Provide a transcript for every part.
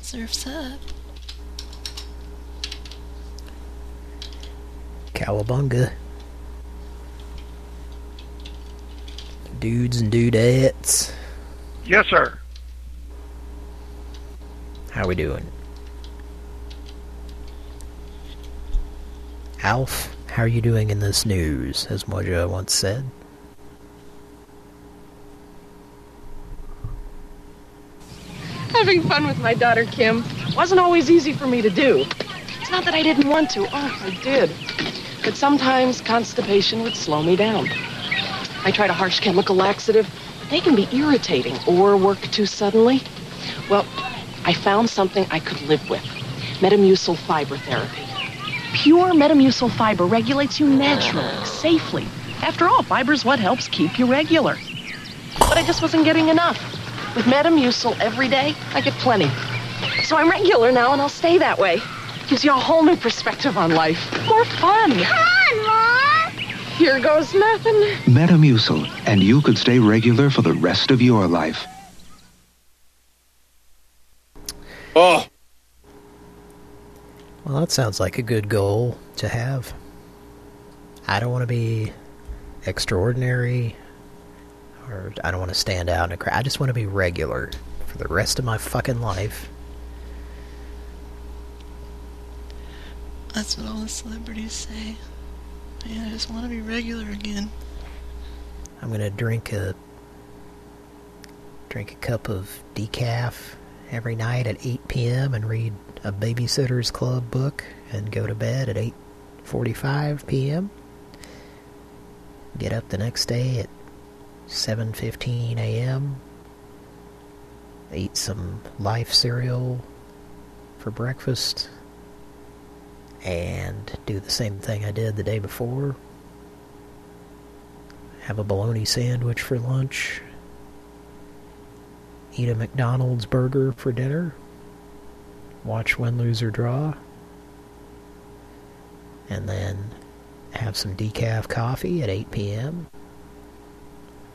Surf's up. Cowabunga. Dudes and dudettes. Yes, sir. How we doing? Alf, how are you doing in this news, as Mojo once said? Having fun with my daughter, Kim, wasn't always easy for me to do. It's not that I didn't want to. Oh, I did. But sometimes constipation would slow me down. I tried a harsh chemical laxative. They can be irritating or work too suddenly. Well, I found something I could live with. Metamucil fiber therapy. Pure Metamucil fiber regulates you naturally, safely. After all, fiber's what helps keep you regular. But I just wasn't getting enough. With Metamucil every day, I get plenty. So I'm regular now, and I'll stay that way. Gives you a whole new perspective on life. More fun. Come on, Mom. Here goes nothing. Metamucil, and you could stay regular for the rest of your life. Oh, Well, that sounds like a good goal to have. I don't want to be extraordinary, or I don't want to stand out in a crowd. I just want to be regular for the rest of my fucking life. That's what all the celebrities say. Man, I just want to be regular again. I'm gonna drink a drink a cup of decaf every night at 8 p.m. and read a Babysitter's Club book and go to bed at 8:45 p.m. Get up the next day at 7:15 a.m. Eat some Life cereal for breakfast and do the same thing I did the day before have a bologna sandwich for lunch, eat a McDonald's burger for dinner, watch Win, Lose, or Draw, and then have some decaf coffee at 8 p.m.,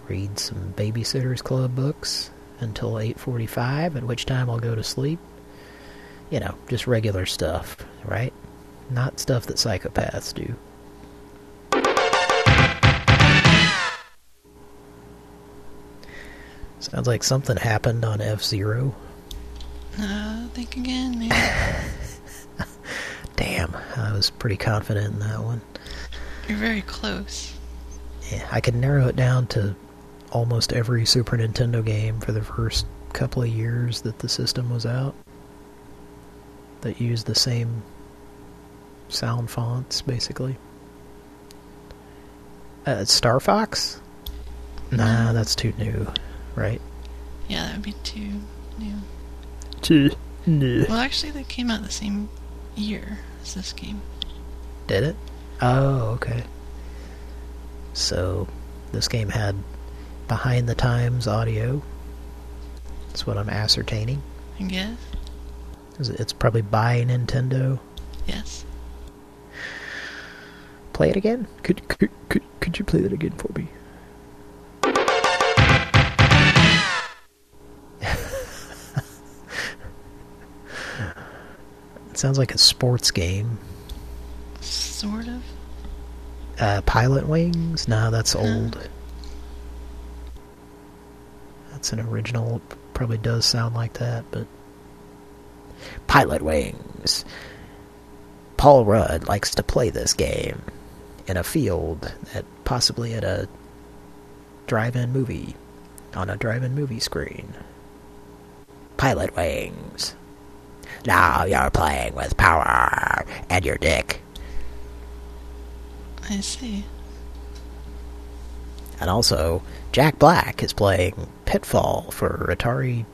read some Babysitter's Club books until 8.45, at which time I'll go to sleep. You know, just regular stuff, right? Not stuff that psychopaths do. Sounds like something happened on F-Zero. Uh, think again, man. Damn, I was pretty confident in that one. You're very close. Yeah, I could narrow it down to almost every Super Nintendo game for the first couple of years that the system was out. That used the same sound fonts, basically. Uh, Star Fox? Nah, that's too new, right? Yeah, that would be too new. Too new. Well, actually, they came out the same year as this game. Did it? Oh, okay. So, this game had behind the times audio. That's what I'm ascertaining. I guess. It's probably by Nintendo. Yes. Play it again? Could could could, could you play that again for me? it sounds like a sports game. Sort of. Uh, Pilotwings? No, that's old. That's an original. Probably does sound like that, but... Pilotwings. Paul Rudd likes to play this game in a field at possibly at a drive-in movie on a drive-in movie screen. Pilotwings. Now you're playing with power and your dick. I see. And also, Jack Black is playing Pitfall for Atari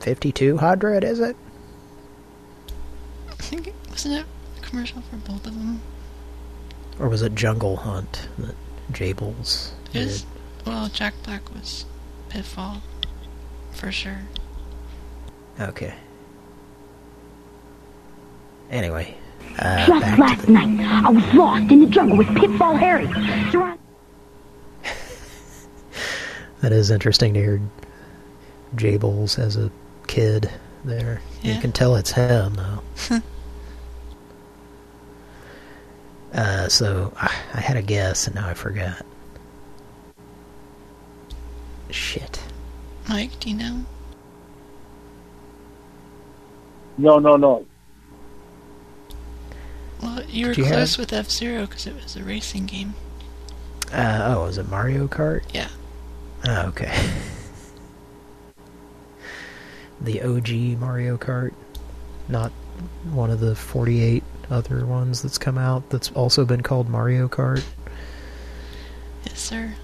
5200, is it? I think it wasn't it a commercial for both of them. Or was it Jungle Hunt that Jables Is did? well, Jack Black was Pitfall for sure. Okay. Anyway. Uh, Just last night, I was lost in the jungle with Pitfall Harry. Surround- That is interesting to hear Jables as a kid there. You can tell it's him, though. uh, so, I, I had a guess, and now I forgot. Shit. Mike, do you know? No, no, no. Well, you were you close have- with F Zero because it was a racing game. Uh, oh, was it Mario Kart? Yeah. Oh, okay. the OG Mario Kart, not one of the 48 other ones that's come out that's also been called Mario Kart. Yes, sir.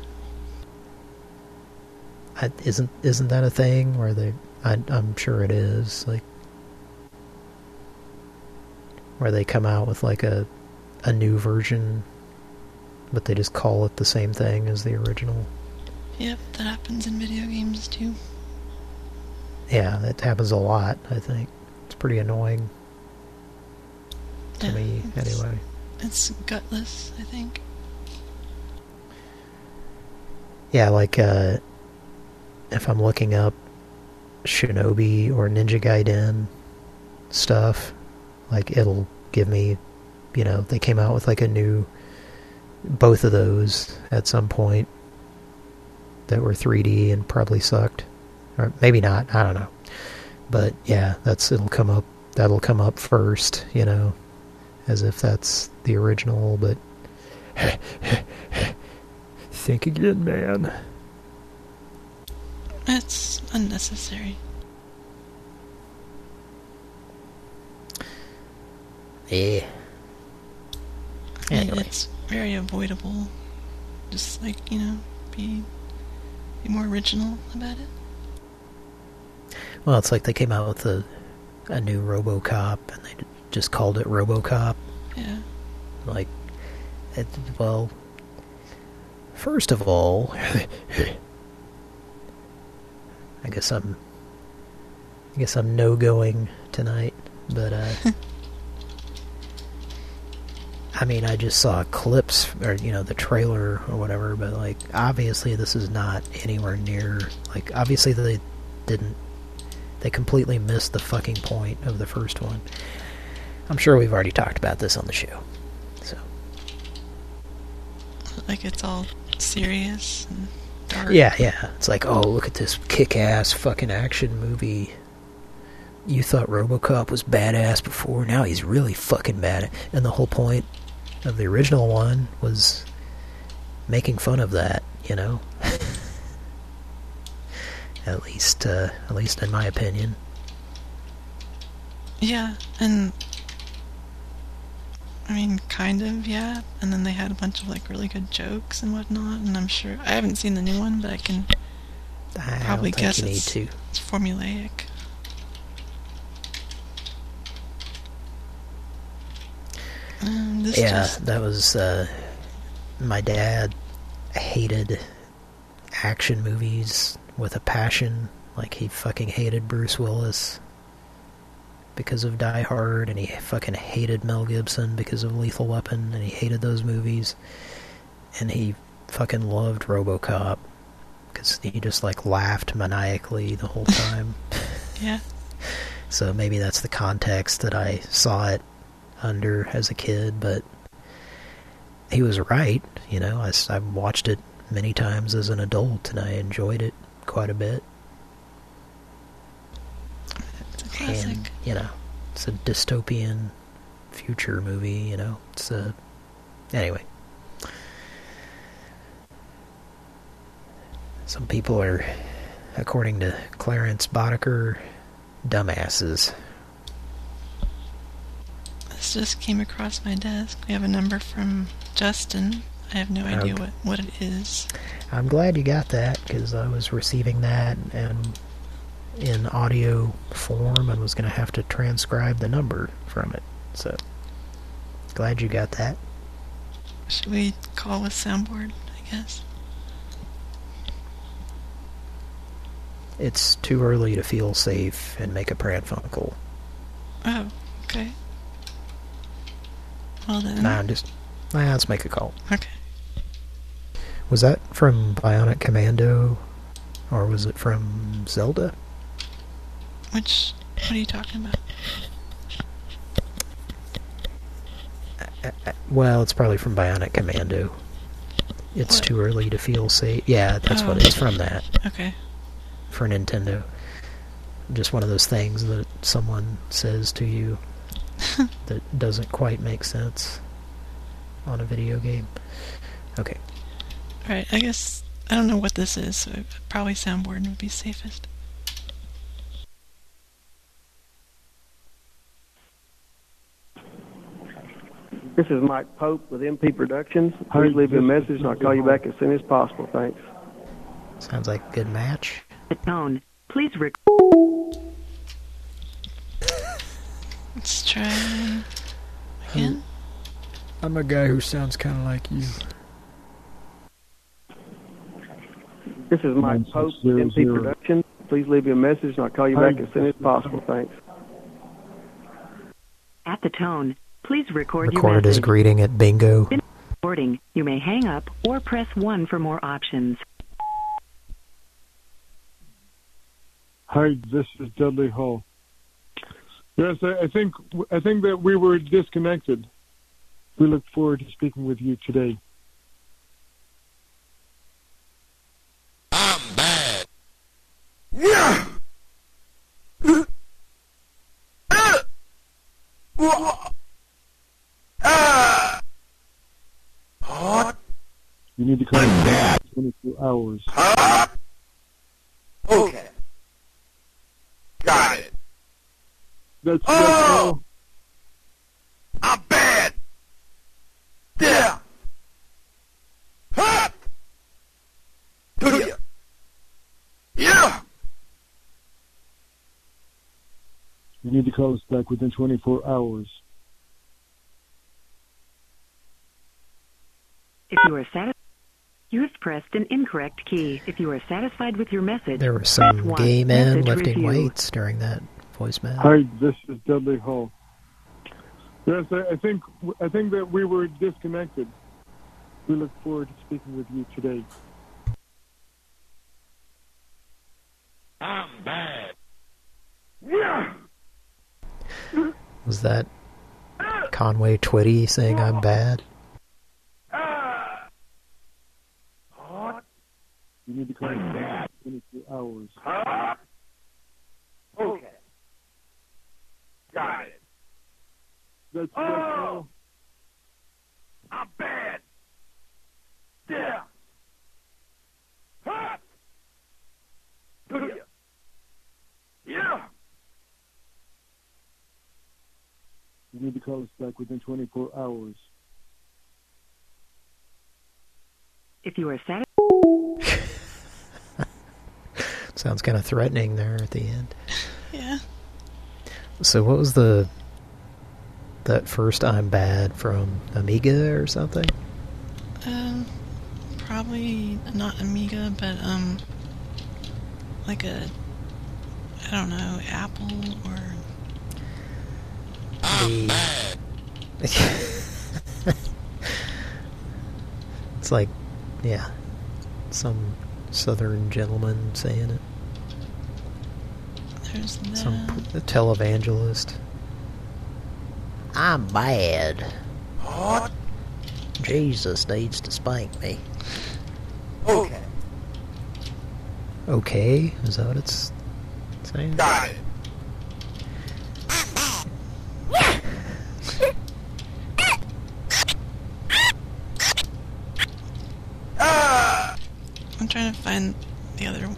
I, isn't isn't that a thing where they? I, I'm sure it is. Like where they come out with like a a new version, but they just call it the same thing as the original. Yep, that happens in video games too. Yeah, that happens a lot. I think it's pretty annoying to Yeah, me, it's- anyway. It's gutless, I think. Yeah, like uh, if I'm looking up Shinobi or Ninja Gaiden stuff, like it'll give me, you know, they came out with like a new, both of those at some point that were 3D and probably sucked, or maybe not. I don't know, but yeah, that's it'll come up. That'll come up first, you know, as if that's the original, but. Think again, man. That's unnecessary. Yeah. I mean, Anyway. it's very avoidable. Just like you know, be be more original about it. Well, it's like they came out with a a new RoboCop, and they just called it RoboCop. Yeah. Like, it, well, first of all, I guess I'm, I guess I'm no going tonight, but uh, I mean, I just saw clips or you know the trailer or whatever, but like obviously this is not anywhere near like obviously they didn't they completely missed the fucking point of the first one. I'm sure we've already talked about this on the show. So Like it's all serious and dark. yeah, yeah. It's like, oh, look at this kick-ass fucking action movie. You thought RoboCop was badass before, now he's really fucking bad. And the whole point of the original one was making fun of that, you know. at least, uh, at least in my opinion. Yeah, and I mean, kind of, yeah. And then they had a bunch of like really good jokes and whatnot. And I'm sure I haven't seen the new one, but I can I probably guess you need it's, to. it's formulaic. This yeah, just that was uh, my dad hated action movies with a passion. Like he fucking hated Bruce Willis because of Die Hard, and he fucking hated Mel Gibson because of Lethal Weapon, and he hated those movies. And he fucking loved RoboCop because he just like laughed maniacally the whole time. yeah. So maybe that's the context that I saw it under as a kid, but he was right. You know, I, I watched it many times as an adult, and I enjoyed it quite a bit. It's a classic. And, you know, it's a dystopian future movie, you know. It's a... Anyway. Some people are, according to Clarence Boddicker, dumbasses. This just came across my desk. We have a number from Justin. I have no idea Okay. what, what it is. I'm glad you got that because I was receiving that and in audio form and was going to have to transcribe the number from it. So, glad you got that. Should we call with soundboard, I guess? It's too early to feel safe and make a pranfunkel. Oh, okay. Well. Nah, just... Nah, let's make a call. Okay. Was that from Bionic Commando? Or was it from Zelda? Which... What are you talking about? Uh, uh, uh, well, it's probably from Bionic Commando. It's What? too early to feel safe. Yeah, that's what Oh. it's from that. Okay. For Nintendo. Just one of those things that someone says to you that doesn't quite make sense on a video game. Okay. Alright, I guess... I don't know what this is, so probably soundboard would be safest. This is Mike Pope with MP Productions. Please leave me a message and I'll call you back as soon as possible. Thanks. Sounds like a good match. The tone. Please rec- Let's try... Again? I'm a guy who sounds kind of like you. This is Mike Pope with MP Productions. Please leave me a message and I'll call you back as soon as possible. Thanks. At the tone, please record your Recorded his greeting at bingo. In recording, you may hang up or press 1 for more options. Hi, this is Dudley Hall. Yes, I, think I think that we were disconnected. We look forward to speaking with you today. I'm bad. Yeah. You need to us in 24 hours. Okay. Got it. That's, oh! that's. I'm bad. Yeah. Ha! Do ya? Yeah. You need to call us back within 24 hours. If you are satisfied, you have pressed an incorrect key. If you are satisfied with your message, There were some gay men lifting weights during that voicemail. Hi, this is Dudley Hall. Yes, I, I think I think that we were disconnected. We look forward to speaking with you today. I'm bad. Yeah. Was that Conway Twitty saying I'm bad? You need to call us back within 24 hours. Hot. Okay. Got it. That's, that's Oh. I'm bad. Yeah. Hot. Do ya? Yeah. You need to call us back within 24 hours. If you are satisfied, Sounds kind of threatening there at the end. Yeah. So what was the that first I'm bad from Amiga or something? Um, probably not Amiga, but um, like a, I don't know, Apple or The It's like yeah, some southern gentleman saying it. There's that. Some p- televangelist. I'm bad. Hot. Jesus needs to spank me. Okay. Okay, is that what it's saying? Got it. Ah. I'm trying to find the other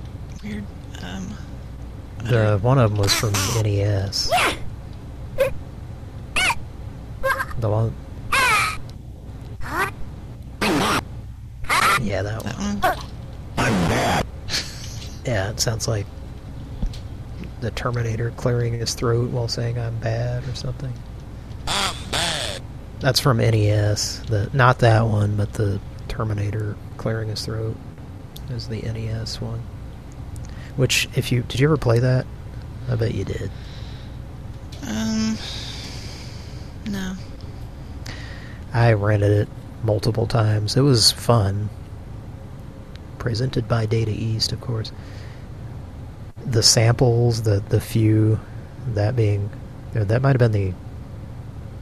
weird. Um, The one of them was from NES. The one. Yeah, that one. that one. I'm bad. Yeah, it sounds like the Terminator clearing his throat while saying "I'm bad" or something. I'm bad. That's from NES. The not that one, but the Terminator clearing his throat is the NES one. Which, if you did you ever play that? I bet you did. Um, no. I rented it multiple times. It was fun. Presented by Data East, of course. The samples, the the few, that being, that might have been the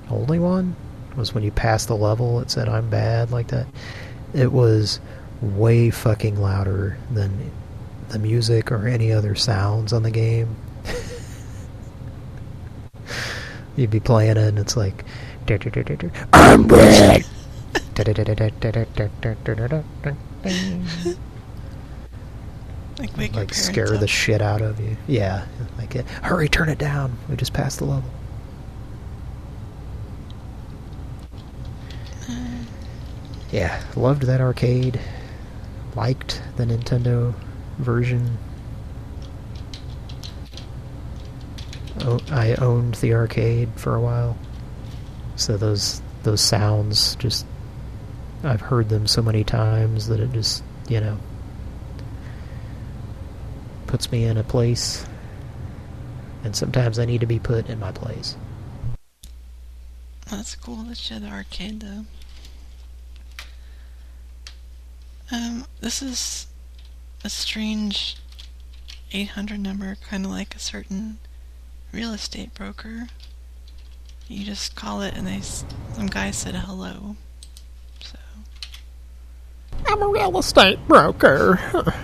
only one. Was when you passed the level, it said "I'm bad" like that. It was way fucking louder than the music or any other sounds on the game. You'd be playing it and it's like, I'm bad. Like your like scare up. the shit out of you. Yeah, like it. Hurry, turn it down. We just passed the level. Uh. Yeah, loved that arcade. Liked the Nintendo version. I owned the arcade for a while. So those those sounds just I've heard them so many times that it just, you know, puts me in a place. And sometimes I need to be put in my place. That's cool that you had the arcade though. Um, this is a strange 800 number, kind of like a certain real estate broker. You just call it and they, some guy said hello. So, I'm a real estate broker.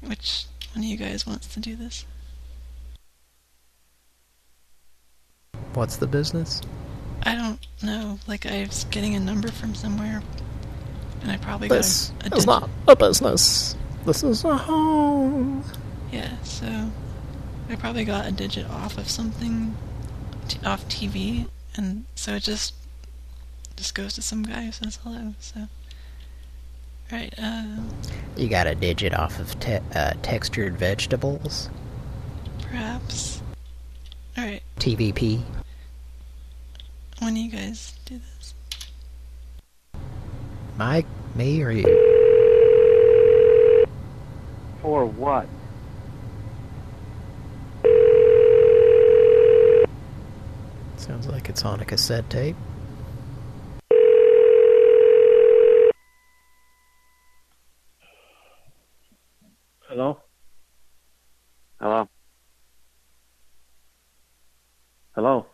which one of you guys wants to do this? What's the business? I don't know. Like I was getting a number from somewhere, and I probably This got a, a is not a business. This is a home. Yeah, so I probably got a digit off of something, t- off TV, and so it just just goes to some guy who says hello. So, right, uh, You got a digit off of te uh, textured vegetables. perhaps. All right, TVP. when do you guys do this? Mike, me, or you? For what? Sounds like it's on a cassette tape. Hello? Hello. Hello?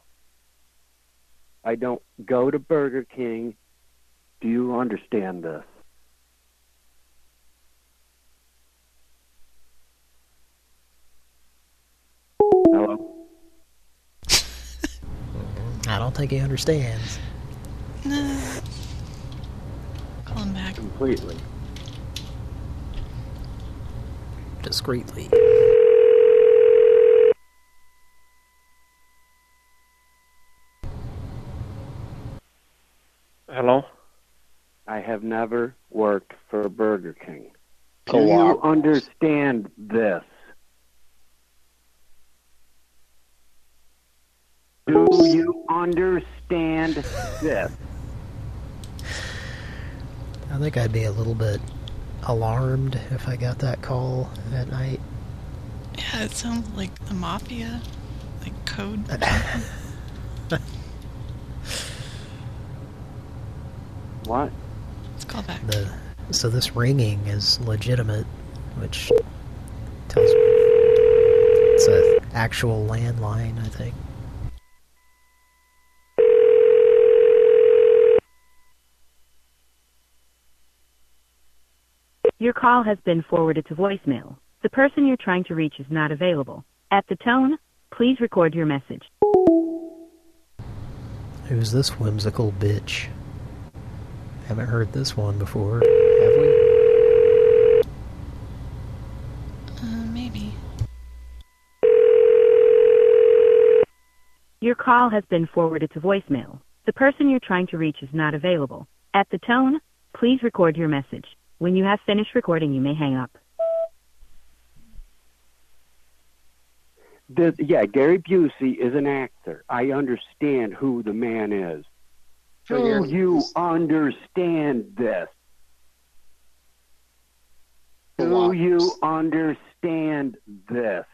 I don't go to Burger King. Do you understand this? Hello? I don't think he understands. No. Call him back. Completely. Discreetly. Hello? I have never worked for Burger King. Do you understand this? Do you understand this? I think I'd be a little bit alarmed if I got that call at night. Yeah, it sounds like the mafia, like code. What? Let's call back. The so this ringing is legitimate, which tells me it's an actual landline. I think. Your call has been forwarded to voicemail. The person you're trying to reach is not available. At the tone, please record your message. Who's this whimsical bitch? Haven't heard this one before, have we? Uh, maybe. Your call has been forwarded to voicemail. The person you're trying to reach is not available. At the tone, please record your message. When you have finished recording, you may hang up. The, yeah, Gary Busey is an actor. I understand who the man is. Do you're- understand this? Do you understand this?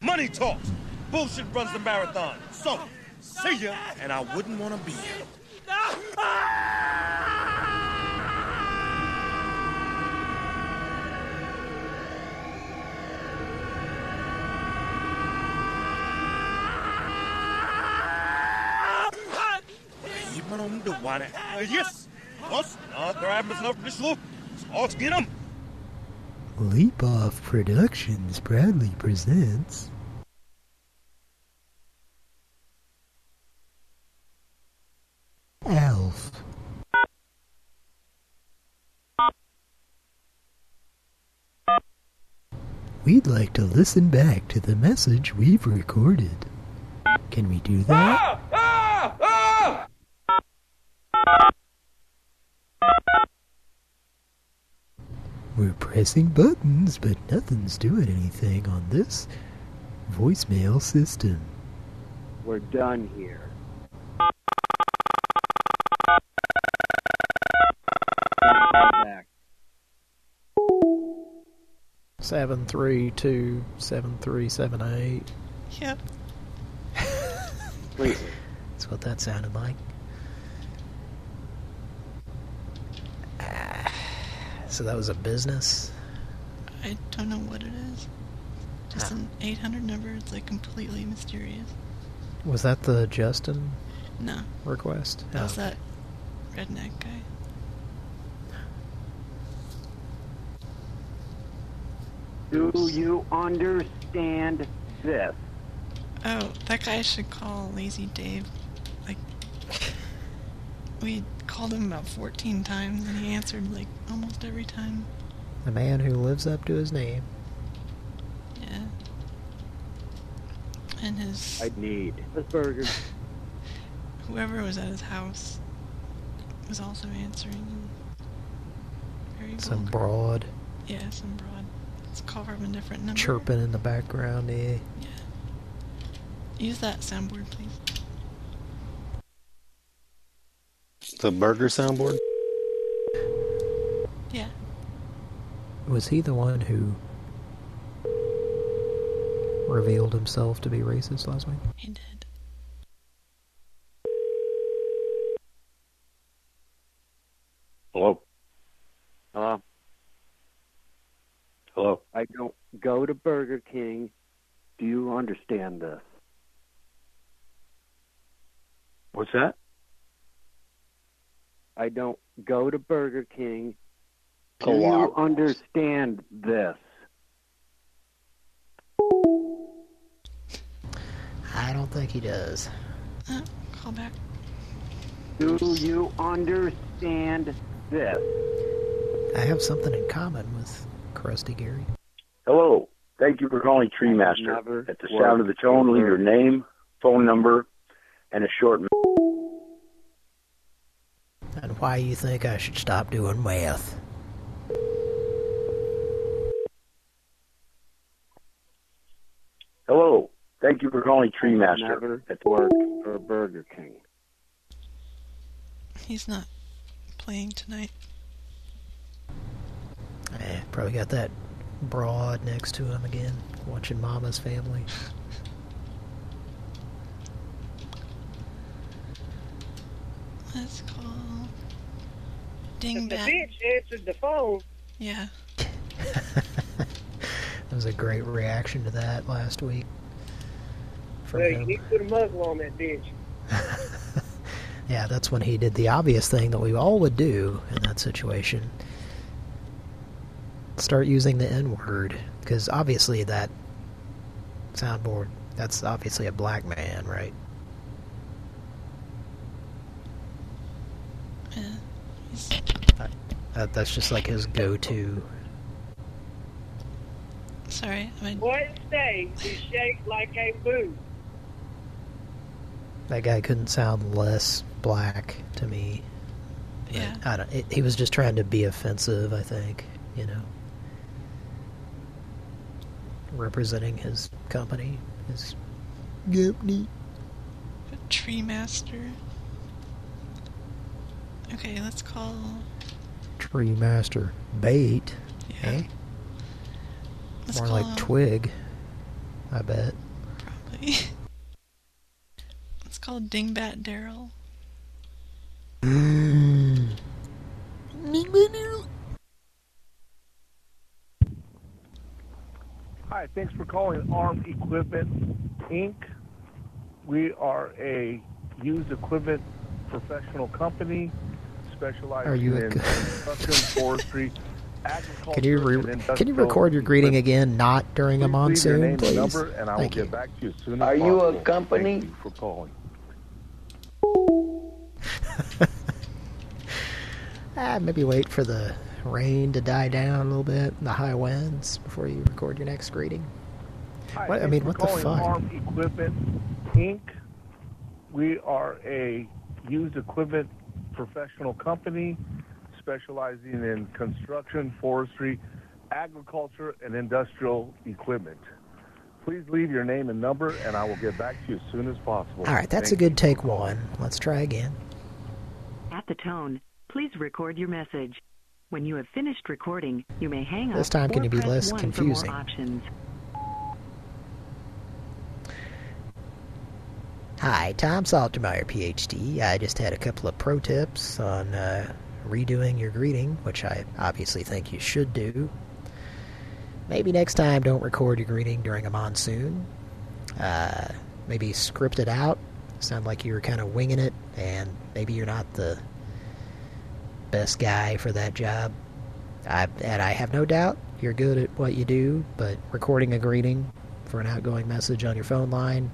Money talks. Bullshit runs the marathon. So, see ya. And I wouldn't want to be. Iemand om de wanne. Yes! Daar hebben ze nog besloten. Let's get them. Leap Off Productions proudly presents. Alf. We'd like to listen back to the message we've recorded. Can we do that? We're pressing buttons, but nothing's doing anything on this voicemail system. We're done here. Seven three two seven three seven eight. Yep. Completely. That's what that sounded like. Ah, So that was a business. I don't know what it is. Just an 800 number. It's like completely mysterious. Was that the Justin No. request? That was Oh. that redneck guy. Do you understand this? Oh, that guy should call Lazy Dave. Like, we called him about 14 times and he answered like almost every time. The man who lives up to his name. Yeah. And his I need this burger. whoever was at his house was also answering. And very Some vulgar. broad Yeah, some broad. Let's call from a different number. chirping in the background. Eh? Use that soundboard, please. The burger soundboard? Yeah. Was he the one who revealed himself to be racist last week? He did. Hello. Hello. Hello. I don't go to Burger King. Do you understand this? What's that? I don't go to Burger King. Do you understand this? I don't think he does. Uh, call back. Do you understand this? I have something in common with Krusty Gary. Hello. Thank you for calling Tree Master. At the sound of the tone, leave your name, phone number, and a short. m- And why you think I should stop doing math? Hello. Thank you for calling Tree Master. Never At the- worked for Burger King. He's not playing tonight. Eh, probably got that broad next to him again, watching Mama's Family. Let's call The bitch answered the phone. Yeah. There was a great reaction to that last week. From Well, you him. need to put a muzzle on that bitch. Yeah, that's when he did the obvious thing that we all would do in that situation. Start using the N-word, because obviously that soundboard, that's obviously a black man, right? Yeah. He's, That, that's just like his go-to. sorry. I mean, What stays is shaped like a boot. That guy couldn't sound less black to me. Yeah. I don't. It, he was just trying to be offensive. I think. You know. Representing his company, his company. Tree Master. Okay, let's call. Tree Master Bait. Eh? Let's More call like him- Twig. I bet. Probably. let's call Dingbat Daryl. Hi, thanks for calling Arm Equipment Inc. We are a used equipment professional company specializing Are you a in g- construction, forestry, agriculture, Can you re- can you record your greeting again, not during a Please leave your monsoon, name please? number, and I will Thank get back to you as soon as Are you a company? Thank you for calling. Ah, maybe wait for the rain to die down a little bit, the high winds, before you record your next greeting. Hi, What- I mean, what the calling fuck? Arm Equipment Inc. We are a used equipment professional company specializing in construction, forestry, agriculture, and industrial equipment. Please leave your name and number, and I will get back to you as soon as possible. All right, that's Thank a good take one. Let's try again. At the tone, please record your message. When you have finished recording, you may hang up. This time, can or you be less 1 confusing? For more options. Hi, Tom Saltermeyer, PhD. I just had a couple of pro tips on uh, redoing your greeting, which I obviously think you should do. Maybe next time don't record your greeting during a monsoon. Uh, maybe script it out. Sound like you were kind of winging it, and maybe you're not the best guy for that job. I, and I have no doubt you're good at what you do, but recording a greeting for an outgoing message on your phone line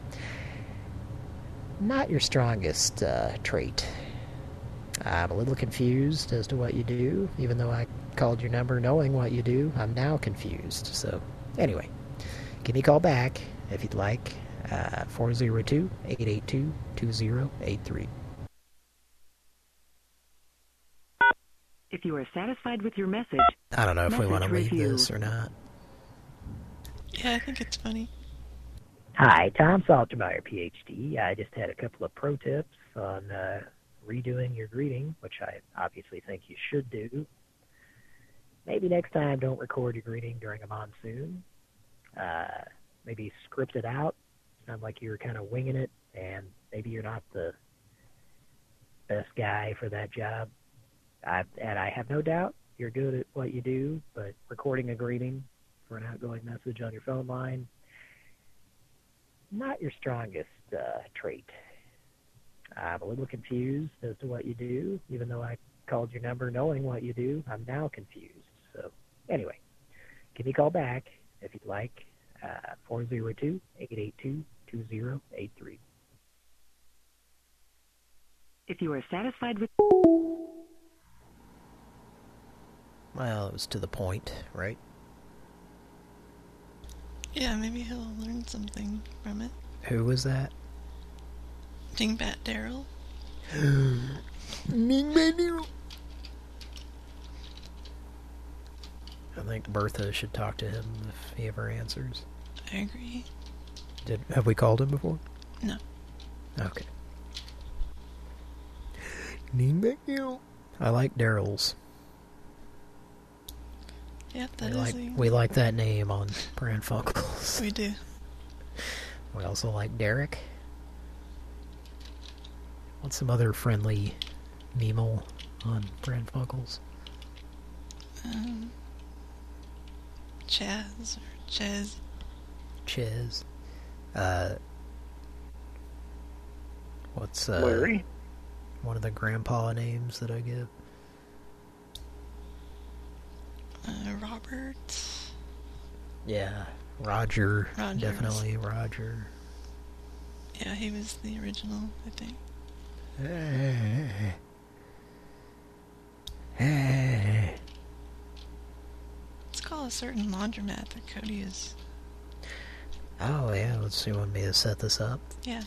not your strongest uh, trait. I'm a little confused as to what you do, even though I called your number knowing what you do. I'm now confused. So, anyway, give me a call back if you'd like. Uh, 402 882 2083. If you are satisfied with your message, I don't know if we want to leave review. this or not. Yeah, I think it's funny. Hi, Tom Saltermeyer, PhD. I just had a couple of pro tips on uh, redoing your greeting, which I obviously think you should do. Maybe next time don't record your greeting during a monsoon. Uh, maybe script it out. Sound like you're kind of winging it, and maybe you're not the best guy for that job. I, and I have no doubt you're good at what you do, but recording a greeting for an outgoing message on your phone line not your strongest uh, trait. I'm a little confused as to what you do, even though I called your number knowing what you do. I'm now confused. So, anyway, give me a call back if you'd like. Uh, 402 882 2083. if you are satisfied with Well, it was to the point, right? Yeah, maybe he'll learn something from it. Who was that? Dingbat Daryl. Dingbat Daryl. I think Bertha should talk to him if he ever answers. I agree. Did have we called him before? No. Okay. Dingbat Daryl. I like Daryl's. Yep, We that is like a- we like that name on Pran Funkels. We do. We also like Derek. What's some other friendly Memal on Pran Funkels? Um, Chaz or Chez. Chiz. Uh, what's uh, Larry? one of the grandpa names that I give? Uh, Robert. Yeah, Roger. Roger. Definitely Roger. Yeah, he was the original, I think. Hey. Let's call a certain laundromat that Cody is. Oh yeah, let's see. Want me to set this up? Yeah.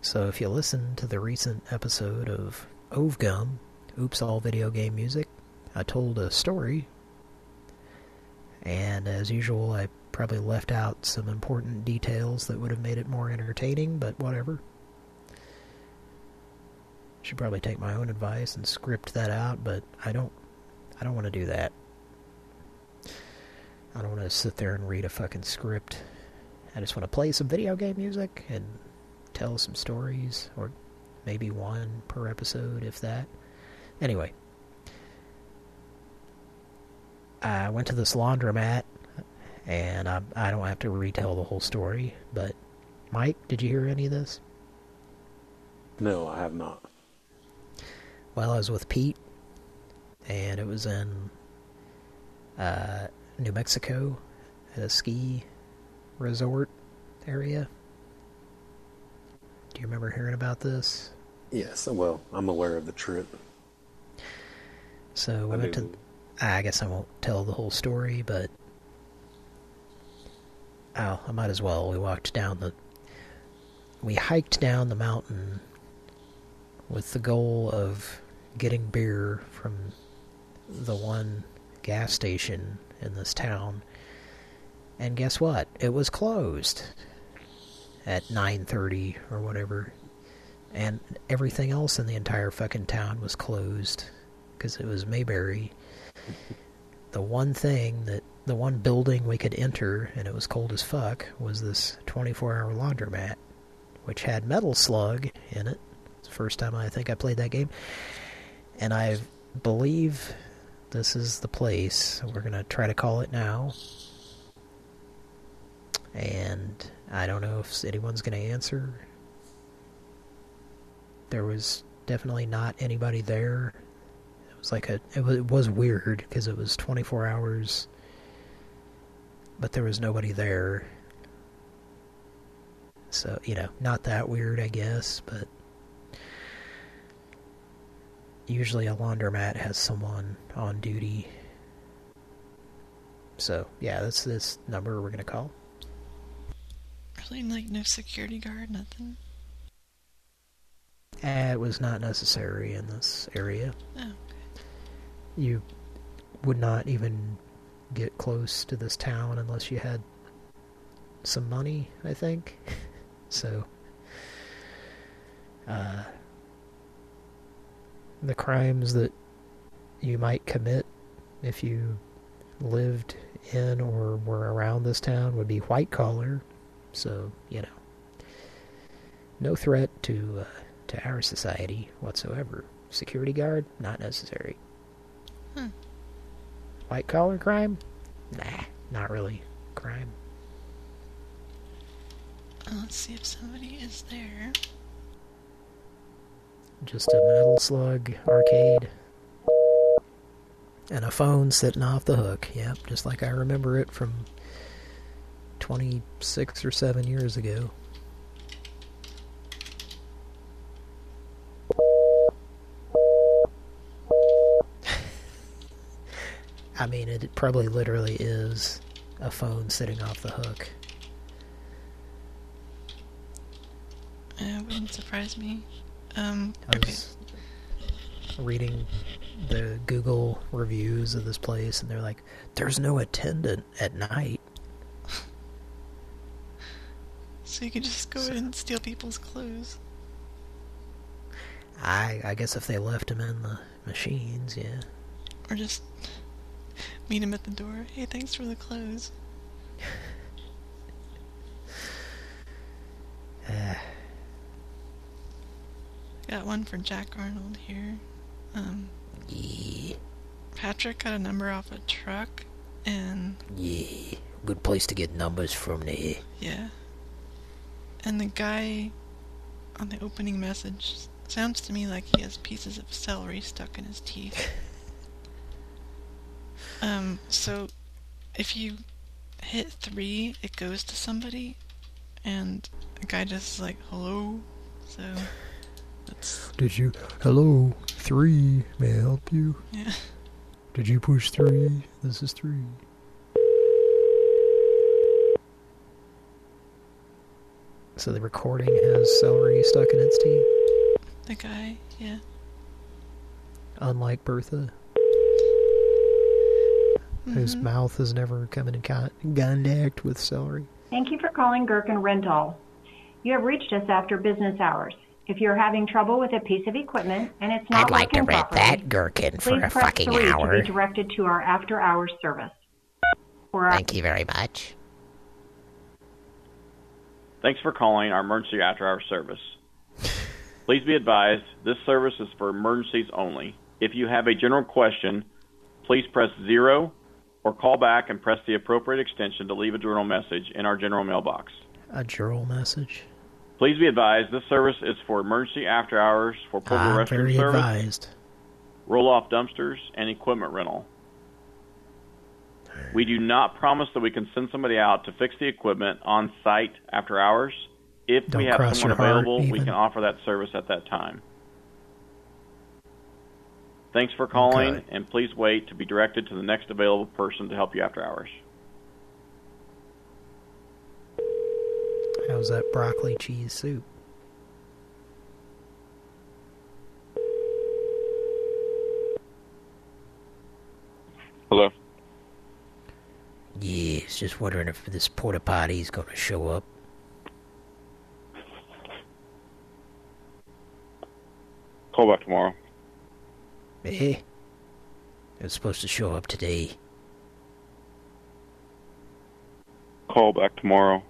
So if you listen to the recent episode of Ovegum, Oops All Video Game Music. I told a story, and as usual, I probably left out some important details that would have made it more entertaining, but whatever. Should probably take my own advice and script that out, but I don't I don't want to do that. I don't want to sit there and read a fucking script. I just want to play some video game music and tell some stories, or maybe one per episode, if that. Anyway. I went to this laundromat, and I, I don't have to retell the whole story, but Mike, did you hear any of this? No, I have not. Well, I was with Pete, and it was in uh, New Mexico at a ski resort area. Do you remember hearing about this? Yes, well, I'm aware of the trip. So we I went to. I guess I won't tell the whole story, but oh, I might as well. We walked down the. We hiked down the mountain with the goal of getting beer from the one gas station in this town. And guess what? It was closed at 9:30 or whatever. And everything else in the entire fucking town was closed because it was Mayberry. The one thing that the one building we could enter and it was cold as fuck was this 24-hour laundromat which had Metal Slug in it. It's the first time I think I played that game. And I believe this is the place. We're going to try to call it now. And I don't know if anyone's going to answer. There was definitely not anybody there. It was like a it was, it was weird because it was 24 hours but there was nobody there. So, you know, not that weird, I guess, but usually a laundromat has someone on duty. So, yeah, that's this number we're going to call. Really, like no security guard, nothing. Eh, it was not necessary in this area. Oh, You would not even get close to this town unless you had some money, I think. so, uh, the crimes that you might commit if you lived in or were around this town would be white collar. So, you know, no threat to uh, to our society whatsoever. Security guard, not necessary. White collar crime? Nah, not really crime. Uh, let's see if somebody is there. Just a metal slug arcade. And a phone sitting off the hook. Yep, just like I remember it from 26 or 7 years ago. I mean, it probably literally is a phone sitting off the hook. Uh, it wouldn't surprise me. Um, I okay. was reading the Google reviews of this place, and they're like, "There's no attendant at night." So you could just go in and steal people's clothes. I I guess if they left him in the machines, yeah. Or just meet him at the door. Hey, thanks for the clothes. Uh, Got one for Jack Arnold here. Um, yeah. Patrick got a number off a truck, and yeah, good place to get numbers from there. yeah. And the guy on the opening message sounds to me like he has pieces of celery stuck in his teeth. um, so if you hit three, it goes to somebody, and the guy just is like, hello. So that's Did you? Hello, three. May I help you? yeah. Did you push three? This is three. So the recording has celery stuck in its teeth. The guy, yeah. unlike Bertha, whose Mm-hmm. mouth has never come in con contact with celery. Thank you for calling Gherkin Rental. You have reached us after business hours. If you're having trouble with a piece of equipment and it's not I'd like to rent that gherkin for please a press fucking 3 hour. to be directed to our after-hours service. For our Thank you very much. Thanks for calling our emergency after hour service. Please be advised this service is for emergencies only. If you have a general question, please press zero or call back and press the appropriate extension to leave a general message in our general mailbox. A journal message. Please be advised this service is for emergency after hours for portable I'm restroom very service, advised. roll off dumpsters, and equipment rental. We do not promise that we can send somebody out to fix the equipment on site after hours. If we Don't have cross someone available, we can offer that service at that time. Thanks for calling, Okay. and please wait to be directed to the next available person to help you after hours. How's that broccoli cheese soup? Hello. Yeah, it's just wondering if this porta is going to show up. Call back tomorrow. Eh? It's supposed to show up today. Call back tomorrow.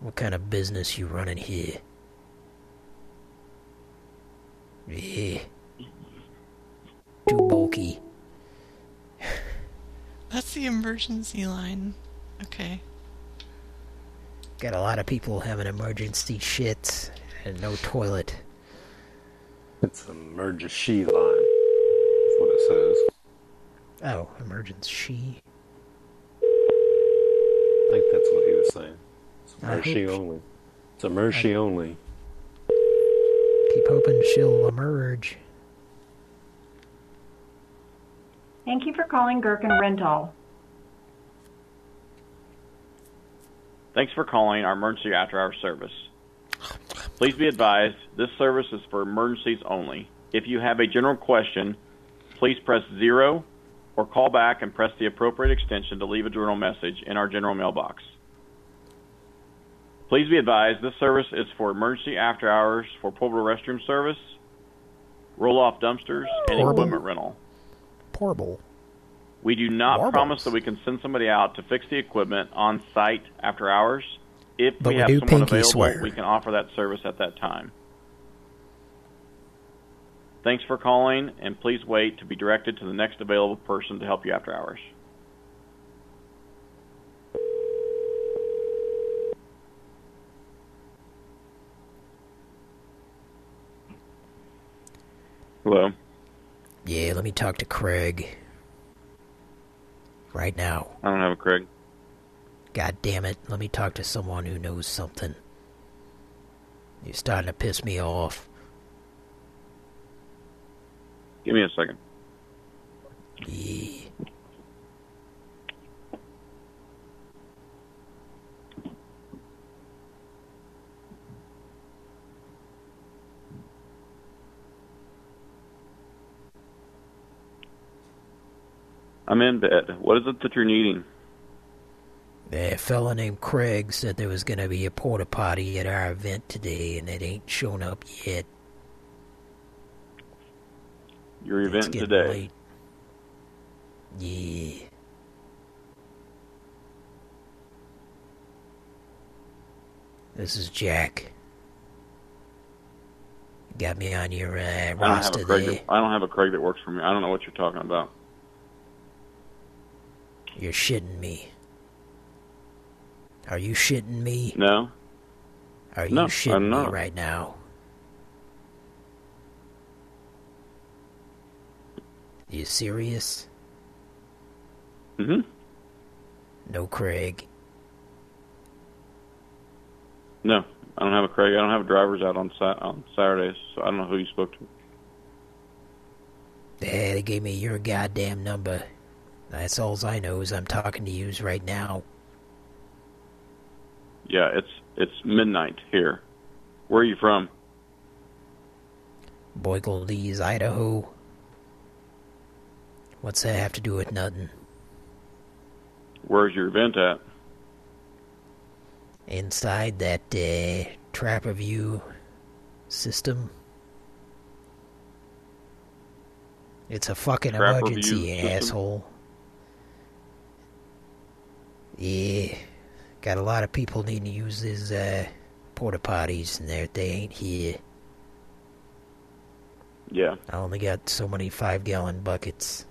What kind of business you running here? Eh? Too bulky. That's the emergency line. Okay. Got a lot of people having emergency shits and no toilet. It's an emergency line. That's what it says. Oh, emergency. I think that's what he was saying. It's I emergency hope- only. It's emergency only. Keep hoping she'll emerge. Thank you for calling Gherkin Rental. Thanks for calling our emergency after hour service. Please be advised this service is for emergencies only. If you have a general question, please press zero or call back and press the appropriate extension to leave a general message in our general mailbox. Please be advised this service is for emergency after hours for portable restroom service, roll off dumpsters, and Portable. equipment rental. Portable. We do not promise that we can send somebody out to fix the equipment on site after hours. If But we we have someone available, swear. we can offer that service at that time. Thanks for calling, and please wait to be directed to the next available person to help you after hours. Hello. Yeah, let me talk to Craig. Right now. I don't have a Craig. God damn it, let me talk to someone who knows something. You're starting to piss me off. Give me a second. Yeah. I'm in bed. What is it that you're needing? A fella named Craig said there was going to be a porta potty at our event today, and it ain't shown up yet. Your event today. late. Yeah. This is Jack. Got me on your uh, I don't have roster a Craig. there. That, I don't have a Craig that works for me. I don't know what you're talking about. You're shitting me. Are you shitting me? No. Are you No, shitting I'm me right now? You serious? hmm No, Craig. No, I don't have a Craig. I don't have drivers out on Sa- on Saturdays, so I don't know who you spoke to. Yeah, they gave me your goddamn number. That's all I know is I'm talking to yous right now. Yeah, it's it's midnight here. Where are you from? Boygle Lee's, Idaho. What's that have to do with nothing? Where's your event at? Inside that uh, Trapper View system. It's a fucking Trapper emergency, asshole. Yeah. Got a lot of people needing to use these uh, porta potties, and they're, they ain't here. Yeah. I only got so many five gallon buckets.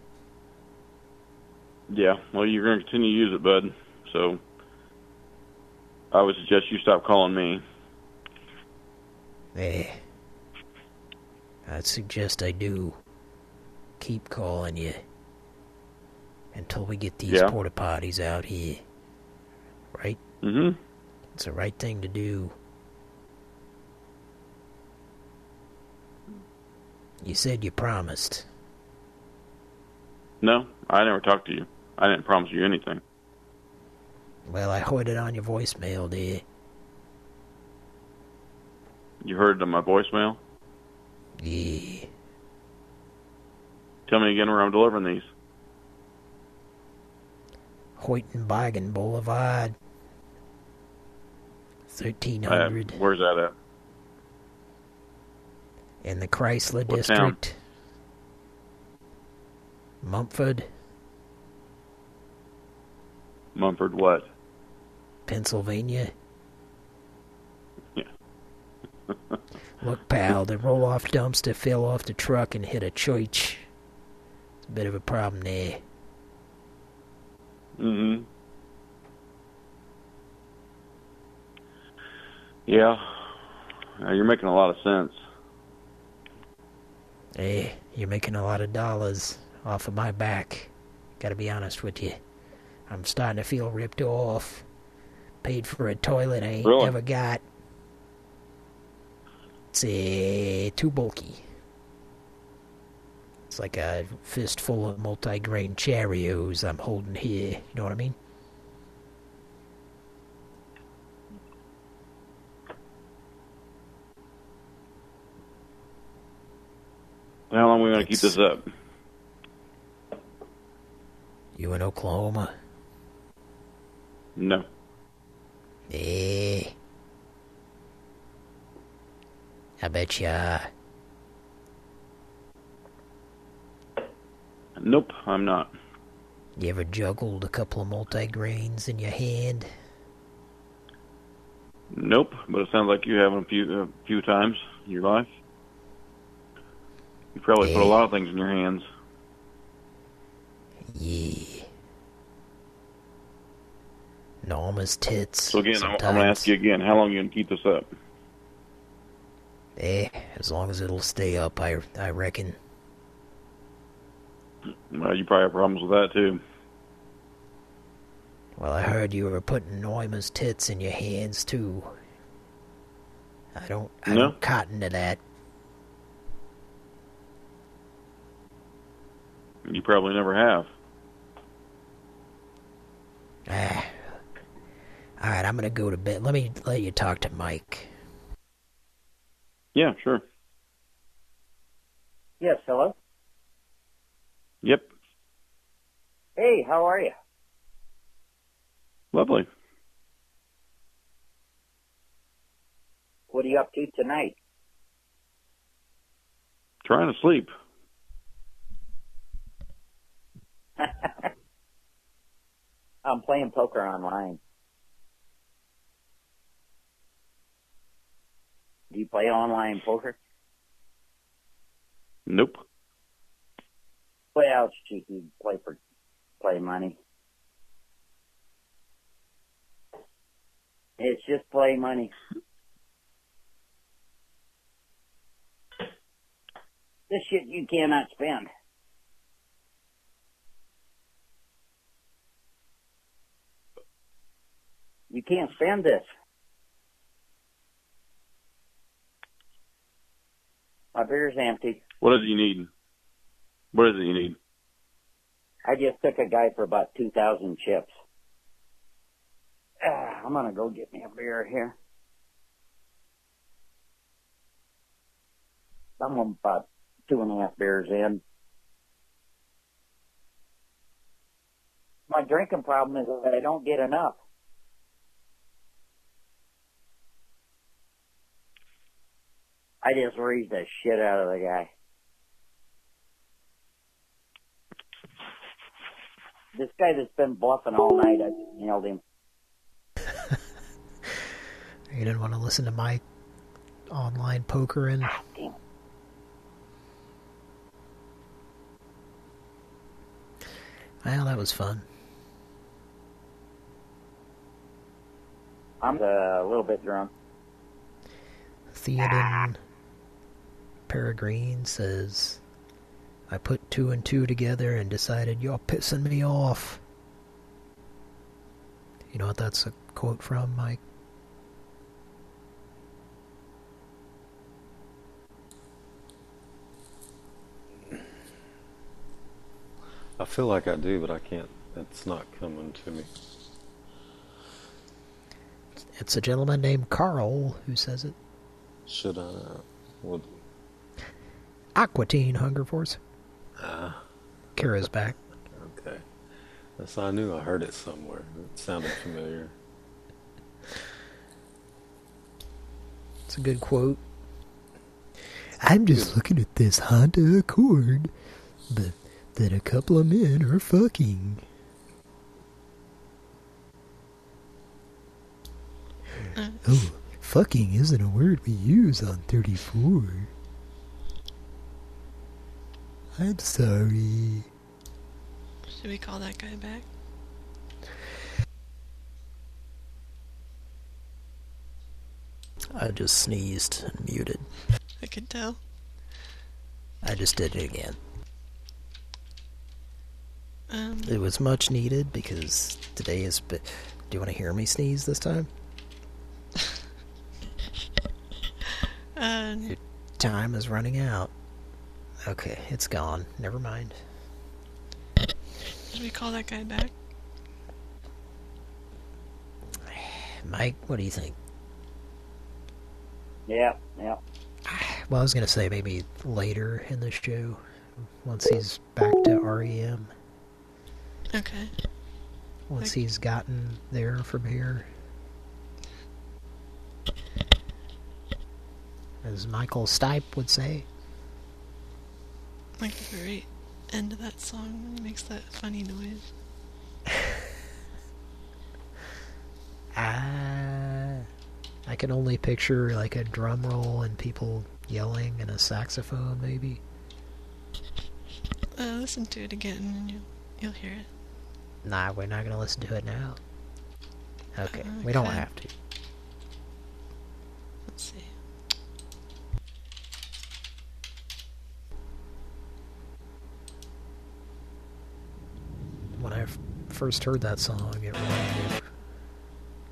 Yeah. Well, you're going to continue to use it, bud. So I would suggest you stop calling me. Eh. I'd suggest I do keep calling you until we get these Yeah. porta potties out here. Right? Mm-hmm. It's the right thing to do. You said you promised. No, I never talked to you. I didn't promise you anything. Well, I heard it on your voicemail, dear. You heard it on my voicemail? Yeah. Tell me again where I'm delivering these. Hoytenbagen Boulevard. Uh, 1300 where's that at? in the Chrysler What town? Mumford, Mumford what? Pennsylvania. Yeah. Look, pal, the roll-off dumpster fell off the truck and hit a church. It's a bit of a problem there. Mm-hmm. Yeah. Uh, you're making a lot of sense. Hey, you're making a lot of dollars off of my back. Gotta be honest with you. I'm starting to feel ripped off. Paid for a toilet I ain't Really? ever got. It's uh, too bulky. It's like a fistful of multi-grain Cheerios I'm holding here. You know what I mean? How long are we going to keep this up? You in Oklahoma? No. Eh. I bet you are. Nope, I'm not. You ever juggled a couple of multi-grains in your hand? Nope, but it sounds like you have a few a few times in your life. You probably put a lot of things in your hands. Yeah. Norma's tits. So again, I'm, I'm going to ask you again: How long are you going to keep this up? Eh, as long as it'll stay up, I I reckon. Well, you probably have problems with that too. Well, I heard you were putting Norma's tits in your hands too. I don't. I No. don't cotton to that. You probably never have. Ah. All right, I'm gonna go to bed. Let me let you talk to Mike. Yeah, sure. Yes, hello. Yep, Hey, how are you? lovely. What are you up to tonight? Trying to sleep. I'm playing poker online. Do you play online poker? Nope. Well, it's cheap. You play for play money. It's just play money. This shit you cannot spend. You can't stand this. My beer's empty. What is it you need? What is it you need? I just took a guy for about 2,000 chips. Ah, I'm gonna go get me a beer here. I'm about two and a half beers in. My drinking problem is that I don't get enough. I just raised the shit out of the guy. This guy that's been bluffing all night, I just nailed him. You didn't want to listen to my online poker and well, that was fun. I'm a little bit drunk. Theoden Peregrine says, I put two and two together and decided you're pissing me off. You know what that's a quote from, Mike? I feel like I do, but I can't. It's not coming to me. It's a gentleman named Carl who says it. Should I? Would Aqua Teen Hunger Force. Ah. Kara's back. okay. Yes, I knew I heard it somewhere. It sounded familiar. It's a good quote. I'm just looking at this Honda Accord, but that a couple of men are fucking. Oh, fucking isn't a word we use on 34. I'm sorry. Should we call that guy back? I just sneezed and muted. I can tell. I just did it again. Um, It was much needed because today is. Bi- Do you want to hear me sneeze this time? uh, Your time is running out. Okay, it's gone. Never mind. should we call that guy back? Mike, what do you think? Yeah, yeah. Well, I was going to say maybe later in the show, once he's back to REM. Okay. Once Like- he's gotten there from here. As Michael Stipe would say. Like the very end of that song when he makes that funny noise. Ah, I can only picture like a drum roll and people yelling and a saxophone maybe. Uh, listen to it again and you'll, you'll hear it. Nah, we're not going to listen to it now. Okay, we don't have to. Let's see. When I f- first heard that song, it reminded me of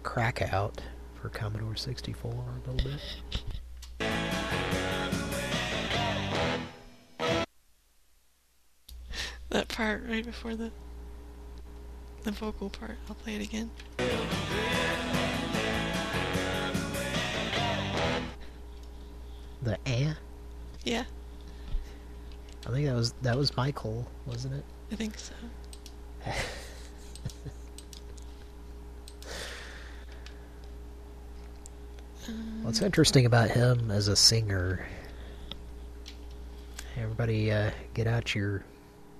Crack Out for Commodore 64 a little bit. That part right before the the vocal part. I'll play it again. The eh? Yeah, I think that was that was Michael, wasn't it? I think so. What's interesting about him as a singer, everybody uh, get out your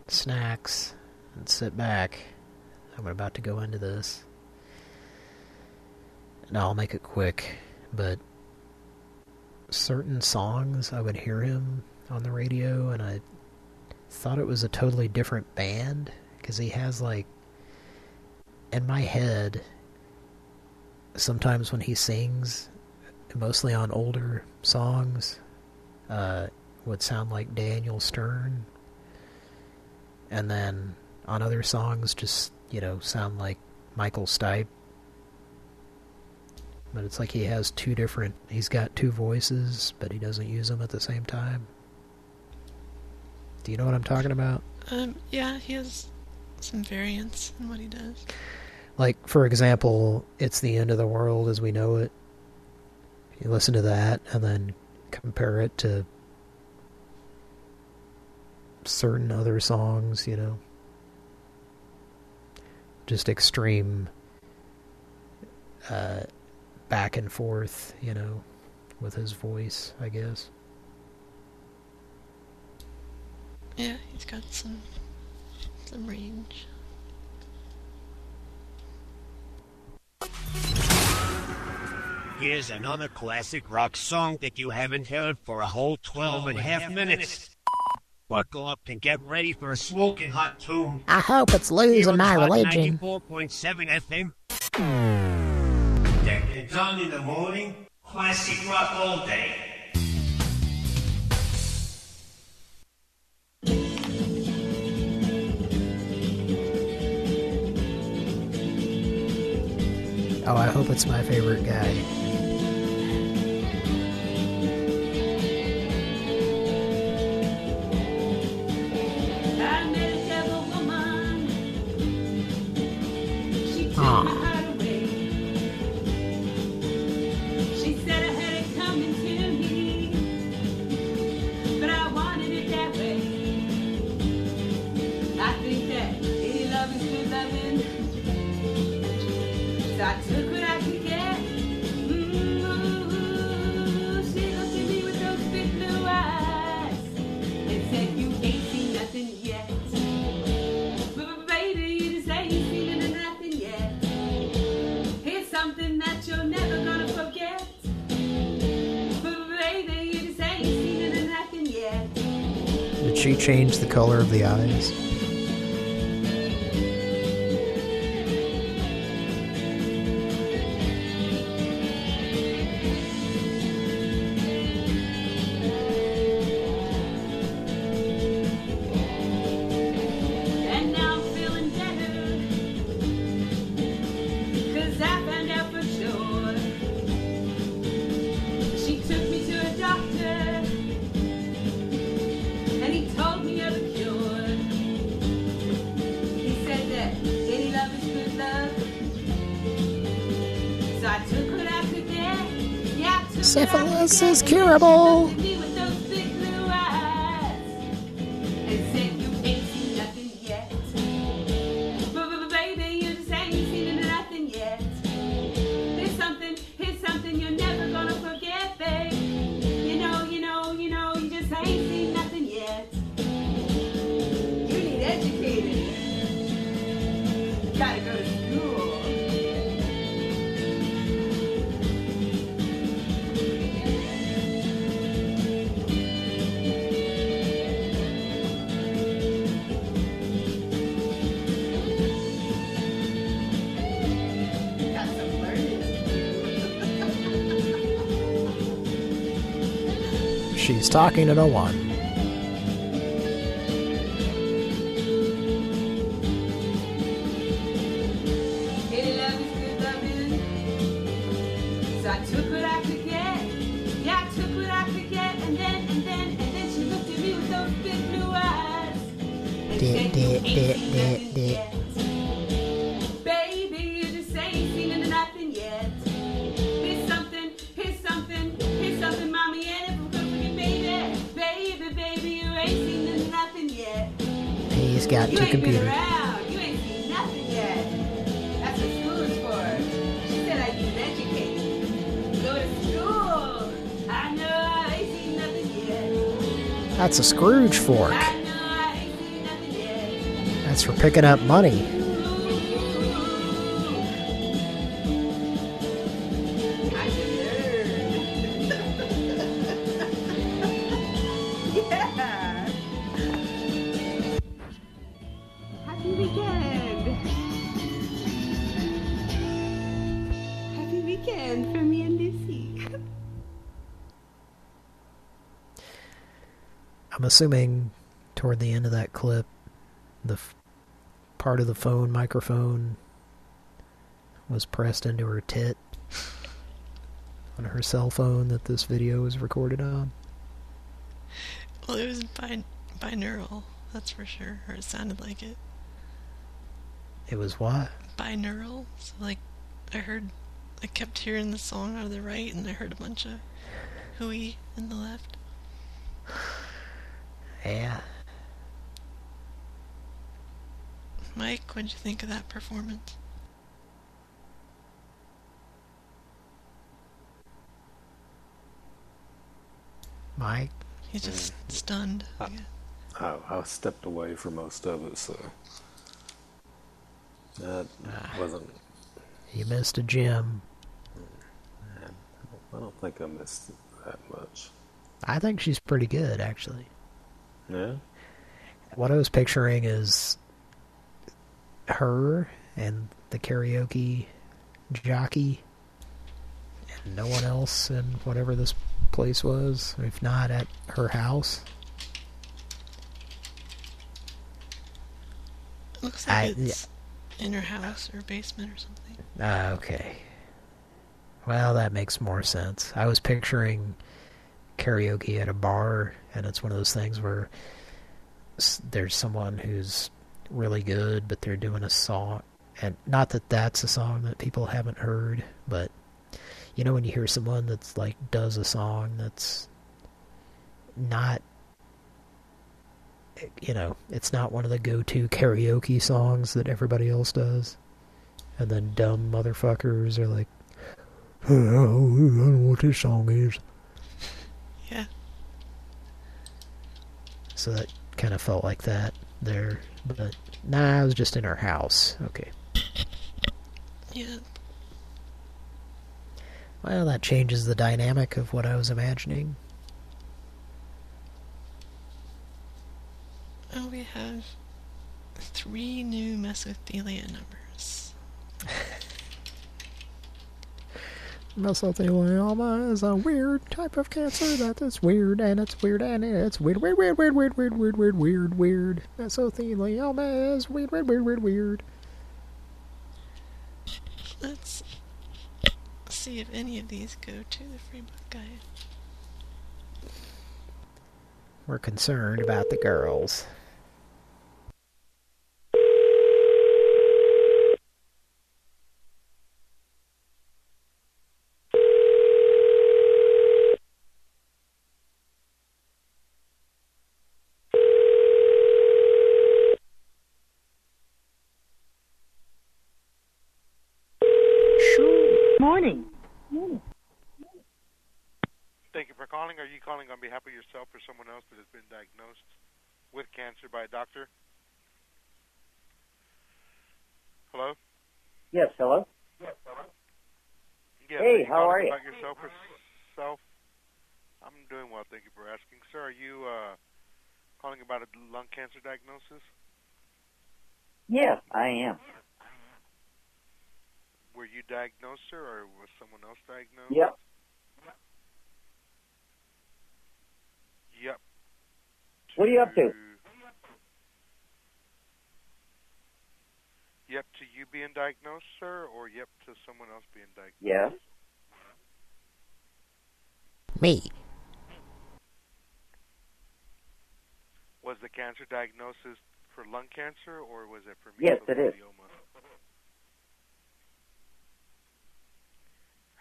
snacks and sit back. I'm about to go into this. Now I'll make it quick, but certain songs I would hear him on the radio and I thought it was a totally different band because he has like in my head sometimes when he sings mostly on older songs uh, would sound like Daniel Stern. And then on other songs just you know sound like Michael Stipe. But it's like he has two different he's got two voices but he doesn't use them at the same time. Do you know what I'm talking about? Um, yeah, he has some variance in what he does. Like, for example, It's the End of the World as We Know It. You listen to that and then compare it to certain other songs, you know. Just extreme uh, back and forth, you know, with his voice, I guess. Yeah, he's got some some range. Here's another classic rock song that you haven't heard for a whole 12 and a half minutes. Buckle up and get ready for a smoking hot tune. I hope it's losing my religion. 94.7 FM. Done in the morning, classic rock all day. Oh, I hope it's my favorite guy. change the color of the eyes. This is curable. He's talking to no one. a Scrooge fork. That's for picking up money. assuming toward the end of that clip, the part of the phone microphone was pressed into her tit on her cell phone that this video was recorded on. Well, it was bin binaural, that's for sure, or it sounded like it. It was what? Binaural. So, like, I heard, I kept hearing the song out of the right, and I heard a bunch of hooey in the left. Yeah. Mike, what'd you think of that performance? Mike? He's just mm. stunned. I, I, oh, I, stepped away for most of it, so that uh, wasn't. You missed a gem. I don't, I don't think I missed that much. I think she's pretty good, actually. Yeah. What I was picturing is her and the karaoke jockey and no one else in whatever this place was, if not at her house. Looks like I- it's in her house or basement or something. Ah, okay. Well, that makes more sense. I was picturing karaoke at a bar, and it's one of those things where there's someone who's really good, but they're doing a song. And not that that's a song that people haven't heard, but you know when you hear someone that's like does a song that's not you know, it's not one of the go-to karaoke songs that everybody else does. And then dumb motherfuckers are like, "Oh, I don't know what this song is. Yeah. So that kind of felt like that there. But, nah, I was just in her house. Okay. Yeah. Well, that changes the dynamic of what I was imagining. Oh, we have three new mesothelia numbers. Mesothelioma is a weird type of cancer that is weird, and it's weird, and it's weird, weird, weird, weird, weird, weird, weird, weird, weird, weird. Mesothelioma is weird, weird, weird, weird, weird. Let's see if any of these go to the free book guide. We're concerned about the girls. Morning. Thank you for calling. Are you calling on behalf of yourself or someone else that has been diagnosed with cancer by a doctor? Hello? Yes, hello? Yes, hello? Hey, how are you? About yourself or self? I'm doing well, thank you for asking. Sir, are you uh, calling about a lung cancer diagnosis? Yeah, I am. Were you diagnosed, sir, or was someone else diagnosed? Yep. Yep. What are you up to? Yep to you being diagnosed, sir, or yep to someone else being diagnosed? Yes. Me. Was the cancer diagnosis for lung cancer, or was it for Yes, it is.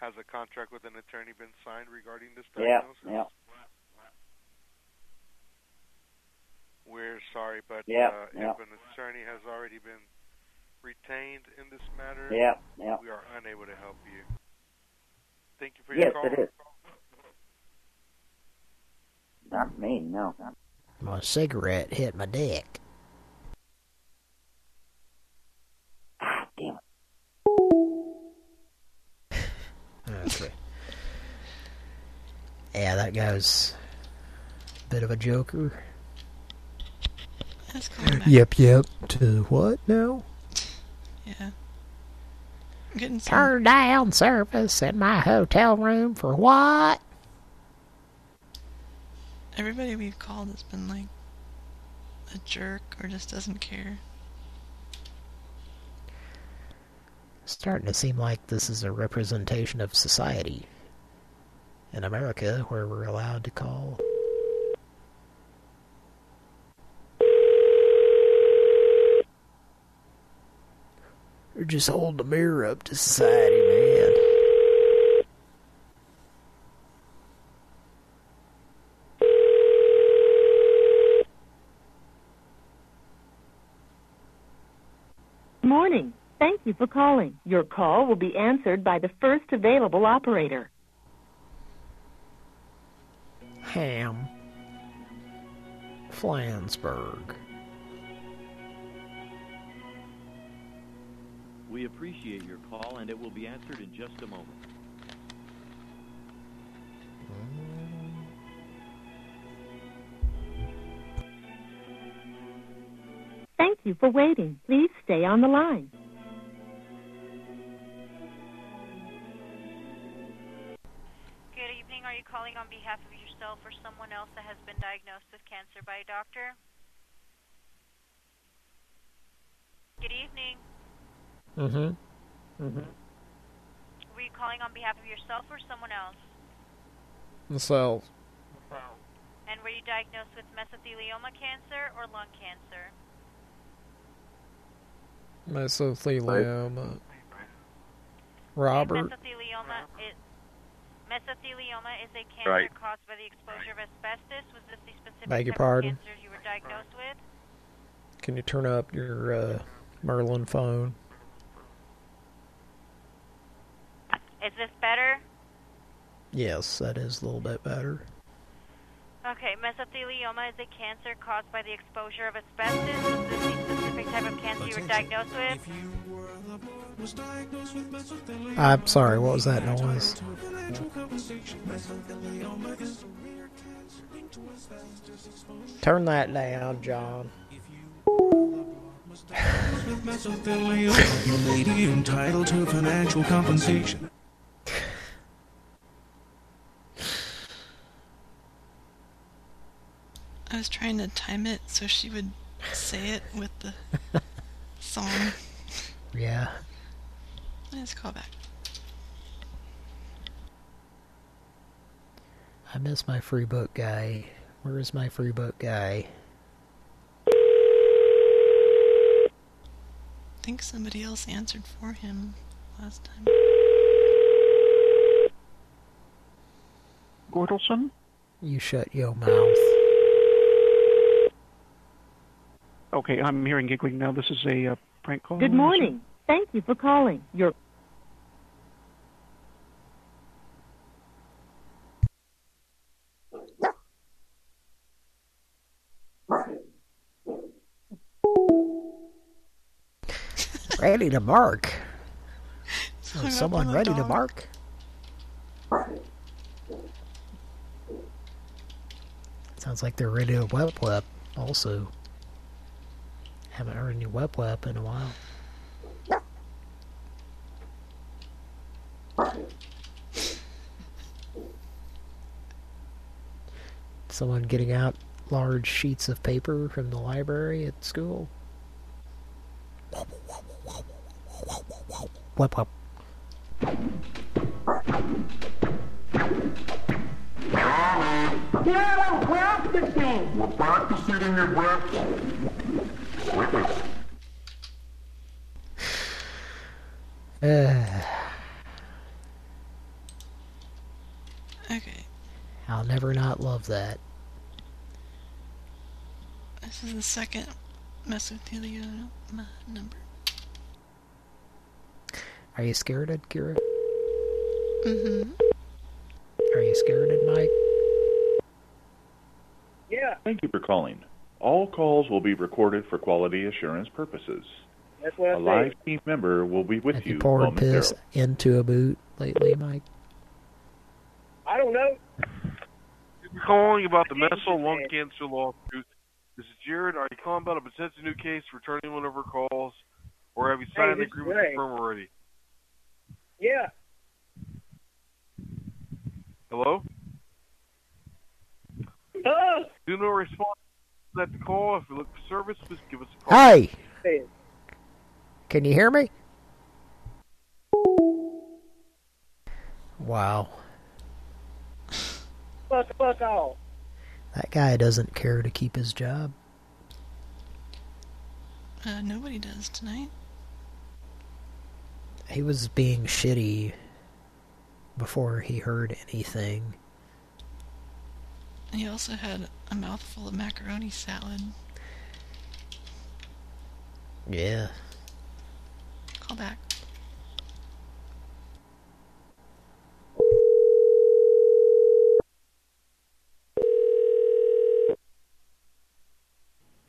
Has a contract with an attorney been signed regarding this Yeah, diagnosis? yeah. We're sorry, but Yeah, uh, yeah. if an attorney has already been retained in this matter, Yeah, yeah. we are unable to help you. Thank you for Yes, your call. it is. Not me, no. My cigarette hit my dick. Ah, damn it. Okay. Yeah, that guy's a bit of a joker. That's coming back. Yep, yep. To what now? Yeah. I'm getting some. Turn down service in my hotel room for what? Everybody we've called has been like a jerk or just doesn't care. Starting to seem like this is a representation of society in America where we're allowed to call. Or just hold the mirror up to society, man. morning. Thank you for calling. Your call will be answered by the first available operator. Ham. Flansburgh. We appreciate your call, and it will be answered in just a moment. Thank you for waiting. Please stay on the line. Good evening. Are you calling on behalf of yourself or someone else that has been diagnosed with cancer by a doctor? Good evening. Mm-hmm. Mm-hmm. Were you calling on behalf of yourself or someone else? So, And were you diagnosed with mesothelioma cancer or lung cancer? mesothelioma. Robert. Mesothelioma is mesothelioma is a cancer Right. caused by the exposure of asbestos. Was this the specific Beg your type pardon? of cancer you were diagnosed with? Can you turn up your uh, Merlin phone? Is this better? Yes, that is a little bit better. Okay, mesothelioma is a cancer caused by the exposure of asbestos. Was this the specific type of cancer you were diagnosed with? I'm sorry, what was that noise? Turn that down, John. mesothelioma, you may be entitled to financial compensation. I was trying to time it so she would say it with the song. Yeah. Let's call back. I miss my free book guy. Where is my free book guy? I think somebody else answered for him last time. Gordelson? You shut your mouth. Okay, I'm hearing giggling now. This is a uh, prank call. Good morning. Thank you for calling. Your Ready to bark. Hung up Is someone on the ready to dog. bark? Sounds like they're ready to wep wep also. Haven't heard any wep wep in a while. Someone getting out large sheets of paper from the library at school. Web Wep wep. Carol, practicing. We're practicing your breath. Uh, Okay, I'll never not love that. this is the second mesothelioma number. Are you scared, Kira? Mm-hmm. Are you scared, Mike? Yeah, Thank you for calling. All calls will be recorded for quality assurance purposes. that's what A I live say. team member will be with Have you you poured piss into a boot lately, Mike? I don't know. You're calling about the meso lung cancer lawsuit. This is Jared. Are you calling about a potential new case, returning one of our calls, or have you signed the this is agreement with the firm already? Yeah. Hello? Oh. Do no response at the call. If you look for service, please give us a call. Hey! Hey. Can you hear me? Wow. Fuck, fuck off. That guy doesn't care to keep his job. Uh, nobody does tonight. He was being shitty before he heard anything. He also had a mouthful of macaroni salad. Yeah. Call back.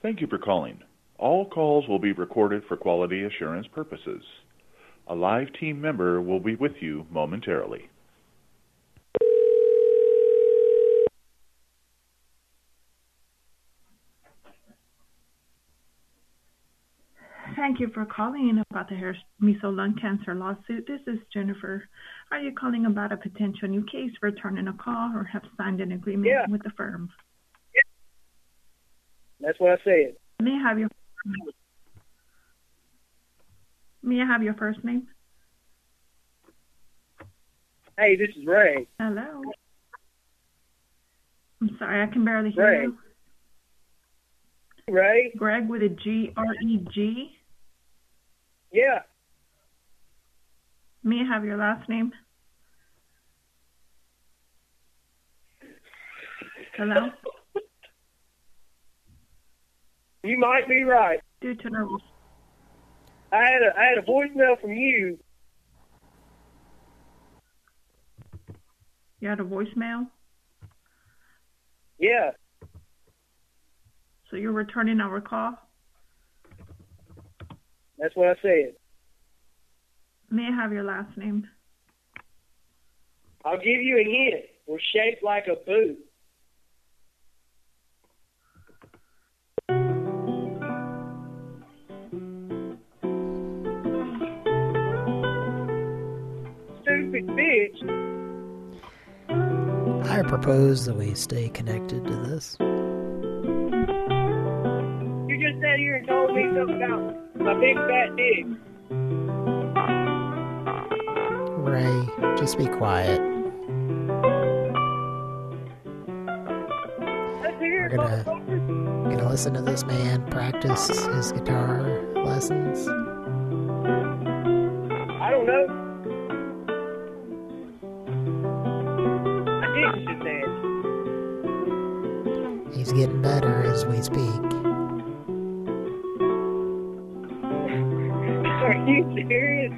Thank you for calling. All calls will be recorded for quality assurance purposes. A live team member will be with you momentarily. Thank you for calling in about the hair meso lung cancer lawsuit. This is Jennifer. Are you calling about a potential new case, returning a call, or have signed an agreement Yeah. with the firm? That's what I said. May I have your May I have your first name? Hey, this is Ray. Hello. I'm sorry, I can barely hear Ray. you. Ray? Greg with a G R E G. Yeah. May I have your last name? Hello? You might be right. Due to nervous. I had a I had a voicemail from you. You had a voicemail? Yeah. So you're returning our call? That's what I said. May I have your last name? I'll give you a hint. We're shaped like a boot. Stupid bitch. I propose that we stay connected to this. Sat here and told me something about my big fat dick. Ray, just be quiet. We're gonna, gonna listen to this man practice his guitar lessons. I don't know. I didn't sit there. He's getting better as we speak. Serious?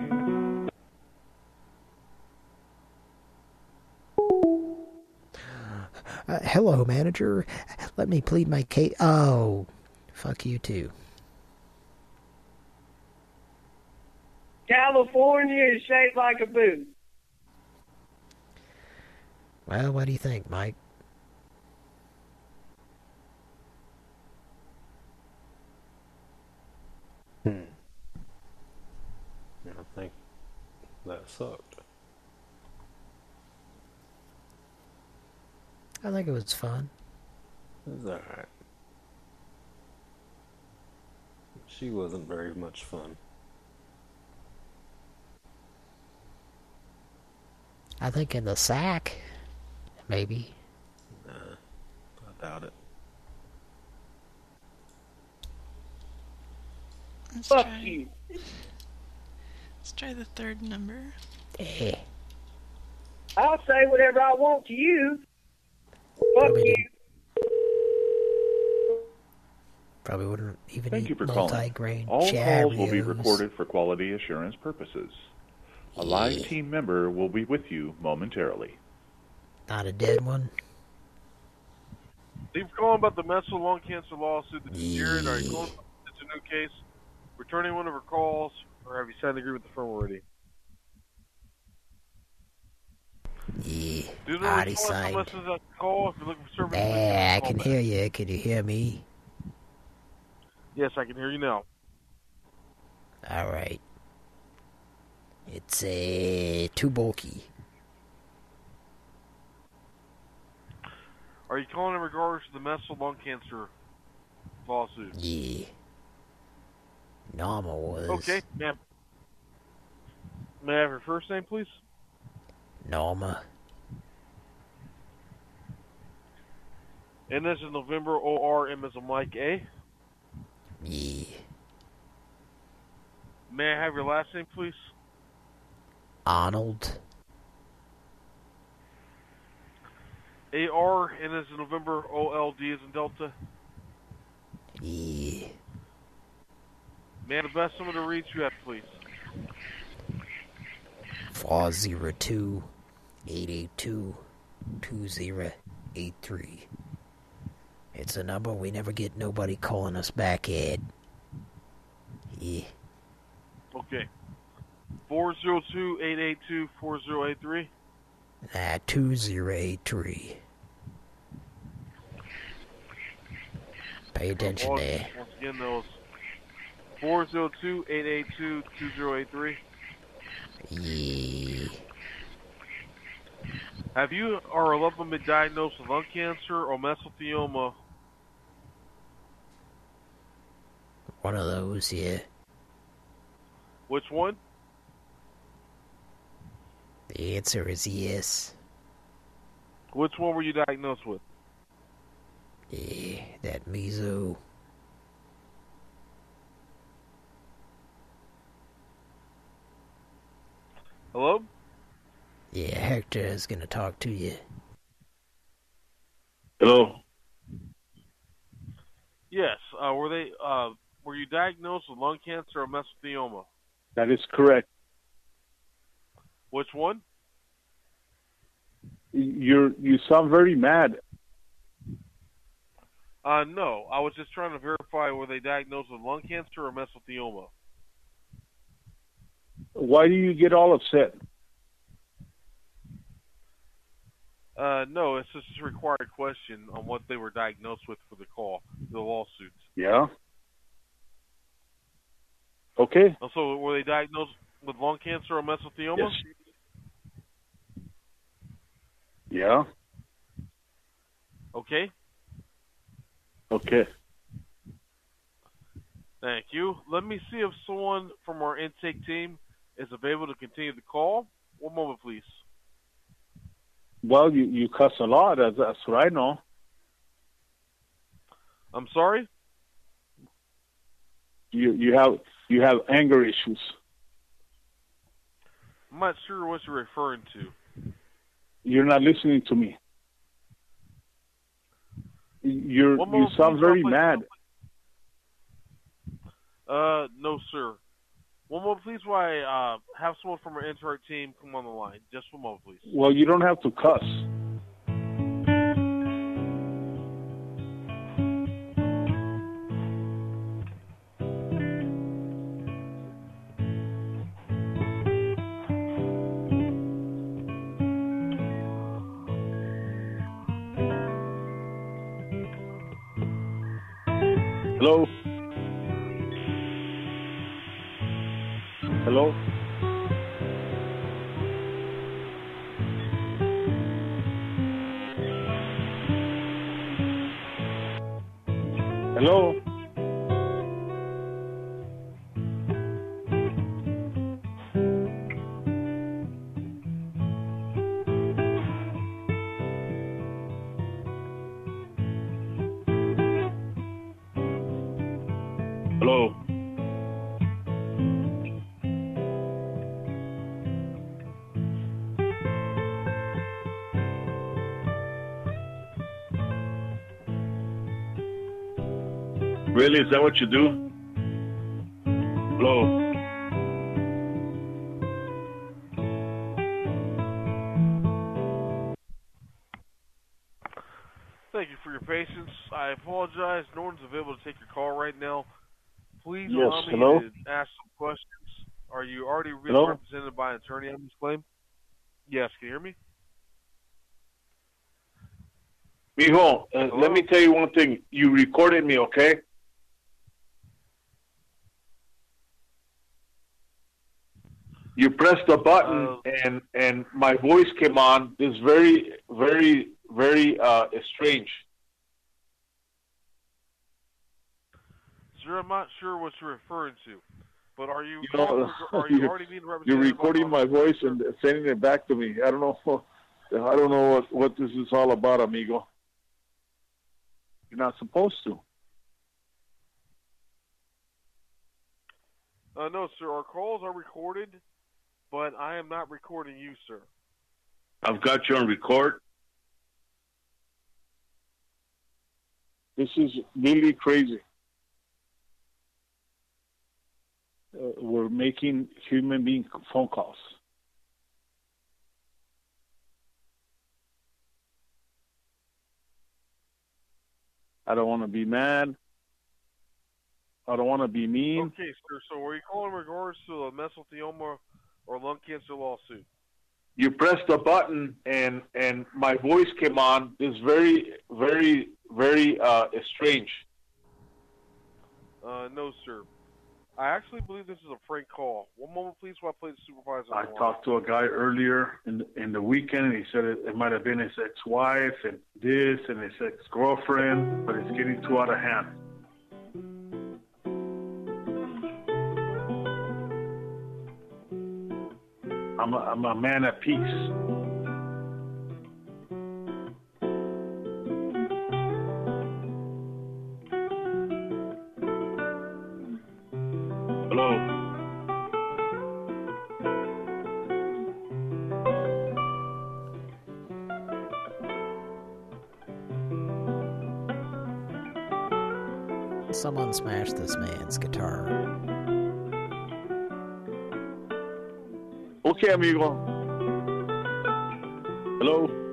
Uh, hello, manager. Let me plead my case. Oh, fuck you too. California is shaped like a boot. Well, what do you think, Mike? Hmm. I think that sucked. I think it was fun. It was alright. She wasn't very much fun. I think in the sack, maybe. Nah, I doubt it. Let's Fuck try, you. Let's try the third number. Eh. I'll say whatever I want to you. Fuck you. Probably wouldn't even Thank eat you for calling. multi-grain All calls will be recorded for quality assurance purposes. A live team member will be with you momentarily. Not a dead one. Thank you for calling about the Meso lung cancer lawsuit. This is Jared. Are you calling? It's a new case. Returning one of our calls, or have you signed an agreement with the firm already? Yeah, know already signed. unless it's call? If you're looking for service, please Yeah, I a can hear you. Can you hear me? Yes, I can hear you now. All right. It's uh, too bulky. Are you calling in regards to the Meso lung cancer lawsuit? Yeah. Norma was. Okay, ma'am. May I have your first name, please? Norma. N as in November, O R M as in Mike A. Yeah. May I have your last name, please? Arnold. A R N as in November, O L D as in Delta. Yeah. Have the best number to reach you at, please? Four zero two eight eight two two zero eight three. It's a number we never get nobody calling us back at. Yeah. Okay. Four zero two eight eight two four zero eight three. Nah, two zero eight three. Pay attention there. once again, those four zero two eight eight two two zero eight three. Yeah. Have you or a loved one been diagnosed with lung cancer or mesothelioma? One of those, yeah. Which one? The answer is yes. Which one were you diagnosed with? Yeah, that meso. Hello? Yeah, Hector is gonna talk to you. Hello. Yes. Uh, were they? Uh, were you diagnosed with lung cancer or mesothelioma? That is correct. Which one? You're you sound very mad. Uh, no. I was just trying to verify were they diagnosed with lung cancer or mesothelioma. Why do you get all upset? Uh, no, it's just a required question on what they were diagnosed with for the call, the lawsuits. Yeah. Okay. Also, were they diagnosed with lung cancer or mesothelioma? Yes. Yeah. Okay. Okay. Thank you. Let me see if someone from our intake team is available to continue the call. One moment, please. Well, you you cuss a lot. That's, that's what I know. I'm sorry. You you have you have anger issues. I'm not sure what you're referring to. You're not listening to me. You're you sound very mad. Uh, no, sir. One moment, please. While I uh, have someone from our intake team come on the line. Just one moment, please. Well, you don't have to cuss. Really? Is that what you do? Hello. Thank you for your patience. I apologize. No one's available to take your call right now. Please Yes, allow me hello? to ask some questions. Are you already Hello? represented by an attorney on this claim? Yes. Can you hear me? Mijo, uh, let me tell you one thing. You recorded me, okay? You pressed the button and and my voice came on. This very very very uh strange. Sir, I'm not sure what you're referring to, but are you, You know, are you you're- already being represented? You're recording my voice and sending it back to me. I don't know. I don't know what what this is all about, amigo. You're not supposed to. Uh, no, sir. Our calls are recorded, but I am not recording you, sir. I've got you on record. This is really crazy. uh, were making human being phone calls. I don't want to be mad. I don't want to be mean. Okay, sir. So are you calling regards to a mesothelioma or lung cancer lawsuit? You pressed a button and and my voice came on. It's very very very uh, strange. Uh, no, sir. I actually believe this is a prank call. One moment, please, while I play the supervisor. I talked to a guy earlier in the, in the weekend, and he said it, it might have been his ex-wife and this and his ex-girlfriend, but it's getting too out of hand. I'm a, I'm a man at peace. Someone smashed this man's guitar. Amigo. Hello.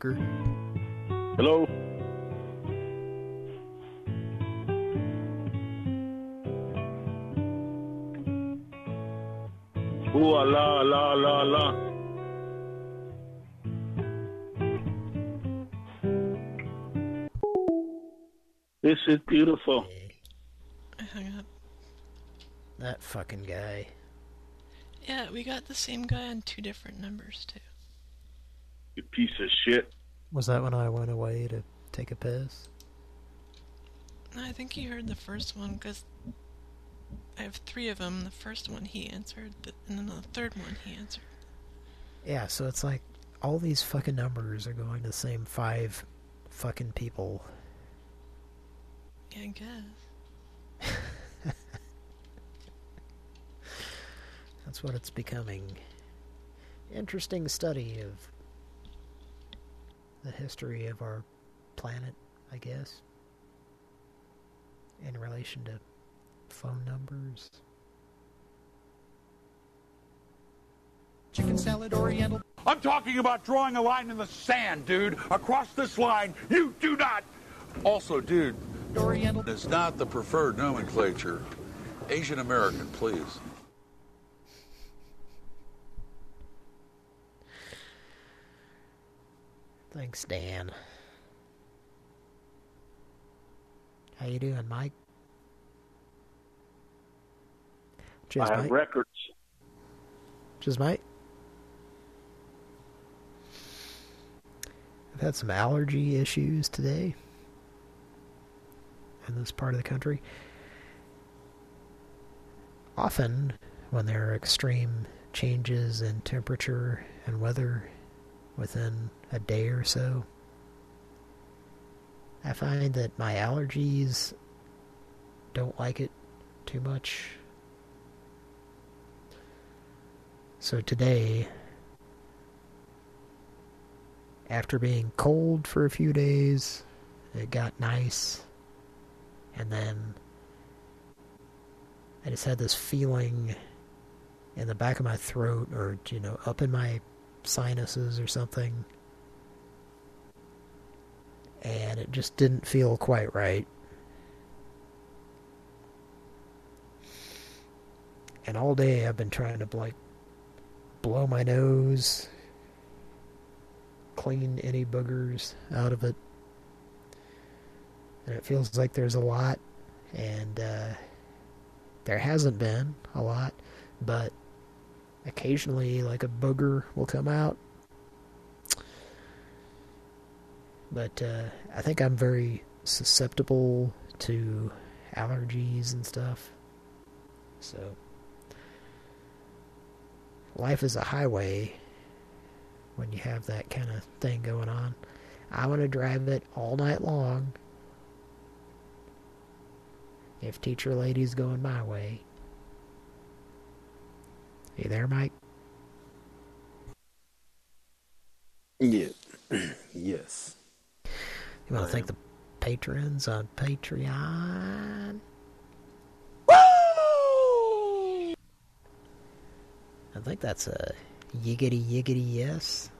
Goldberger. Hello. Ooh ah, la la la la. This is beautiful. I hung up. That fucking guy. Yeah, we got the same guy on two different numbers, too. You piece of shit. Was that when I went away to take a piss? I think he heard the first one because I have three of them. The first one he answered, and then the third one he answered. Yeah, so it's like all these fucking numbers are going to the same five fucking people. Yeah, I guess. That's what it's becoming. Interesting study of the history of our planet, I guess. In relation to phone numbers. Chicken salad oriental. I'm talking about drawing a line in the sand, dude. Across this line, you do not. Also, dude, Oriental. is not the preferred nomenclature. Asian American, please. Thanks, Dan. How you doing, Mike? Cheers, I have Mike. records. Cheers, Mike. I've had some allergy issues today in this part of the country. Often, when there are extreme changes in temperature and weather within a day or so, I find that my allergies don't like it too much. So today, after being cold for a few days, it got nice. And then I just had this feeling in the back of my throat or, you know, up in my sinuses or something. And it just didn't feel quite right. And all day I've been trying to, like, blow my nose, clean any boogers out of it. And it feels like there's a lot, and uh, There hasn't been a lot, but occasionally like a booger will come out. But uh, I think I'm very susceptible to allergies and stuff. So life is a highway when you have that kind of thing going on. I want to drive it all night long. If teacher lady's going my way. You there, Mike? Yeah. yes. You want to thank the patrons on Patreon? Woo! I think that's a yiggity yiggity yes.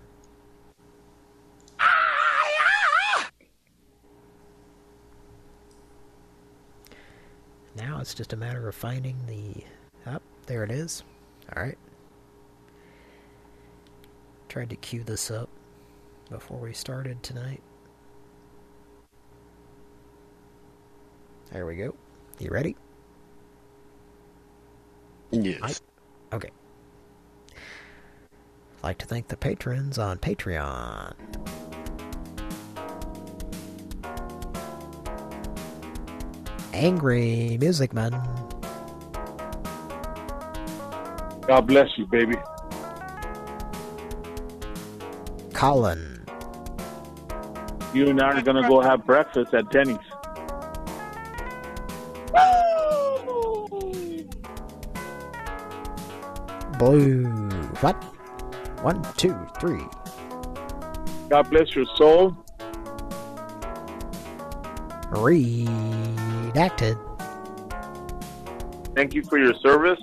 Now it's just a matter of finding the... Up, oh, there it is. Alright. Tried to cue this up before we started tonight. There we go. You ready? Yes. I, okay. I'd like to thank the patrons on Patreon. Angry Music Man. God bless you, baby. Colin. You and I are gonna go have breakfast at Denny's. Blue. What? One, two, three. God bless your soul. Redacted. Thank you for your service.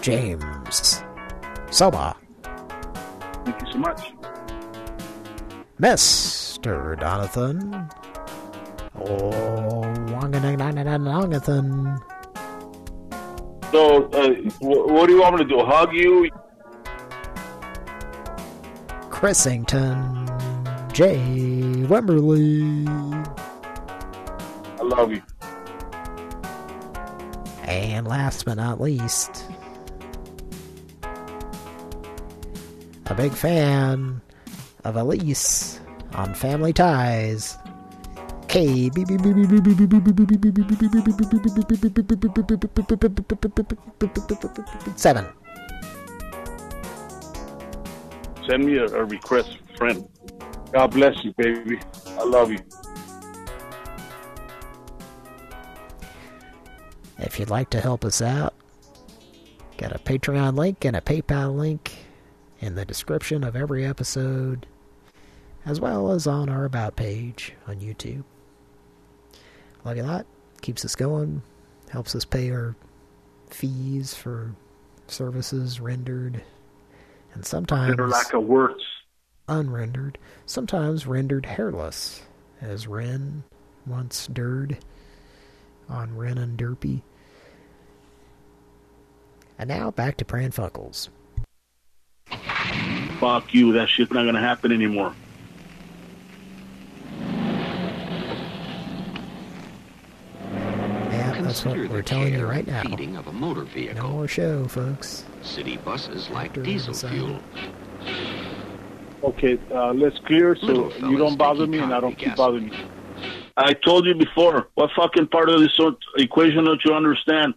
James. Soba. Thank you so much. Mr. Donathan. Oh, Wanganangananganathan. So, uh, what do you want me to do? Hug you? Chrisington. Jay Wemberly. I love you. And last but not least, a big fan of Elise on Family Ties. K seven. Send me a, a request, friend. God bless you, baby. I love you. If you'd like to help us out, got a Patreon link and a PayPal link in the description of every episode, as well as on our About page on YouTube. A lot. Keeps us going. Helps us pay our fees for services rendered. And sometimes... Of words. Unrendered. Sometimes rendered hairless. As Ren once dirred on Ren and Derpy. And now back to Pran Funkels. Fuck you. That shit's not gonna happen anymore. Yeah, that's what we're telling you right now. feeding of a motor No more show, folks. City buses like After diesel fuel. Okay, uh, let's clear so Little you don't bother me and I don't can't keep bothering you. I told you before. What fucking part of this sort- equation don't you understand?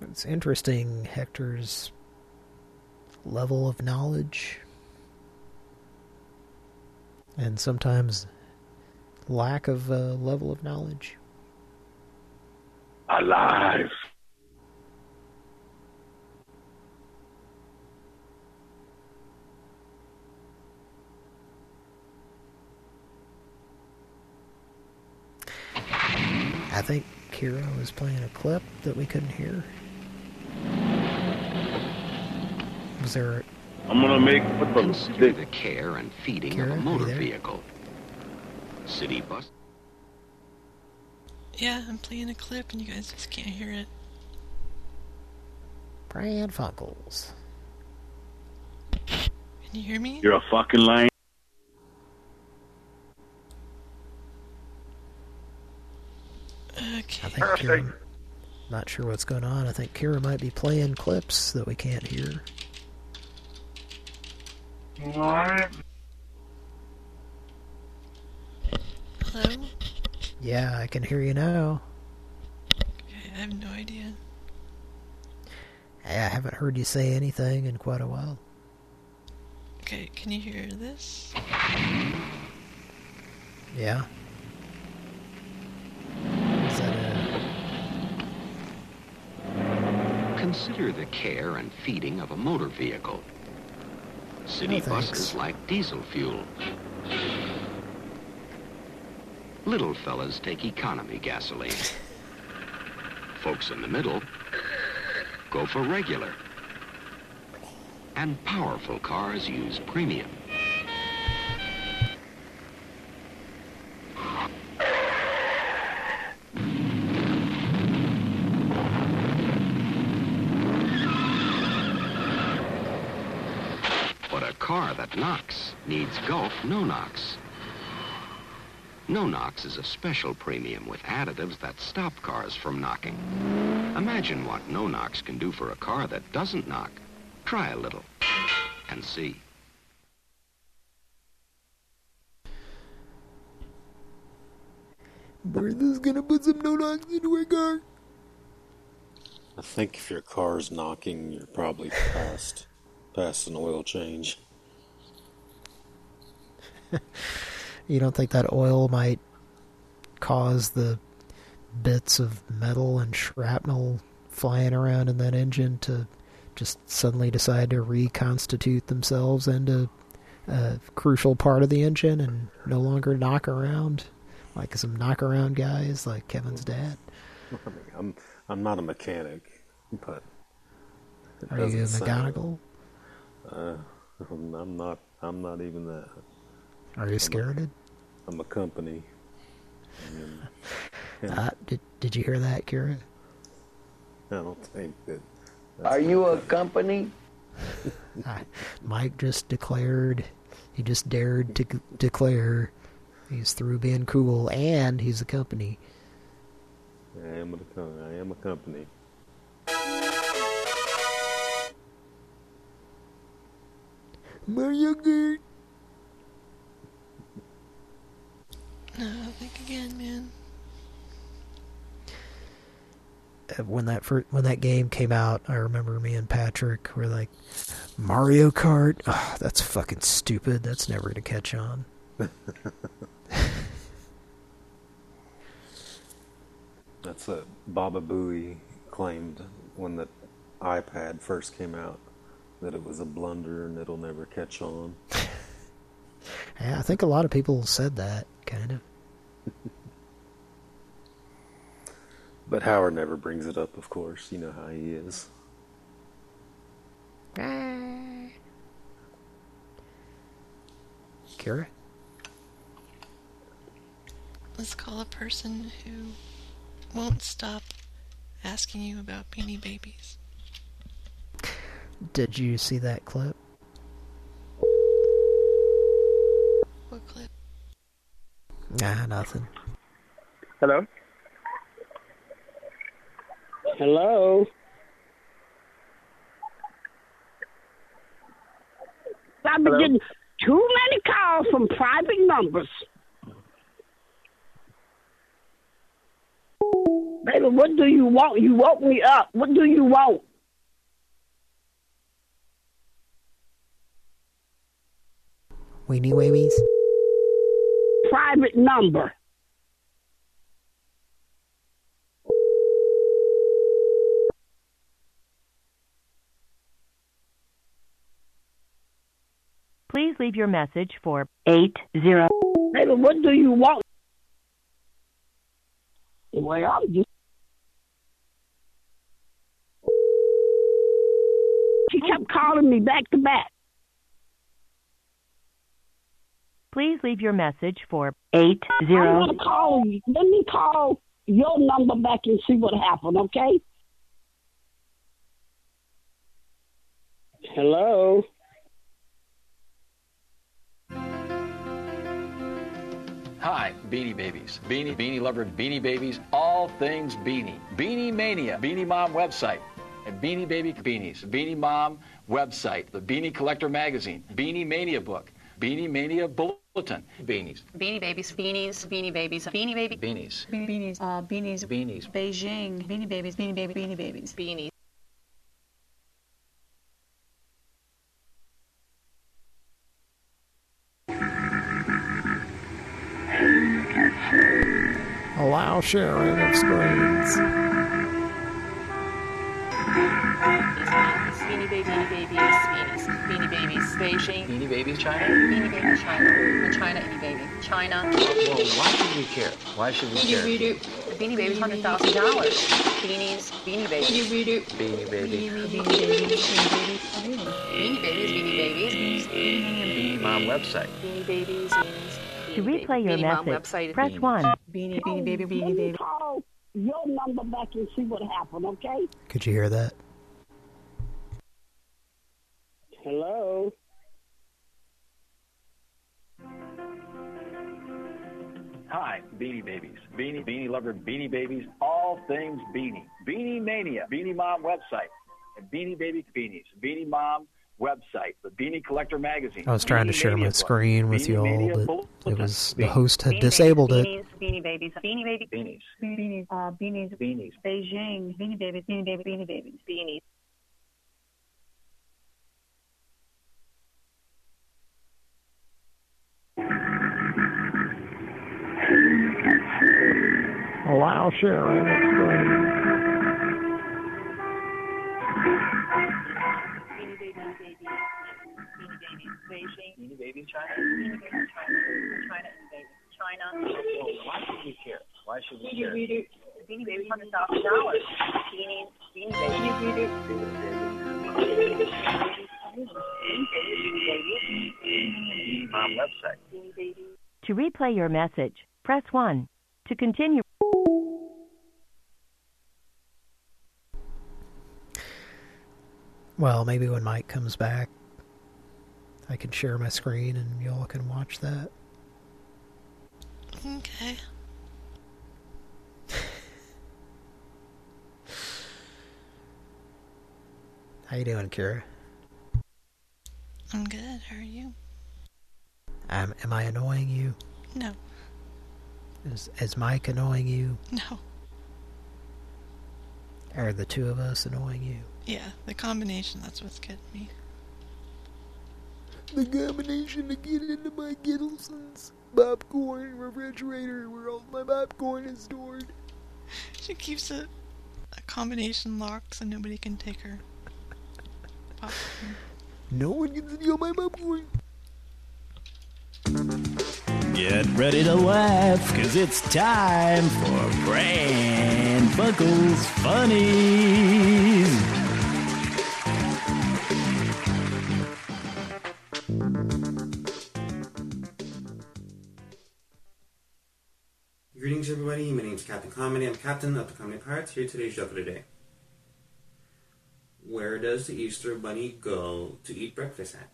It's interesting, Hector's level of knowledge. And sometimes lack of uh, level of knowledge. Alive. I think Kira was playing a clip that we couldn't hear. Was there... I'm gonna make Consider the care and feeding of a motor vehicle. City bus. Yeah, I'm playing a clip and you guys just can't hear it. Pran Funkels. Can you hear me? You're a fucking lion. Okay. I think Kira, not sure what's going on. I think Kira might be playing clips that we can't hear. What? Hello? Yeah, I can hear you now. Okay, I have no idea. Hey, I haven't heard you say anything in quite a while. Okay, can you hear this? Yeah. Is that a... Consider the care and feeding of a motor vehicle. City oh, No, buses like diesel fuel. Little fellas take economy gasoline. Folks in the middle go for regular. And powerful cars use premium. But a car that knocks needs Gulf No Nox. No Nox is a special premium with additives that stop cars from knocking. Imagine what No Nox can do for a car that doesn't knock. Try a little and see. Bertha's gonna put some no-knocks into her car. I think if your car's knocking, you're probably past past an oil change. You don't think that oil might cause the bits of metal and shrapnel flying around in that engine to just suddenly decide to reconstitute themselves into a crucial part of the engine and no longer knock around like some knock around guys like Kevin's dad? I mean, I'm I'm not a mechanic, but Are you doesn't sound- Uh, I'm not. I'm not even that. Are you scared? I'm a company. And, and Uh, did, did you hear that, Kira? I don't think that. Are you a company? Mike just declared, he just dared to declare he's through being cool and he's a company. I am a co- I am a company. Mario Kart. No, think again, man. Uh, When that fir- when that game came out, I remember me and Patrick were like, Mario Kart? Ugh, that's fucking stupid. That's never going to catch on. That's what Baba Booey claimed when the iPad first came out that it was a blunder and it'll never catch on. Yeah, I think a lot of people said that, kind of. But Howard never brings it up, of course. You know how he is. Kira? Let's call a person who won't stop asking you about beanie babies. Did you see that clip? What clip? Nah, nothing. Hello? Hello? I've been Hello? getting too many calls from private numbers. Baby, what do you want? You woke me up. What do you want? Weenie Wamies? Private number. Please leave your message for 80. Baby, what do you want? Well, I'm just. She kept calling me back to back. Please leave your message for 80. I'm gonna call you. Let me call your number back and see what happened, okay? Hello? Hi, Beanie Babies. Beanie, Beanie Lover, Beanie Babies, all things Beanie. Beanie Mania, Beanie Mom website. And Beanie Baby Beanies, Beanie Mom website, the Beanie Collector magazine, Beanie Mania book, Beanie Mania bulletin, Beanies. Beanie Babies, beanies, beanie babies, beanie baby, Beanies. beanies, uh, beanies, Beanies. Beijing, beanie babies, beanie baby, beanie babies, beanies. Allow sharing of screens. Beanie baby, beanie babies, beanies, beanie babies, Beijing, Beanie Babies China? beanie baby, China, China, beanie baby, China. Well, why should we care? Why should we care? Beanie babies, hundred thousand dollars. Beanies, beanie babies. Beanie Baby. Beanie babies, beanie babies, beanie babies, beanie babies, Beanie Mom website. beanie babies, To replay your Beanie message, website press Beanie. 1. beanie, beanie baby, Let beanie baby. call your number back and see what happened, okay? Could you hear that? Hello. Hi, Beanie Babies. Beanie, Beanie Lover, Beanie Babies, all things Beanie. Beanie Mania, Beanie Mom website. And Beanie Baby Beanies, Beanie Mom website, the Beanie Collector magazine. I was trying to share Mania my book, screen with Beanie you all, Mania but bulletin, it was the host had Beanie disabled it. babies, Beanie babies, beanie baby, Beanies. beanies, uh, beanies, Beanies. Beijing, beanie babies, beanie baby, beanie babies, beanies. Allow sharing China, China. Why. To replay your message, press 1. To continue, Well, maybe when Mike comes back, I can share my screen and y'all can watch that. Okay. How you doing, Kira? I'm good. How are you? Um, am I annoying you? No. Is, is Mike annoying you? No. Are the two of us annoying you? Yeah, the combination, that's what's getting me. The combination to get into my Gittelson's popcorn refrigerator where all my popcorn is stored. She keeps it a combination lock so nobody can take her popcorn. No one can steal my popcorn. Get ready to laugh, cause it's time for Brand Buckles Funnies. Greetings, everybody. My name is Captain Comedy. I'm captain of the Comedy Pirates. Here today's joke of the day. Where does the Easter Bunny go to eat breakfast at?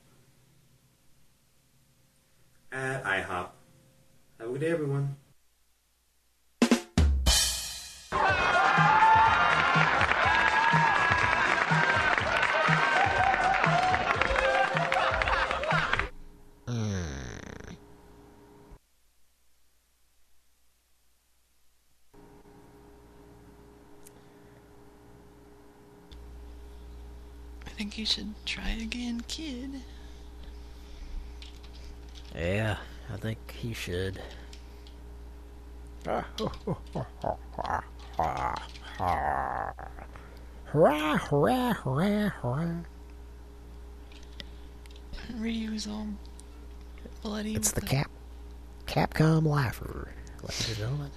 At IHOP. Have a good day, everyone. I think you should try again, kid. Yeah, I think he should. Ryu's all bloody. It's the Cap Capcom Laugher, ladies and gentlemen.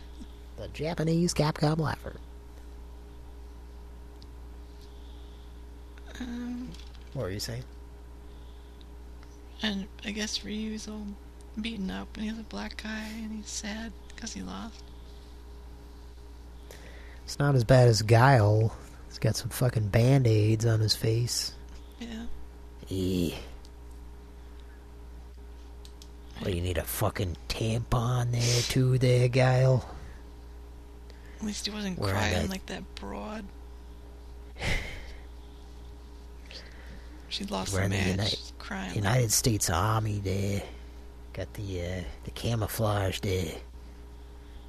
The Japanese Capcom Laugher. Um, What were you saying? and I guess Ryu's all beaten up, and he's a black guy, and he's sad because he lost. It's not as bad as Guile. He's got some fucking band-aids on his face. Yeah. Eh. Well, you need a fucking tampon there too, there, Gail. At least he wasn't Where crying like that broad. She lost We're the in the match. United, She's crying. United States Army there. Got the uh, the camouflage there.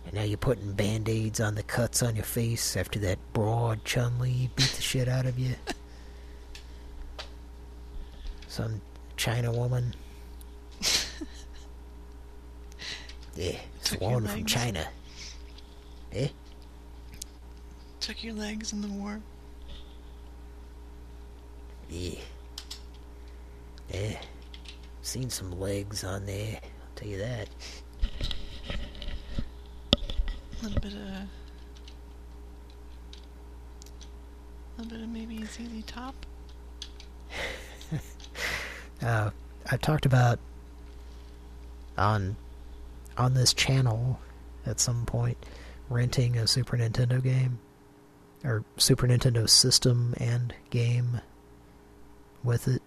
And now you're putting band-aids on the cuts on your face after that broad Chun-Li beat the shit out of you. Some China woman. yeah, your sworn from. China. Eh? Took your legs in the war. Yeah. Yeah. Seen some legs on there, I'll tell you that. A little bit of. A little bit of maybe a ZZ Top. Uh, I've talked about on on this channel at some point renting a Super Nintendo game or Super Nintendo system and game with it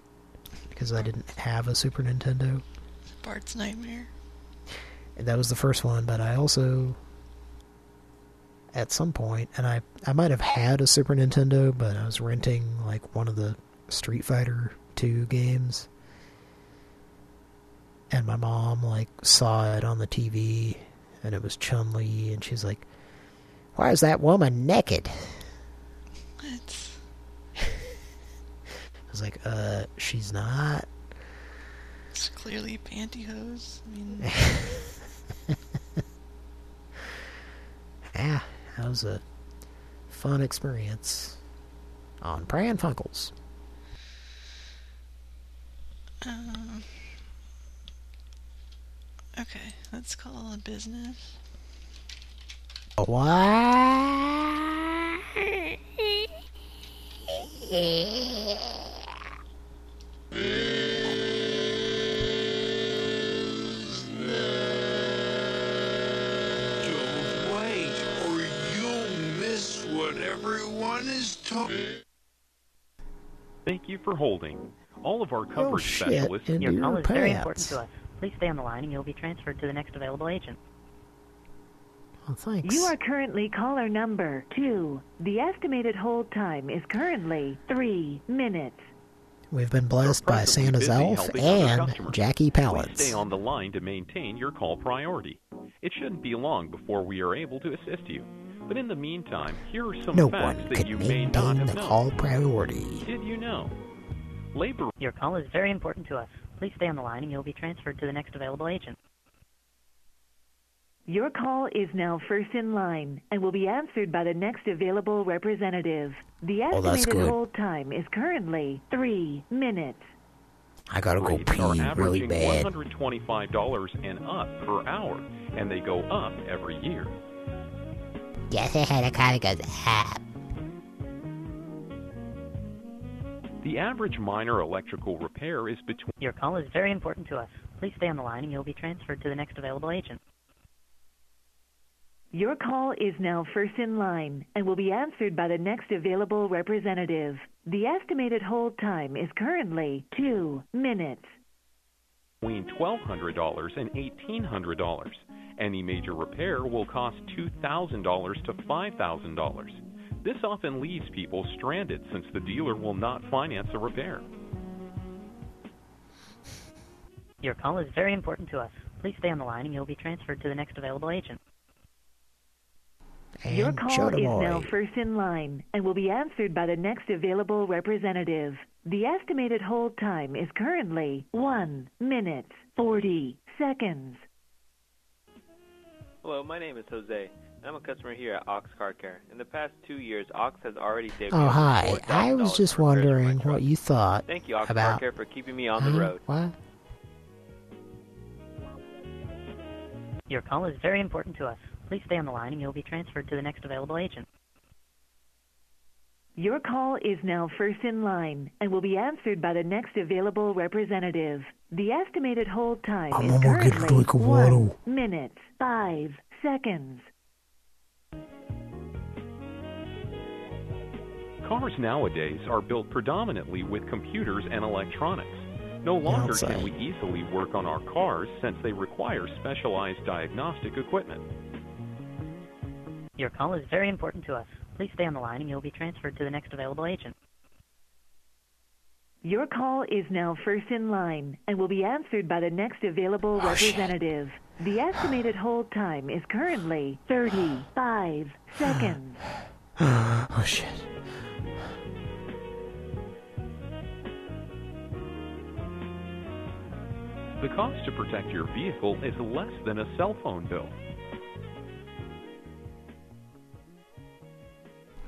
because I didn't have a Super Nintendo. Bart's Nightmare. And that was the first one, but I also at some point and I I might have had a Super Nintendo, but I was renting like one of the Street Fighter 2 games. And my mom like saw it on the TV and it was Chun-Li and she's like, "Why is that woman naked?" What? Was like, "Uh, she's not." It's clearly pantyhose. I mean, Yeah, that was a fun experience on Pran Funkels. um, okay, let's call a business. Don't wait, or you'll miss what everyone is talking. Thank you for holding. All of our oh, coverage shit, specialists. into Your your call is very important to us. Please stay on the line and you'll be transferred to the next available agent. Oh, thanks. You are currently caller number two. The estimated hold time is currently three minutes. We've been blessed by Santa's busy elf and. Jackie Please Palance. stay on the line to maintain your call priority. It shouldn't be long before we are able to assist you. But in the meantime, here are some No facts one that could you may not maintain have the call priority. Did you know? Labor Your call is very important to us. Please stay on the line and you'll be transferred to the next available agent. Your call is now first in line and will be answered by the next available representative. The Oh, estimated good. hold time is currently three minutes. I gotta go rates are pee really averaging bad. $125 and up per hour, and they go up every year. Yes, I had a kind of goes up. The average minor electrical repair is between Your call is very important to us. Please stay on the line and you'll be transferred to the next available agent. Your call is now first in line and will be answered by the next available representative. The estimated hold time is currently two minutes. between $1,200 and $1,800. Any major repair will cost $2,000 to $5,000. This often leaves people stranded since the dealer will not finance a repair. Your call is very important to us. Please stay on the line and you'll be transferred to the next available agent. Your And call Choda is Boy. now first in line and will be answered by the next available representative. The estimated hold time is currently one minute, 40 seconds. Hello, my name is Jose. I'm a customer here at Ox Car Care. In the past two years, Ox has already saved Oh, hi. I was just for repairs for my wondering what you thought Thank you, Ox Car. Care, for keeping me on Huh? the road. What? Your call is very important to us. Please stay on the line and you'll be transferred to the next available agent. Your call is now first in line and will be answered by the next available representative. The estimated hold time I'm is gonna get a currently drink of water. one minute, five seconds. Cars nowadays are built predominantly with computers and electronics. No longer say. can we easily work on our cars since they require specialized diagnostic equipment. Your call is very important to us. Please stay on the line and you'll be transferred to the next available agent. Your call is now first in line and will be answered by the next available Oh, representative. The estimated hold time is currently 35 seconds. oh shit. The cost to protect your vehicle is less than a cell phone bill.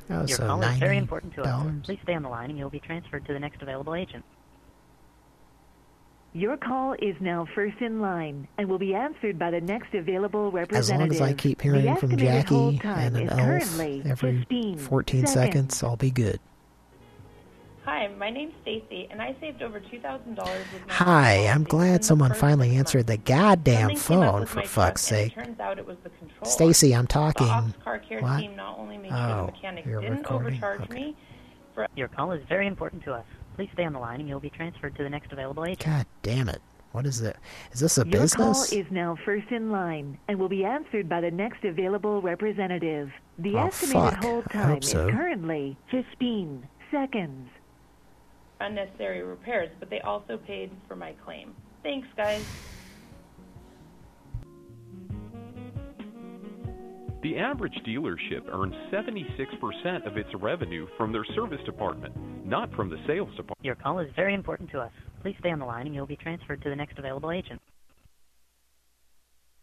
Oh, Your so call is very important to us. Please stay on the line and you'll be transferred to the next available agent. Your call is now first in line and will be answered by the next available representative. As long as I keep hearing from Jackie and an elf every 14 seconds. seconds, I'll be good. Hi, my name's Stacy, and I saved over $2,000 Hi, I'm glad someone finally answered the goddamn Something phone for fuck's sake. Turns out it was the control. Stacy, I'm talking. Car Care What? team not only made Oh, the you're didn't recording? overcharge me for Your call is very important to us. Please stay on the line and you'll be transferred to the next available agent. God damn it. What is it? Is this a Your call is now first in line and will be answered by the next available representative. The Oh, estimated fuck. hold time so. is currently 15 seconds. Unnecessary repairs, but they also paid for my claim. Thanks, guys. The average dealership earns 76% of its revenue from their service department, not from the sales department. Your call is very important to us. Please stay on the line and you'll be transferred to the next available agent.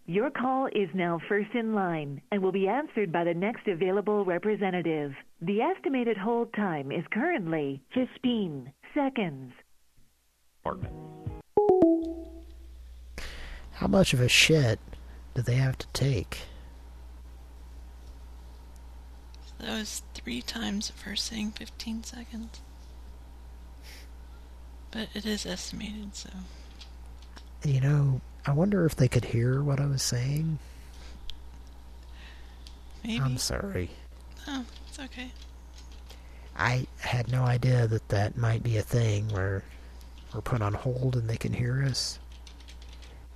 Your call is now first in line and will be answered by the next available representative. The estimated hold time is currently 15 seconds. department. How much of a shit do they have to take? That was three times of her saying 15 seconds. But it is estimated, so. You know, I wonder if they could hear what I was saying. Maybe. I'm sorry. Oh, it's okay. I had no idea that that might be a thing where we're put on hold and they can hear us.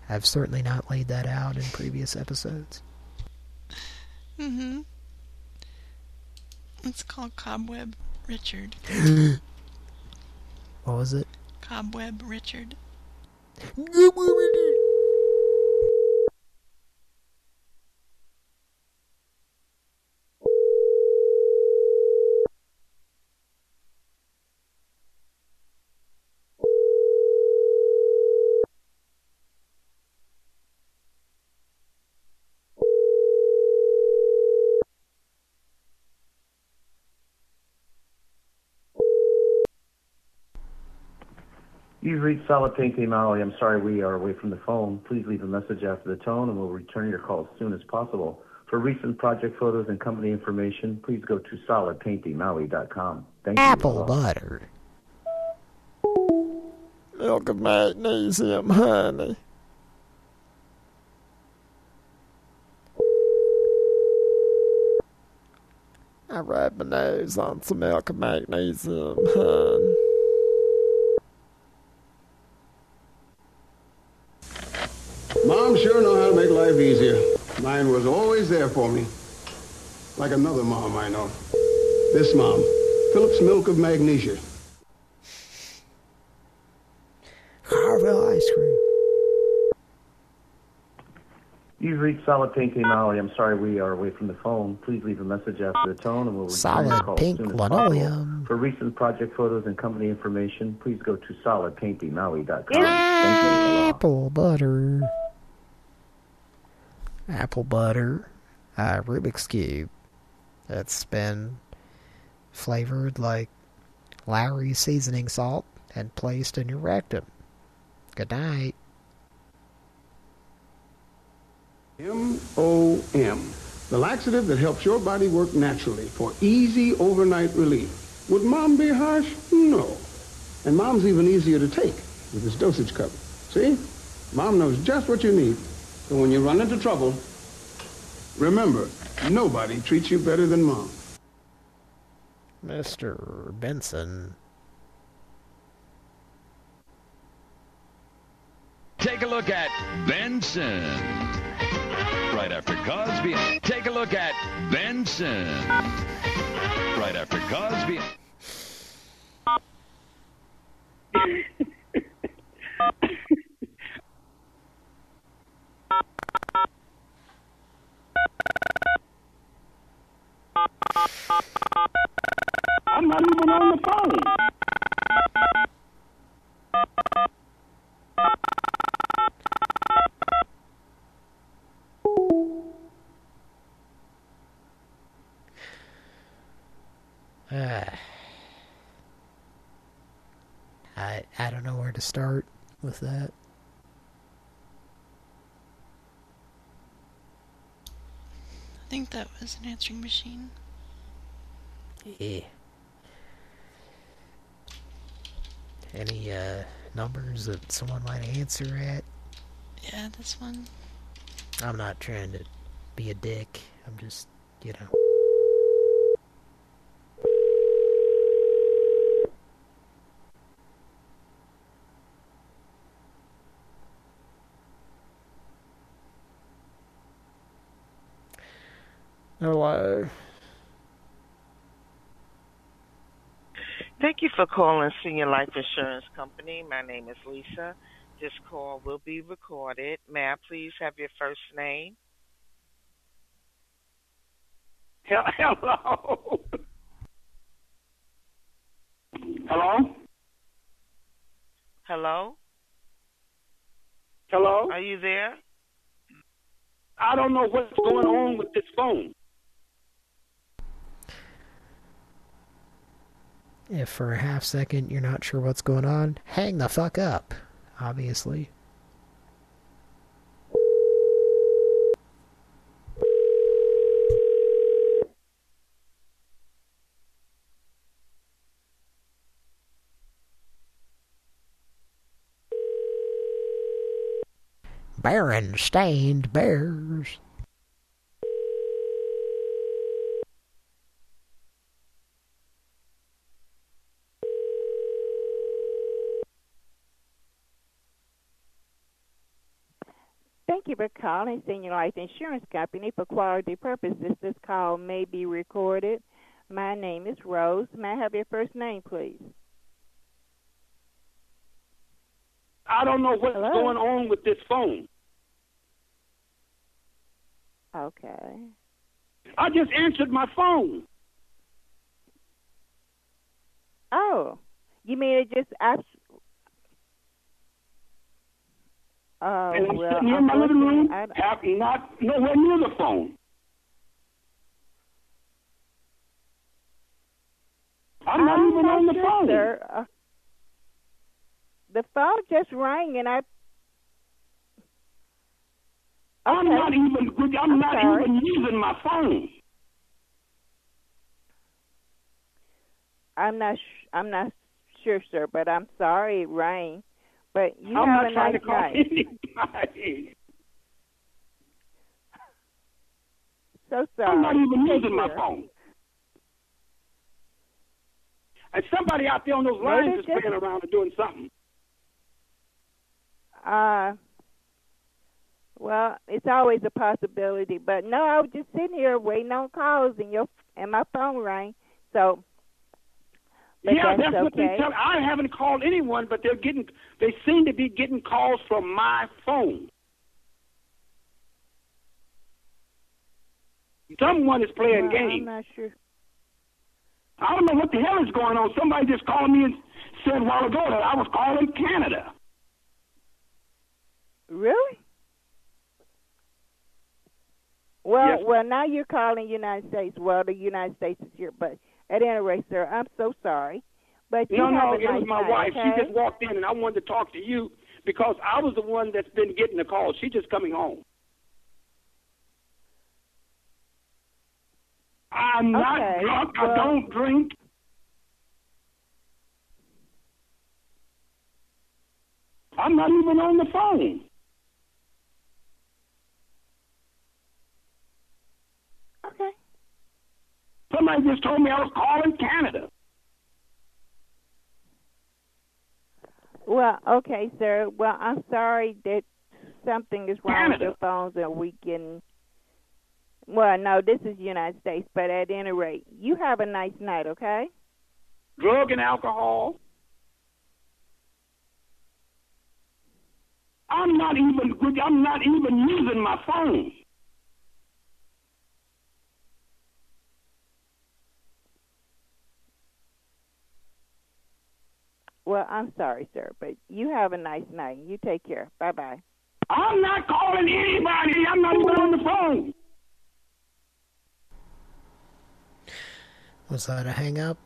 I've certainly not laid that out in previous episodes. Mm-hmm. It's called Cobweb Richard. What was it? Cobweb Richard. You've reached Solid Painting Maui. I'm sorry we are away from the phone. Please leave a message after the tone and we'll return your call as soon as possible. For recent project photos and company information, please go to solidpaintingmaui.com. Thank you. Apple butter. Milk of magnesium, honey. I rub my nose on some milk of magnesium, hun. Mom sure know how to make life easier. Mine was always there for me. Like another mom I know. This mom, Phillips Milk of Magnesia. Carvel ice cream. You've reached Solid Painting Maui. I'm sorry we are away from the phone. Please leave a message after the tone and we'll return your Solid call pink as soon as linoleum. possible. For recent project photos and company information, please go to solidpaintingmaui.com. Thank you. Apple butter. Apple butter. Uh, Rubik's Cube. That's been flavored like Lawry seasoning salt and placed in your rectum. Good night. M-O-M. The laxative that helps your body work naturally for easy overnight relief. Would mom be harsh? No. And mom's even easier to take with this dosage cup. See? Mom knows just what you need. So when you run into trouble, remember, nobody treats you better than mom. Mr. Benson. Take a look at Benson. Right after Cosby, take a look at Benson. Right after Cosby. to start with that. I think that was an answering machine. Yeah. Any uh, numbers that someone might answer at? Yeah, this one. I'm not trying to be a dick. I'm just, you know. Thank you for calling Senior Life Insurance Company. My name is Lisa. This call will be recorded. May I please have your first name? Hel- Hello. Hello. Hello? Hello. Are you there? I don't know what's going on with this phone. If for a half second you're not sure what's going on, hang the fuck up, obviously. Berenstain Bears. For calling Senior Life Insurance Company for quality purposes. This call may be recorded. My name is Rose. May I have your first name, please? I don't know what's Hello? going on with this phone. Okay. I just answered my phone. Oh, you mean it just abs- Oh, and I'm well, sitting here in my living room, have not nowhere near the phone. I'm not even on the sure, phone. Sir. Uh, the phone just rang, and I. I'm not even. I'm, I'm not sorry. even using my phone. I'm not. Sh- I'm not sure, sir, but I'm sorry it rang. But you I'm have not a trying nice to call night. anybody. So sorry. I'm not even Take using my phone. And somebody out there on those lines is just- playing around and doing something. Uh, well, it's always a possibility, but no, I was just sitting here waiting on calls, and your and my phone rang. So, but yeah, that's, that's what they okay. tell. I haven't called anyone, but they're getting. They seem to be getting calls from my phone. Someone is playing Well, I'm games. not sure. I don't know what the hell is going on. Somebody just called me and said a while ago that I was calling Canada. Really? Well, Yes. well, now you're calling United States. Well, the United States is here, but at any rate, sir, I'm so sorry. But you No, no, it was my night, wife. Okay? She just walked in, and I wanted to talk to you because I was the one that's been getting the calls. She's just coming home. I'm not Okay, drunk. I don't drink. I'm not even on the phone. Okay. Somebody just told me I was calling Canada. Well, okay, sir. Well, I'm sorry that something is wrong with your phones, and we can. Well, no, this is United States, but at any rate, you have a nice night, okay? Drug and alcohol. I'm not even. I'm not even using my phone. Well, I'm sorry, sir, but you have a nice night. You take care. Bye bye. I'm not calling anybody. I'm not even on the phone. Was that a hang up?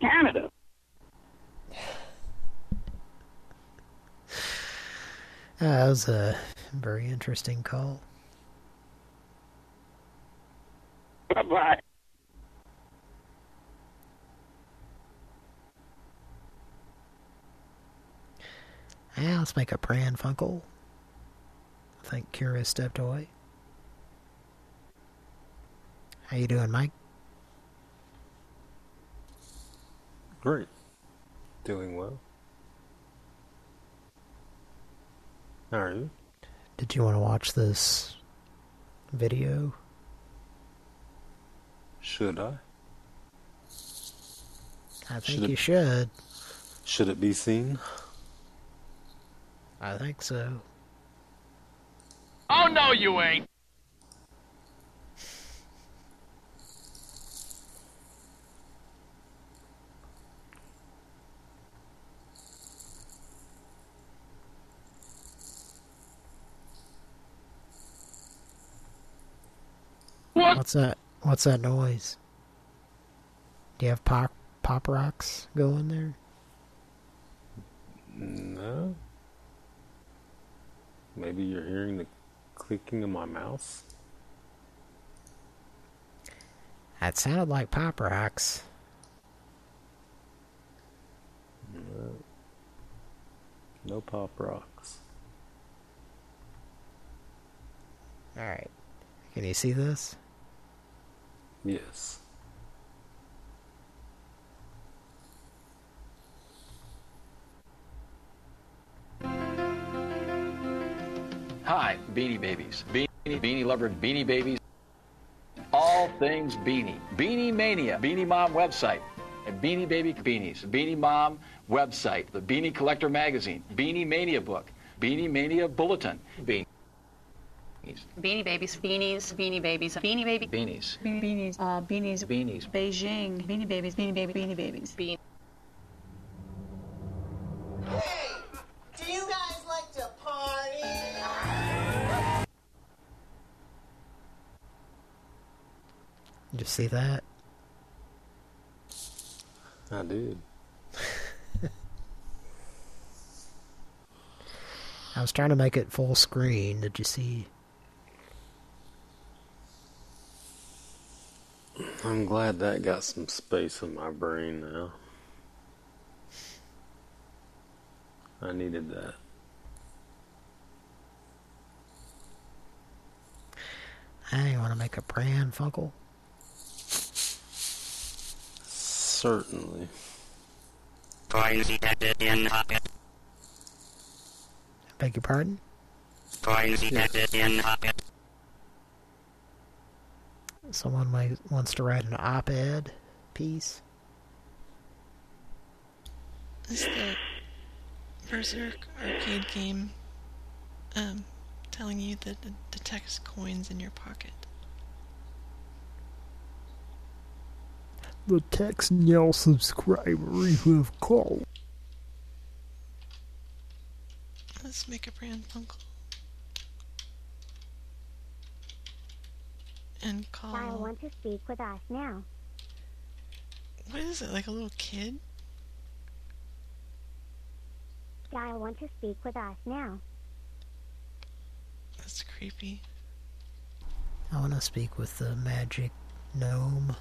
Canada. that was a very interesting call. Bye bye. Yeah, let's make a Pran Funkel. I think Kira stepped away. How you doing, Mike? Great. Doing well. How are you? Did you want to watch this video? Should I? I think Should it- you should. Should it be seen? I think so. Oh, no, you ain't. What's that? What's that noise? Do you have pop pop rocks going there? No. Maybe you're hearing the clicking of my mouse? That sounded like pop rocks. No. No pop rocks. Alright. Can you see this? Yes. Hi, Beanie Babies. Beanie, Beanie Lover, Beanie Babies. All things Beanie. Beanie Mania, Beanie Mom website. And Beanie Baby Beanies, Beanie Mom website, the Beanie Collector magazine, Beanie Mania book, Beanie Mania bulletin, Beanie. Beanie Babies, beanies, beanie babies, beanie baby, Beanies. beanies, uh, beanies, Beanies. Beijing, beanie babies, beanie baby, beanie babies, beanie. You see that? I did. I was trying to make it full screen. Did you see? I'm glad that got some space in my brain now. I needed that. Hey, you want to make a Pran, Funkel? Certainly. Coins in your pocket. Beg your pardon? Coins detected in pocket. Someone might, wants to write an op-ed piece. Is the Berzerk arcade game um, telling you that it detects coins in your pocket? The Texan subscriber you have called. Let's make a Pran Funkel. And call. I want to speak with us now. What is it, like a little kid? Dial want to speak with us now. That's creepy. I want to speak with the magic gnome.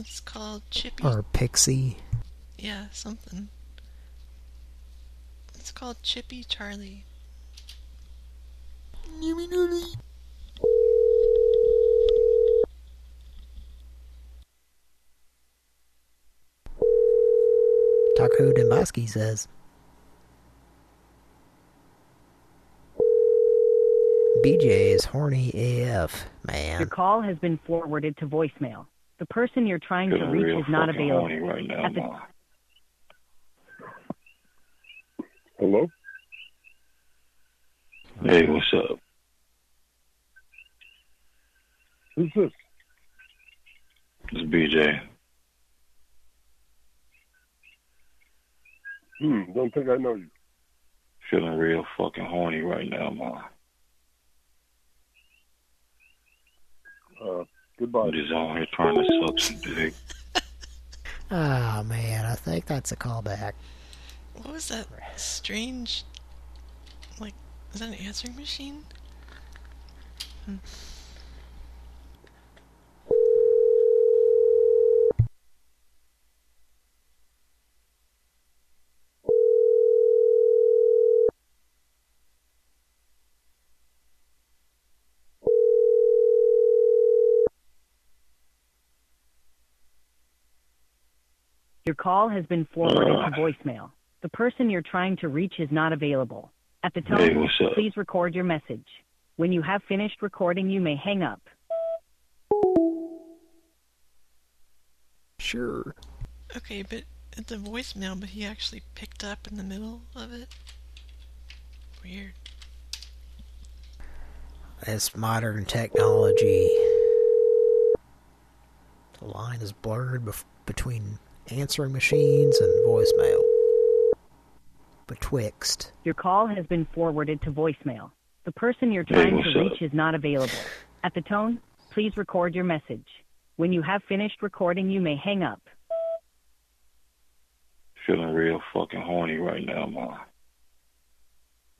It's called Chippy. Or pixie. Yeah, something. It's called Chippy Charlie. Taco de Husky says. BJ is horny AF, man. Your call has been forwarded to voicemail. The person you're trying to reach is not available. right now, At the- Ma. Hello? Hey, what's up? Who's this? It's BJ. Hmm, don't think I know you. Feeling real fucking horny right now, Ma. Uh, goodbye. I'm just on here trying to suck some dick. Oh, man, I think that's a callback. What was that strange, like, is that an answering machine? Hmm. Your call has been forwarded Uh. to voicemail. The person you're trying to reach is not available. At the tone, Hey, please record your message. When you have finished recording, you may hang up. Sure. Okay, but it's a voicemail, but he actually picked up in the middle of it. Weird. This modern technology. The line is blurred bef- between answering machines and voicemail. Betwixt. Your call has been forwarded to voicemail. The person you're trying what's to up? reach is not available. At the tone, please record your message. When you have finished recording, you may hang up. Feeling real fucking horny right now, Ma.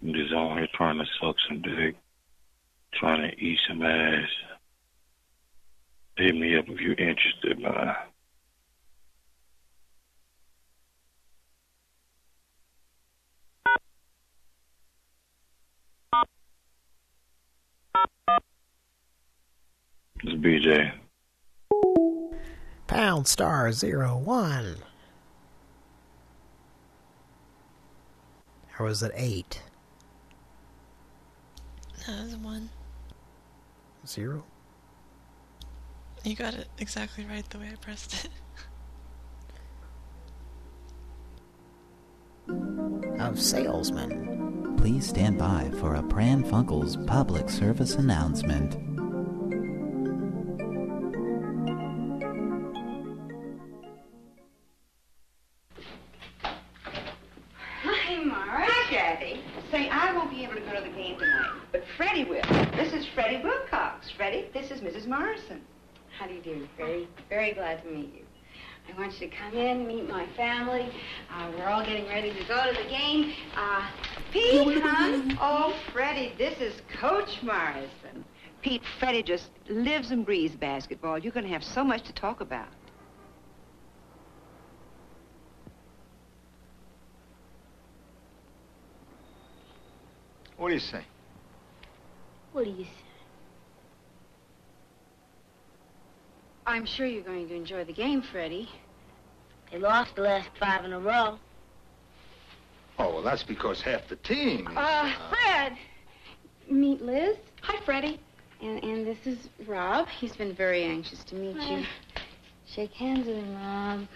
I'm just on here trying to suck some dick. Trying to eat some ass. Hit me up if you're interested, man. It's BJ. Pound star zero one. Or was it eight? No, it was one. Zero? You got it exactly right the way I pressed it. Of salesman. Please stand by for a Pran Funkels public service announcement. Hi, Mara. Hi, Kathy. Say, I won't be able to go to the game tonight, but Freddie will. This is Freddie Wilcox. Freddie, this is Mrs. Morrison. How do you do? Very, very glad to meet you. I want you to come in, meet my family. Uh, we're all getting ready to go to the game. Uh, Pete, hon? Oh, Freddie, this is Coach Morrison. Pete, Freddie just lives and breathes basketball. You're going to have so much to talk about. What do you say? what do you say? I'm sure you're going to enjoy the game, Freddie. They lost the last five in a row. Oh, well, that's because half the team. is- Uh, Fred! Meet Liz. Hi, Freddie. And, and this is Rob. He's been very anxious to meet you. Shake hands with him, Rob.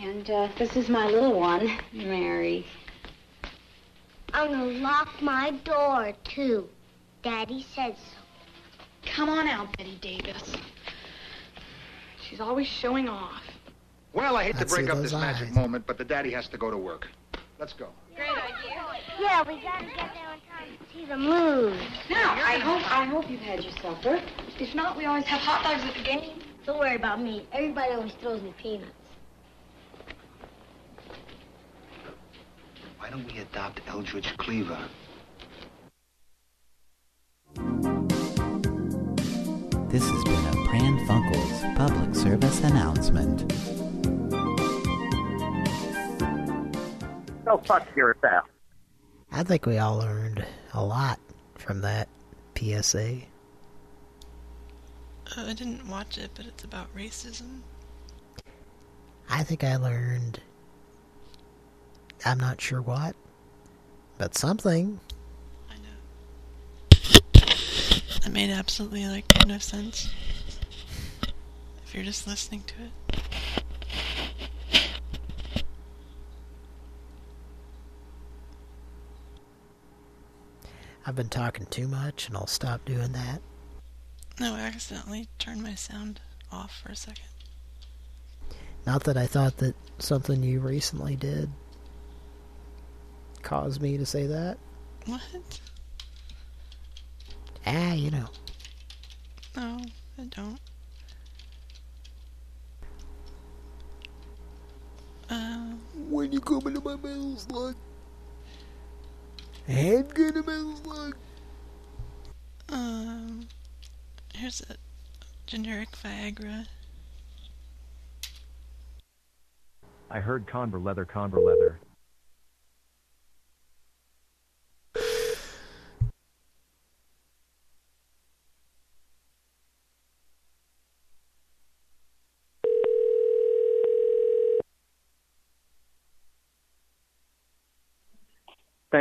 And uh, this is my little one, Mary. I'm gonna lock my door, too. Daddy said so. Come on out, Betty Davis. She's always showing off. Well, I hate to Let's break up those this magic moment, but the daddy has to go to work. Let's go. Great idea. Yeah, we gotta get there in time to see the moon. Now, I hope I hope you've had your supper. If not, we always have hot dogs at the game. Don't worry about me. Everybody always throws me peanuts. Why don't we adopt Eldridge Cleaver? This has been a Pran Funkels public service announcement. Go fuck yourself. I think we all learned a lot from that PSA. Uh, I didn't watch it, but it's about racism. I think I learned... I'm not sure what, but something. That made absolutely, like, no sense. If you're just listening to it. I've been talking too much, and I'll stop doing that. No, I accidentally turned my sound off for a second. Not that I thought that something you recently did caused me to say that. What? Ah, you know. No, I don't. Um, when you come into my metal slug. Handgun a metal slug. Um, here's a generic Viagra. I heard Conver leather, Conver leather.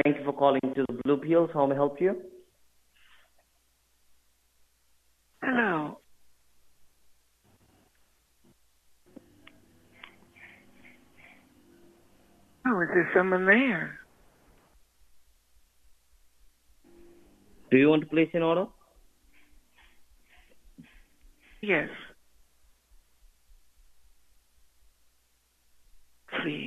Thank you for calling to the Blue Pills. How may I help you? Hello. Oh, is there someone there? Do you want to place an order? Yes. Please.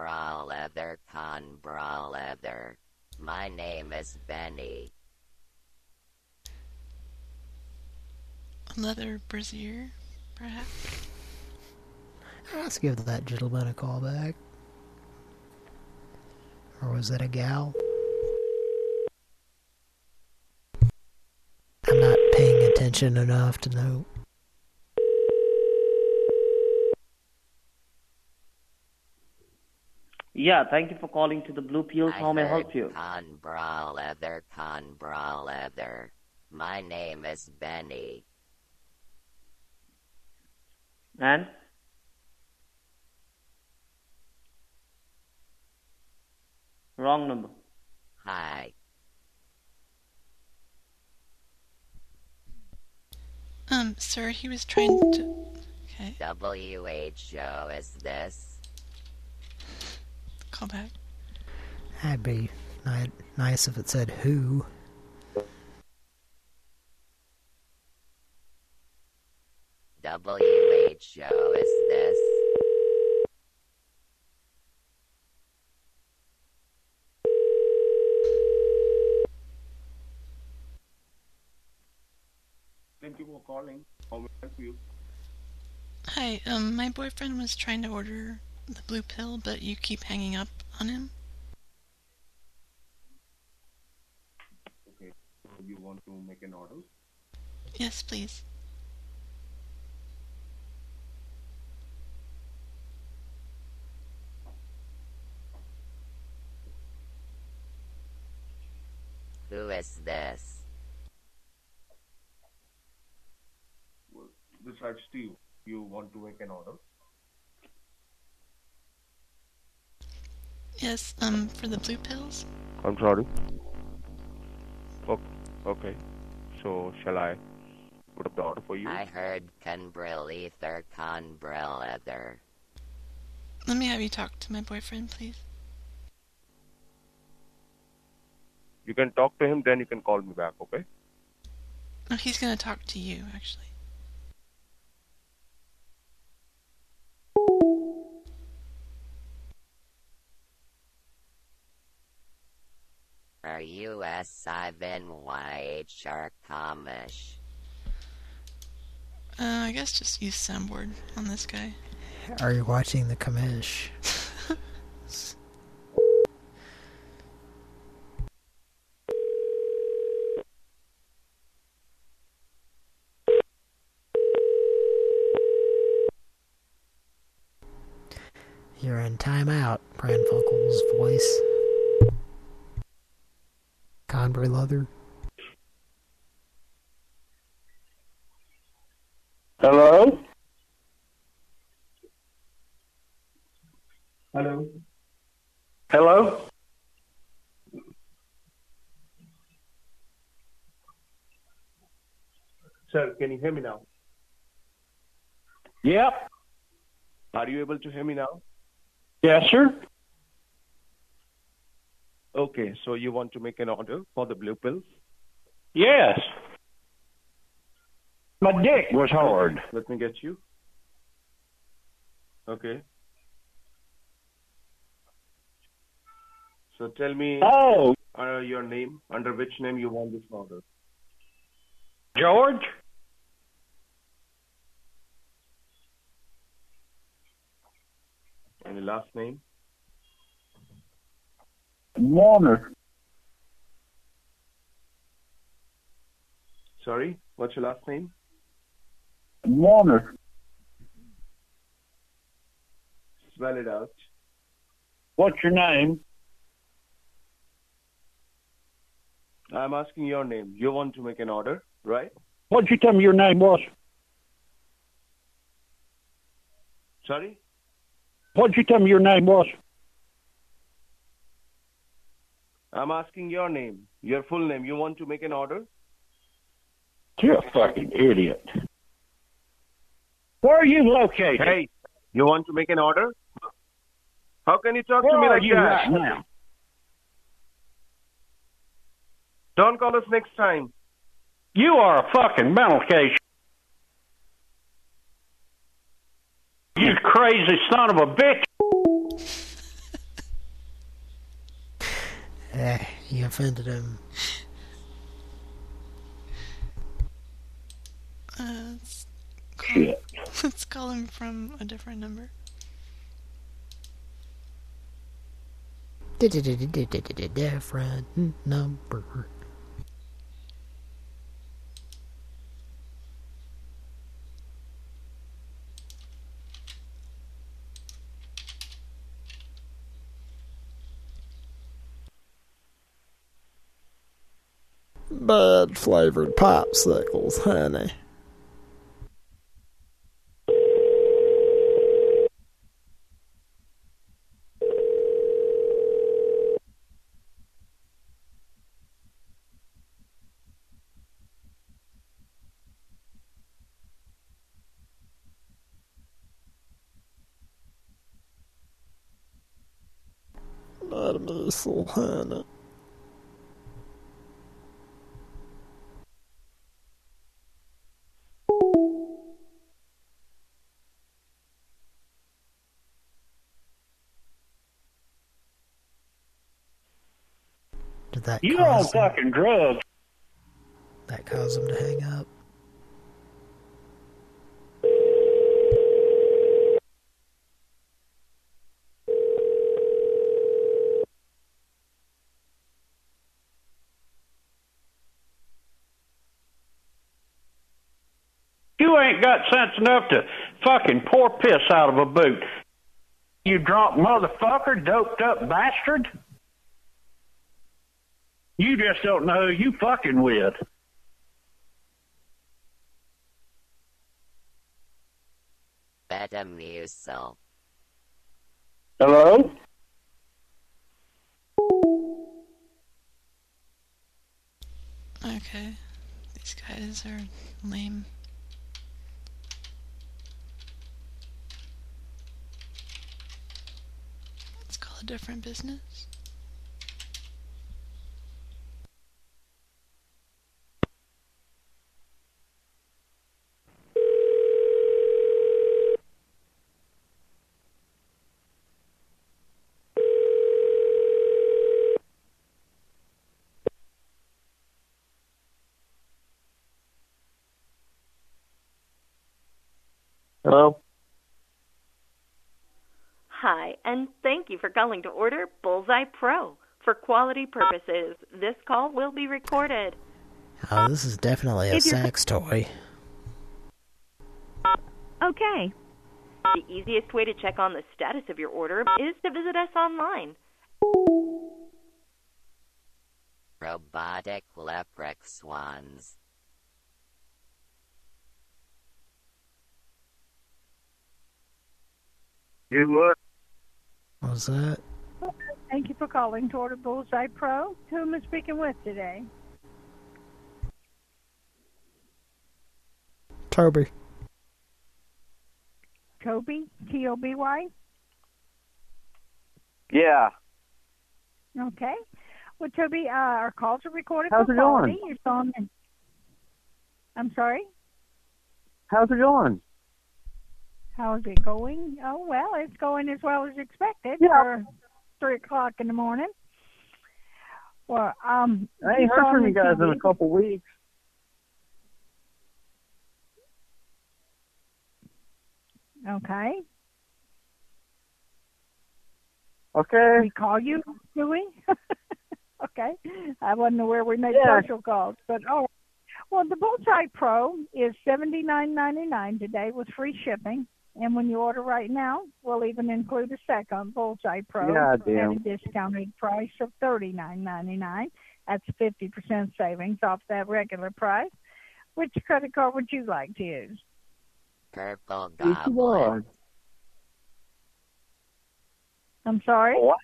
Con bra leather, con bra leather. My name is Benny. A leather brassiere, perhaps? Let's give that gentleman a call back. Or was it a gal? I'm not paying attention enough to know. Yeah, thank you for calling to the Blue Pills. How may I help you? Con bra leather, con bra leather. My name is Benny. And? Wrong number. Hi. Um, sir, he was trying to... Okay. WHO is this? Call back. That'd be ni nice if it said who. WHO is this? Thank you for calling. How may I help you? Hi, um, my boyfriend was trying to order the blue pill, but you keep hanging up on him. Okay. So you want to make an order? Yes, please. Who is this? Well, besides Steve, you want to make an order? Yes, um, for the blue pills? I'm sorry. Okay. okay. So, shall I put up the order for you? I heard Conbril ether, Conbril ether. Let me have you talk to my boyfriend, please. You can talk to him, then you can call me back, okay? No, he's gonna talk to you, actually. Are you S-I-N-Y-H or Kamish? Uh, I guess just use soundboard on this guy. Are you watching the commish? You're in timeout, Pran Funkel's voice. Conbury Leather. Hello? Hello? Hello? Sir, can you hear me now? Yep. Are you able to hear me now? Yes, sir. Okay, so you want to make an order for the blue pills? Yes. My dick was hard. Let me get you. Okay. So tell me Oh, uh, your name, under which name you want this order. George? Any last name? Warner. Sorry, what's your last name? Warner. Spell it out. What's your name? I'm asking your name. You want to make an order, right? What'd you tell me your name was? Sorry? What'd you tell me your name was? I'm asking your name, your full name. You want to make an order? You're a fucking idiot. Where are you located? Hey, you want to make an order? How can you talk Where to me like you that? right now? Don't call us next time. You are a fucking mental case. You crazy son of a bitch. Eh, you offended him. Uh, let's, call, let's call him from a different number. Different number. Bad flavored popsicles, honey. Not a missile, honey. That You on him, fucking drugs. that caused him to hang up? You ain't got sense enough to fucking pour piss out of a boot. You drunk motherfucker, doped up bastard. You just don't know who you fucking with. Better Betamucil. Hello? Okay. These guys are lame. Let's call a different business. Hello? Hi, and thank you for calling to order Bullseye Pro. For quality purposes, this call will be recorded. Oh, this is definitely a sex toy. Okay. The easiest way to check on the status of your order is to visit us online. Robotic leprechauns. You what? was that? Thank you for calling to order Bullseye Pro. Who am I speaking with today? Toby. Toby? T-O-B-Y? Yeah. Okay. Well, Toby, uh, our calls are recorded How's for it quality. going? You're on the- I'm sorry? How's it going? How's it going? Oh, well, it's going as well as expected Yeah. for 3 o'clock in the morning. Well, um... I ain't heard from you guys in a couple weeks. Okay. Okay. We call you, do we? okay. I wasn't aware we made Yeah. social calls, but oh. Well, the Bullseye Pro is seventy nine ninety nine today with free shipping. And when you order right now, we'll even include a second Bullseye Pro God at a discounted price of thirty nine ninety nine. That's fifty percent savings off that regular price. Which credit card would you like to use? Purple Yes, you Goblin. are. I'm sorry. What?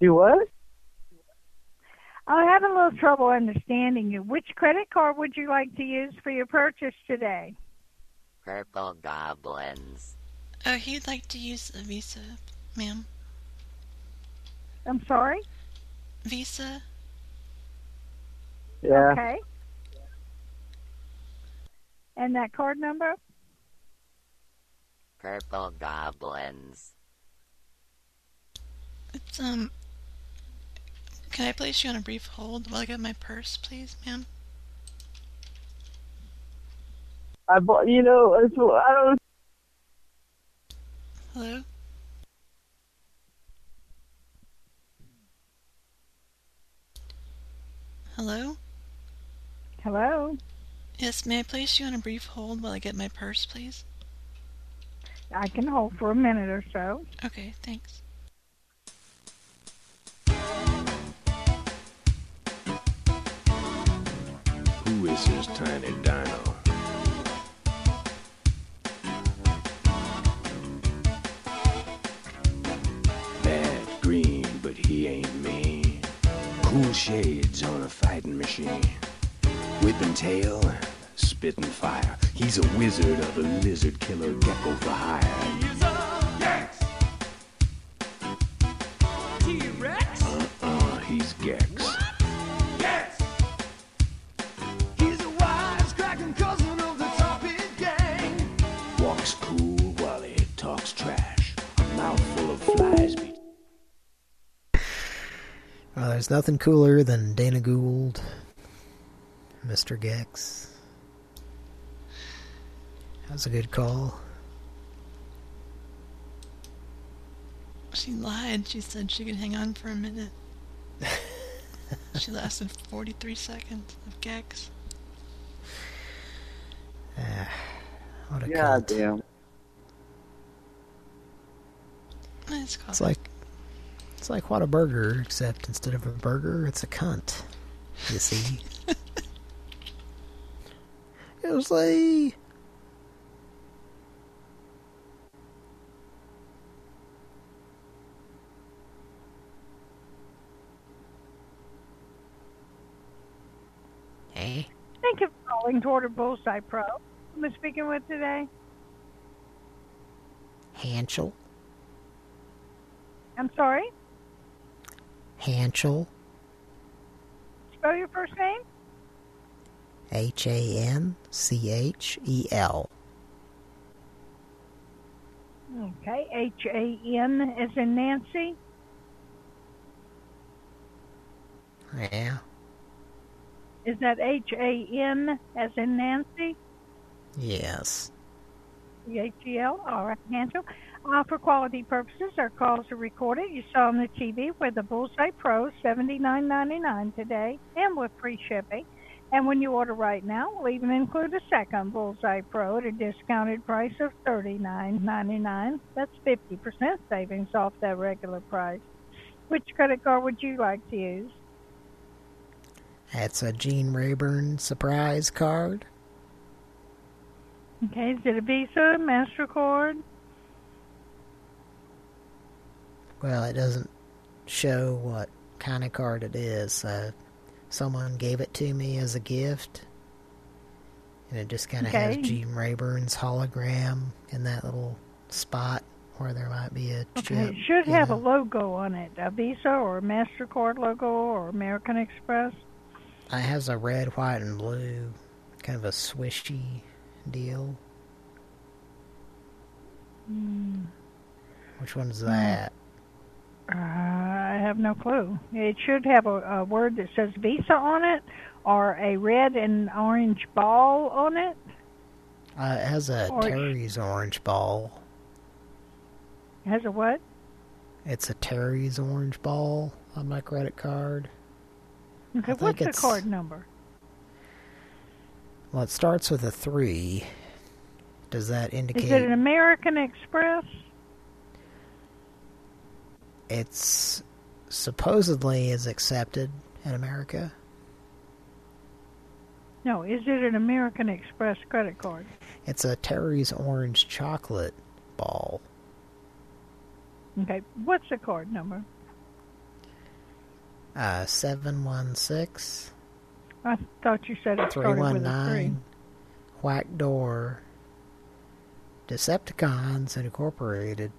You what? I'm having a little trouble understanding you. Which credit card would you like to use for your purchase today? Purple Goblins. Oh, he'd like to use a Visa, ma'am. I'm sorry? Visa? Yeah. Okay. And that card number? Purple Goblins. It's, um... Can I place you on a brief hold while I get my purse, please, ma'am? I bought, you know, it's, I don't. Hello? Hello? Hello? Yes, may I place you on a brief hold while I get my purse, please? I can hold for a minute or so. Okay, thanks. Who is is tiny dino? Bad green, but he ain't mean. Cool shades on a fighting machine. Whipping tail spitting fire. He's a wizard of a lizard killer gecko for hire. There's nothing cooler than Dana Gould, Mr. Gex. That was a good call. She lied. She said she could hang on for a minute. she lasted 43 seconds of Gex. Ah, what a God cunt. damn. It's It's like it's like what a burger, except instead of a burger, it's a cunt. You see? you see? Hey. Thank you for calling to order Bullseye Pro. Who am I speaking with today? Hanchel. I'm sorry? Hanchel. Spell your first name? H A N C H E L. Okay. H-A-N as in Nancy? Yeah. Is that H-A-N as in Nancy? Yes. C-H-E-L? All right, Angel. Uh, for quality purposes, our calls are recorded. You saw on the TV where the Bullseye Pro seventy nine ninety nine today, and with free shipping. And when you order right now, we'll even include a second Bullseye Pro at a discounted price of thirty nine ninety nine. That's fifty percent savings off that regular price. Which credit card would you like to use? That's a Gene Rayburn surprise card. Okay, is it a Visa, MasterCard? Well, it doesn't show what kind of card it is. Uh, someone gave it to me as a gift. And it just kind of has Okay. Gene Rayburn's hologram in that little spot where there might be a Okay, chip. it should have know. a logo on it, a Visa or a MasterCard logo or American Express. It has a red, white, and blue, kind of a swishy deal. Hmm. Which one's Hmm. that? Uh, I have no clue. It should have a, a word that says Visa on it or a red and orange ball on it. Uh, it has a Or- Terry's orange ball. It has a what? It's a Terry's orange ball on my credit card. Okay, what's the card number? Well, it starts with a three. Does that indicate Is it an American Express? It's supposedly is accepted in America? No, is it an American Express credit card? It's a Terry's orange chocolate ball. Okay, what's the card number? Uh, 716 I thought you said it started with a three. 319 Whack Door Decepticons Incorporated.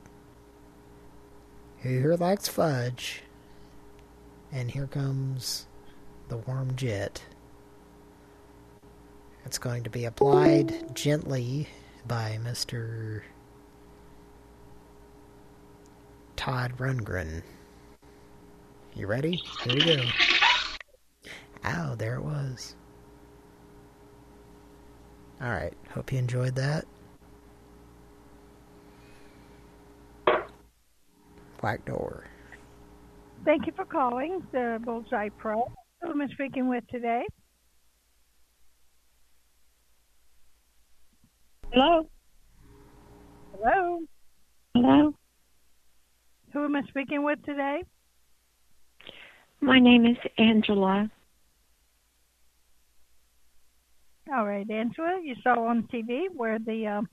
Who likes fudge? And here comes the warm jet. It's going to be applied gently by Mr. Todd Rundgren. You ready? Here we go. Ow, there it was. Alright, hope you enjoyed that. Black door. Thank you for calling the Bullseye Pro. Who am I speaking with today? Hello? Hello? Hello? Who am I speaking with today? My name is Angela. All right, Angela, you saw on TV where the um,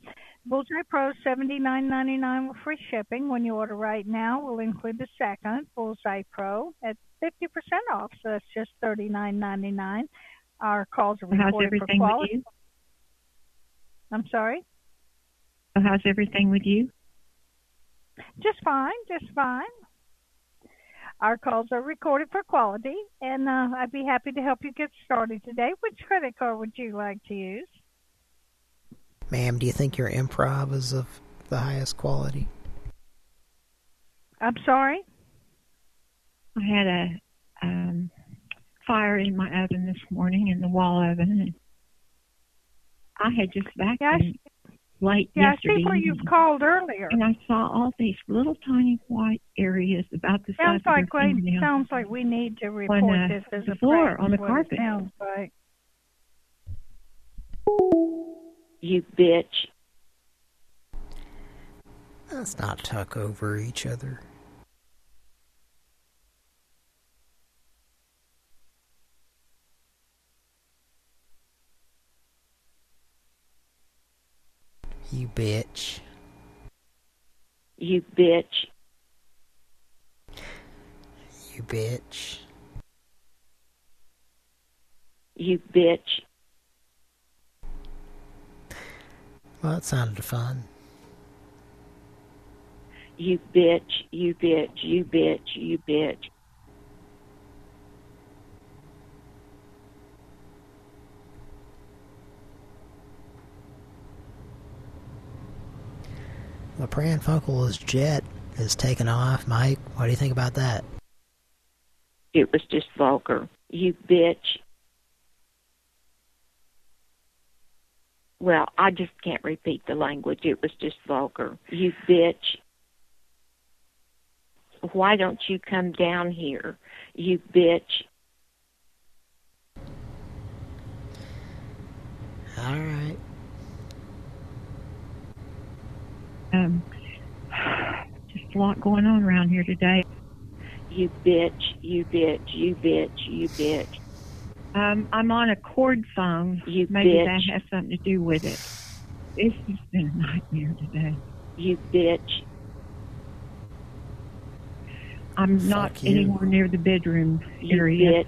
Bullseye Pro seventy nine ninety nine with free shipping. When you order right now, we'll include the second Bullseye Pro at fifty percent off. So that's just thirty nine ninety nine. Our calls are recorded for quality. you? I'm sorry. How's everything with you? Just fine, just fine. Our calls are recorded for quality, and uh, I'd be happy to help you get started today. Which credit card would you like to use? Ma'am, do you think your improv is of the highest quality? I'm sorry. I had a um, fire in my oven this morning, in the wall oven, and I had just vacuumed late Yeah, I yesterday. see where you've called earlier. And I saw all these little tiny white areas about the Sounds size like of your we fingernail. sounds like we need to report uh, this as the a floor, on the is what it carpet. Sounds like. You bitch. Let's not talk over each other. You bitch. You bitch. You bitch. You bitch. Well, that sounded fun. You bitch. You bitch. You bitch. You bitch. The Pran Funkel's jet is taking off. Mike, what do you think about that? It was just vulgar. You bitch. Well, I just can't repeat the language. It was just vulgar. You bitch. Why don't you come down here? You bitch. All right. Um, just a lot going on around here today. You bitch, you bitch, you bitch, you bitch. Um, I'm on a cord phone. You Maybe bitch. that has something to do with it. This has been a nightmare today. You bitch. I'm not you. anywhere near the bedroom You area. bitch.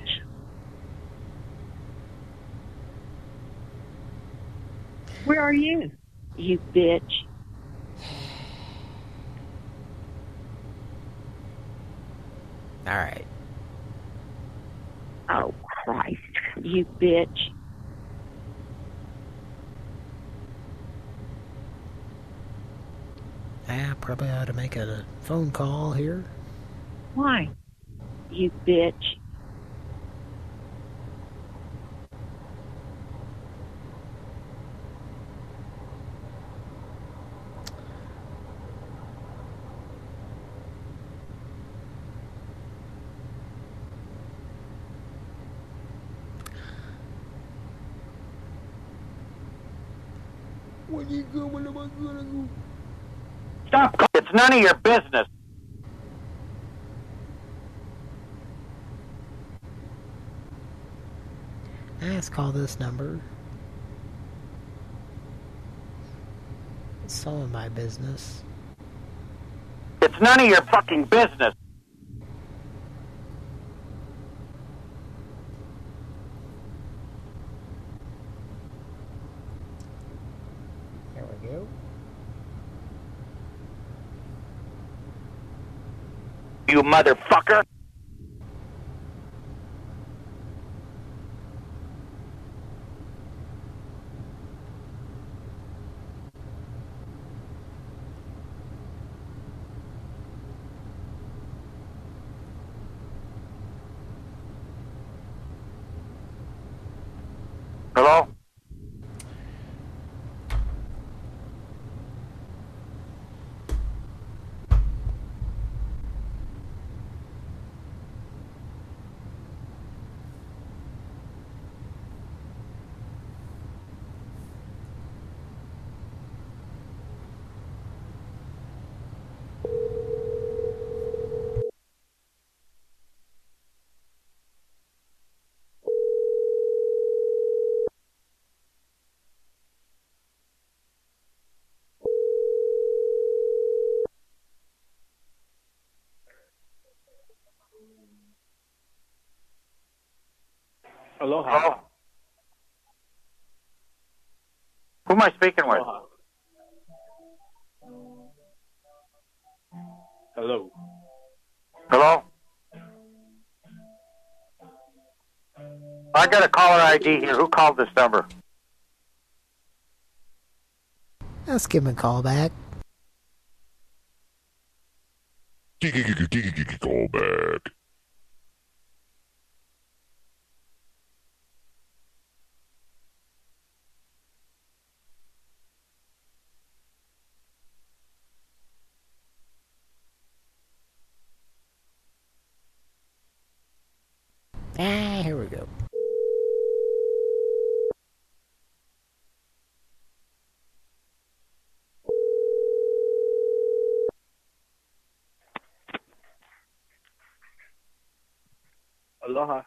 Where are you? You bitch. All right. Oh, Christ. You bitch. I probably ought to make a phone call here. Why? You bitch. When you go, when am I gonna go? Stop. It's none of your business. Let's call this number. It's some of my business. It's none of your fucking business. You motherfucker. Hello? Aloha. Hello? Who am I speaking with? Aloha. Hello. Hello? I got a caller ID here. Who called this number? Let's give him a call back. Call back. Ah, here we go. Aloha.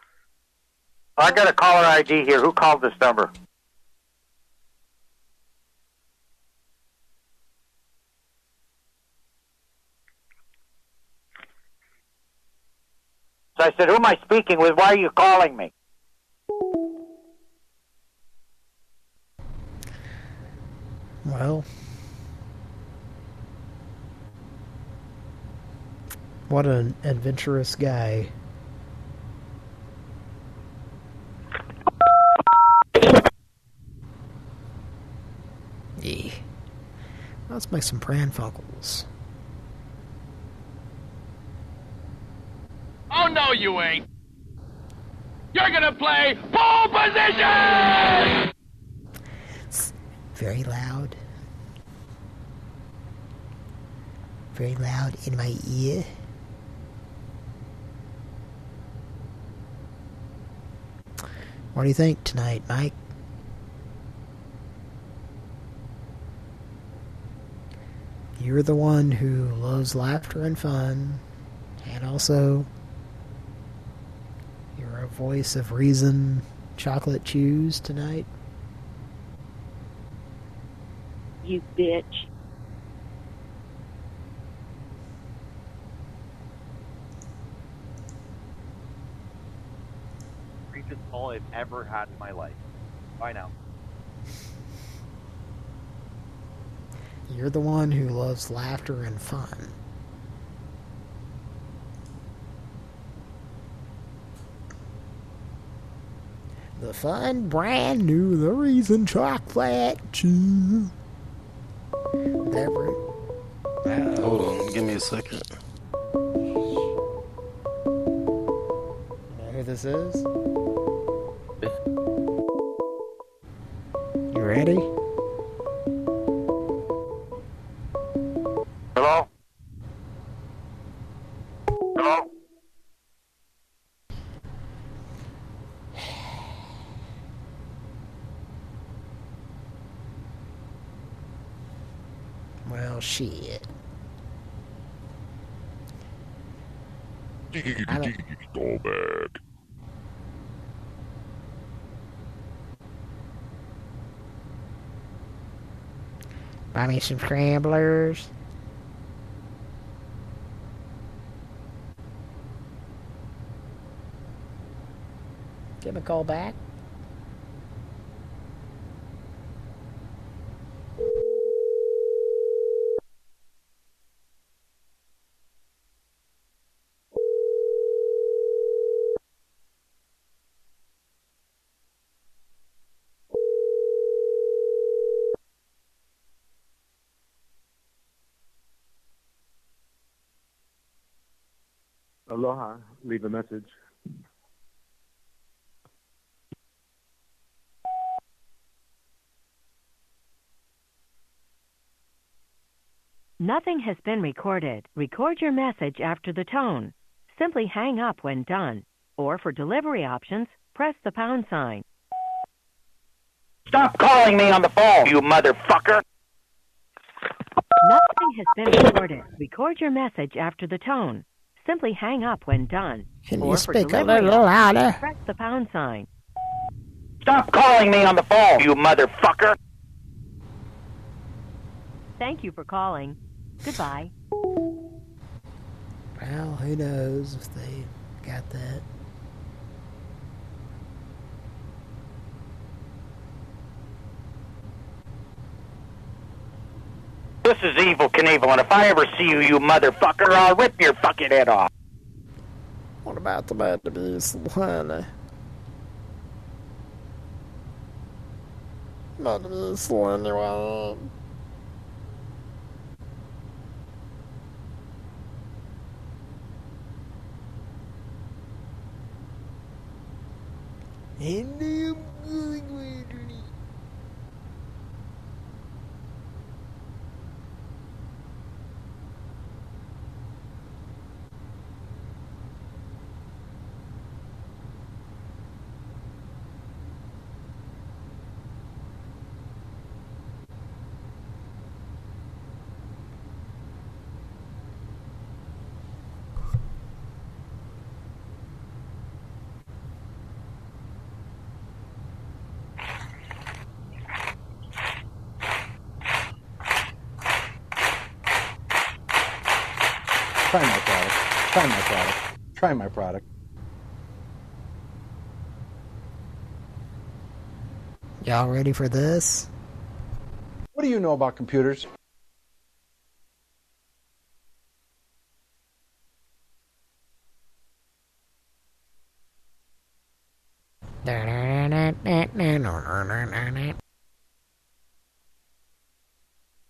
I got a caller ID here. Who called this number? So I said, who am I speaking with? Why are you calling me? Well, what an adventurous guy. Yeah. Let's make some Pran Funkels. Oh, no, you ain't. You're gonna play pole position! Very loud. Very loud in my ear. What do you think tonight, Mike? You're the one who loves laughter and fun, and also you're a voice of reason, chocolate chews tonight. You bitch. Creepiest call I've ever had in my life. Bye now. You're the one who loves laughter and fun. The fun, brand new, the reason chocolate chew. Whatever. Uh, hold on, give me a second. You know who this is? You ready? Me some scramblers. Give him a call back. Aloha. Leave a message. Nothing has been recorded. Record your message after the tone. Simply hang up when done. Or for delivery options, press the pound sign. Stop calling me on the phone, you motherfucker! Nothing has been recorded. Record your message after the tone. Simply hang up when done. Can or you speak a little louder? Press the pound sign. Stop calling me on the phone, you motherfucker! Thank you for calling. Goodbye. Well, who knows if they got that. This is Evel Knievel, and if I ever see you, you motherfucker, I'll rip your fucking head off. What about the bad to be one? Bad be anyway. And I'm with it. Try my product. Try my product. Try my product. Y'all ready for this? What do you know about computers?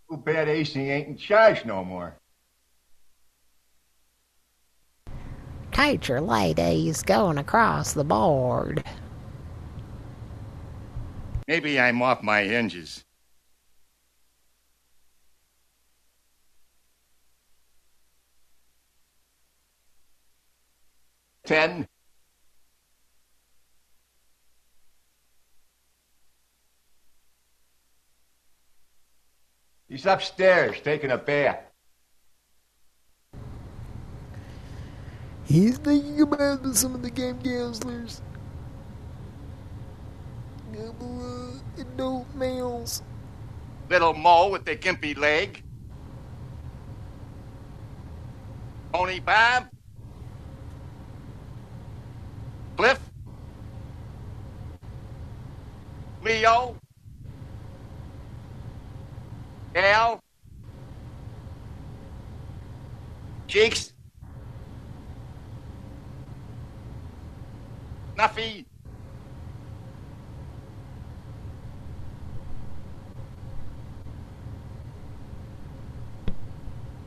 Too bad AC ain't in charge no more. Teacher lady's going across the board. Maybe I'm off my hinges. Ten. He's upstairs taking a bath. He's thinking about some of the game counselors. Couple of adult males. Little Mo with the gimpy leg. Tony Bob. Cliff. Leo. Al. Cheeks. Snuffy.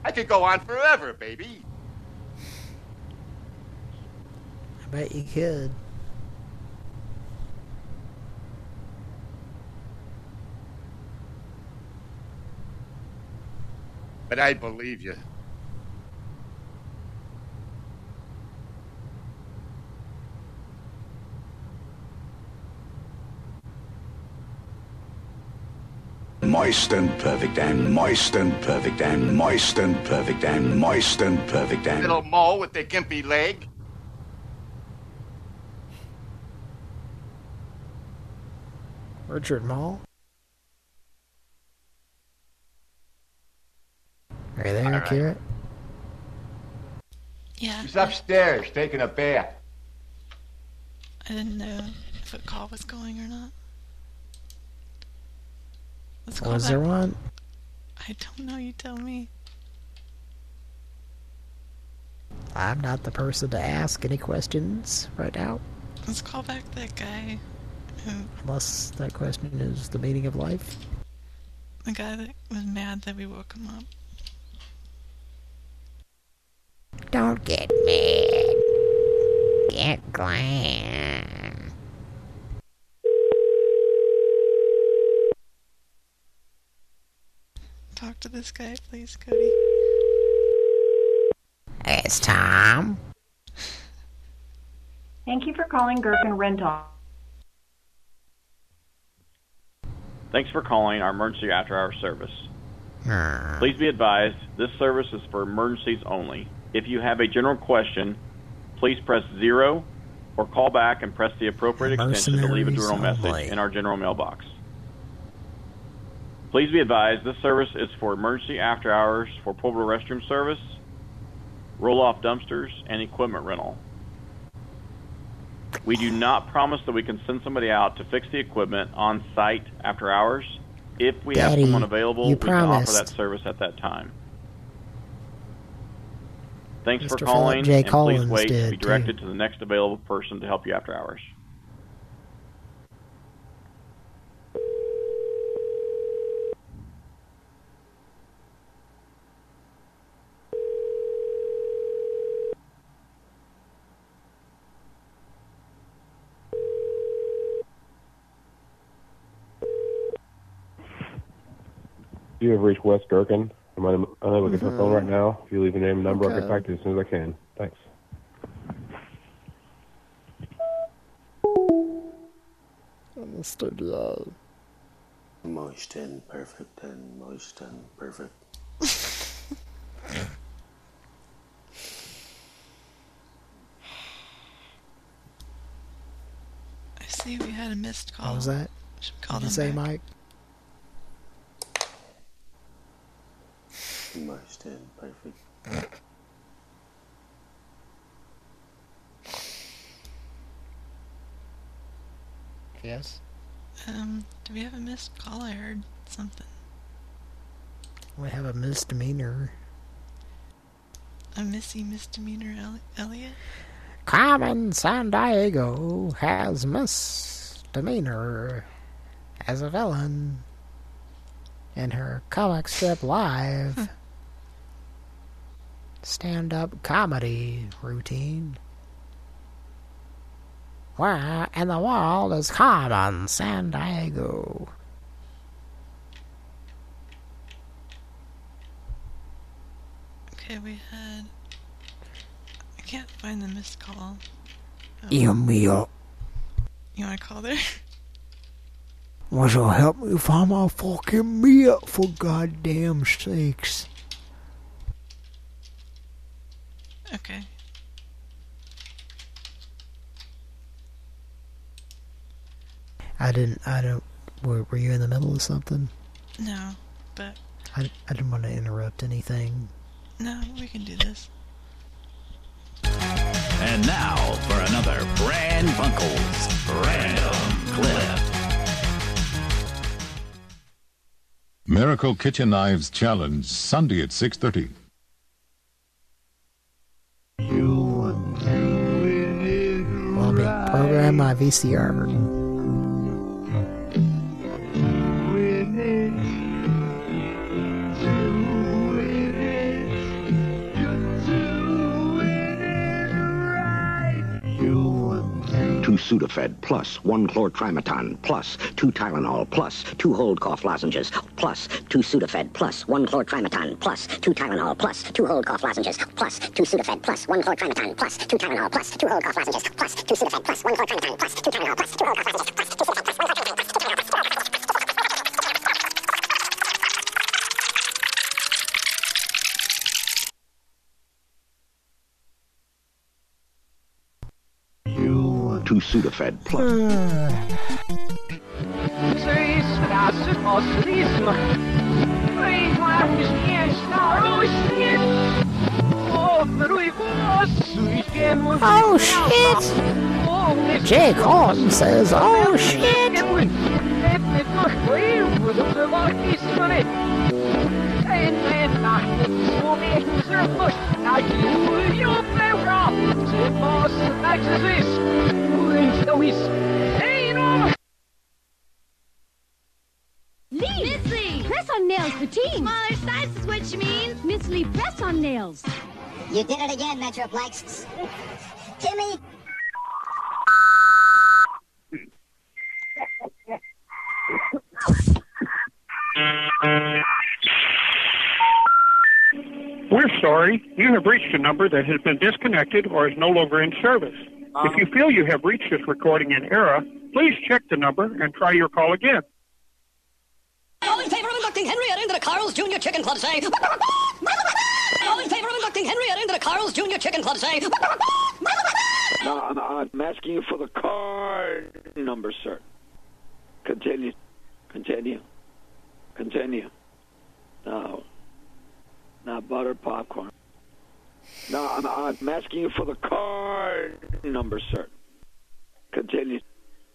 I could go on forever, baby. I bet you could. But I believe you. Moist and perfect and moist and perfect and moist and perfect and moist and perfect and Little Mo with the gimpy leg. Richard Mall? Are you there, All right. Kira? Yeah. He's upstairs taking a bath. I didn't know if a call was going or not. Let's call Was there one? I don't know. You tell me. I'm not the person to ask any questions right now, Let's call back that guy. Who, unless that question is the meaning of life. the guy that was mad that we woke him up. Don't get mad. Get glad. Talk to this guy, please, Cody. It's Tom. Thank you for calling Gherkin Rental. Thanks for calling our emergency after hour service. Hmm. Please be advised this service is for emergencies only. If you have a general question, please press zero or call back and press the appropriate extension to leave a general message in our general mailbox. Please be advised this service is for emergency after hours for portable restroom service, roll off dumpsters, and equipment rental. We do not promise that we can send somebody out to fix the equipment on site after hours. If we have Daddy, someone available, we can offer that service at that time. Thanks for Mr. Philip calling, J. and please wait to be directed to the next available person to help you after hours. You have reached West Gherkin. I'm un- unable to get to the phone mm-hmm. right now. If you leave your name and number, I'll get back to you as soon as I can. Thanks. In the studio. Moist and perfect and moist and perfect. I see we had a missed call. What was that? Should we call Did you them say, back? Mike? Moist and perfect. Yes. Um, do we have a missed call? I heard something. We have a misdemeanor. A missy misdemeanor, Eli- Elliot? Carmen Sandiego has misdemeanor as a villain in her comic strip live stand-up comedy routine. Where in the world is Carmen Sandiego? Okay, we had. I can't find the missed call. Um, you me up. You want to call there? Would you help me find my fucking meat for goddamn sakes? Okay. I didn't. I don't. Were, were you in the middle of something? No, but I, I didn't want to interrupt anything. no, we can do this. And now for another Pran Funkels Random Clip. Miracle Kitchen Knives Challenge, Sunday at 6.30. program my VCR. Two Sudafed plus one Chlor-Trimeton plus two Tylenol plus two hold cough lozenges plus two Sudafed plus one Chlor-Trimeton plus two Tylenol plus two hold cough lozenges plus two Sudafed plus one Chlor-Trimeton plus two Tylenol plus two hold cough lozenges plus two Sudafed plus one Chlor-Trimeton plus two Tylenol plus two hold cough lozenges plus two Sudafed Two Sudafed plus. Oh shit! Jake Horton says, oh shit! You did it again, Metroplex. Timmy! We're sorry. You have reached a number that has been disconnected or is no longer in service. Uh-huh. If you feel you have reached this recording in error, please check the number and try your call again. All in favor of inducting Henrietta into the Carl's Jr. Chicken Club, say. All in favor of inducting Henrietta into the Carl's Jr. Chicken Club, say. No, I'm, I'm asking you for the card number, sir. Continue. Continue. Continue. No. Not butter popcorn. No, I'm, I'm asking you for the card number, sir. Continue.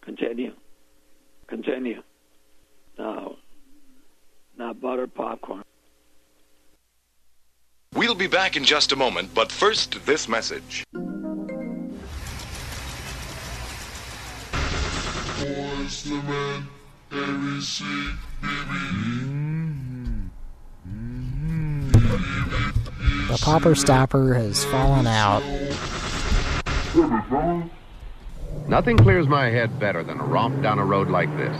Continue. Continue. No. Not butter popcorn. We'll be back in just a moment, but first, this message. The popper stopper has fallen out. Nothing clears my head better than a romp down a road like this.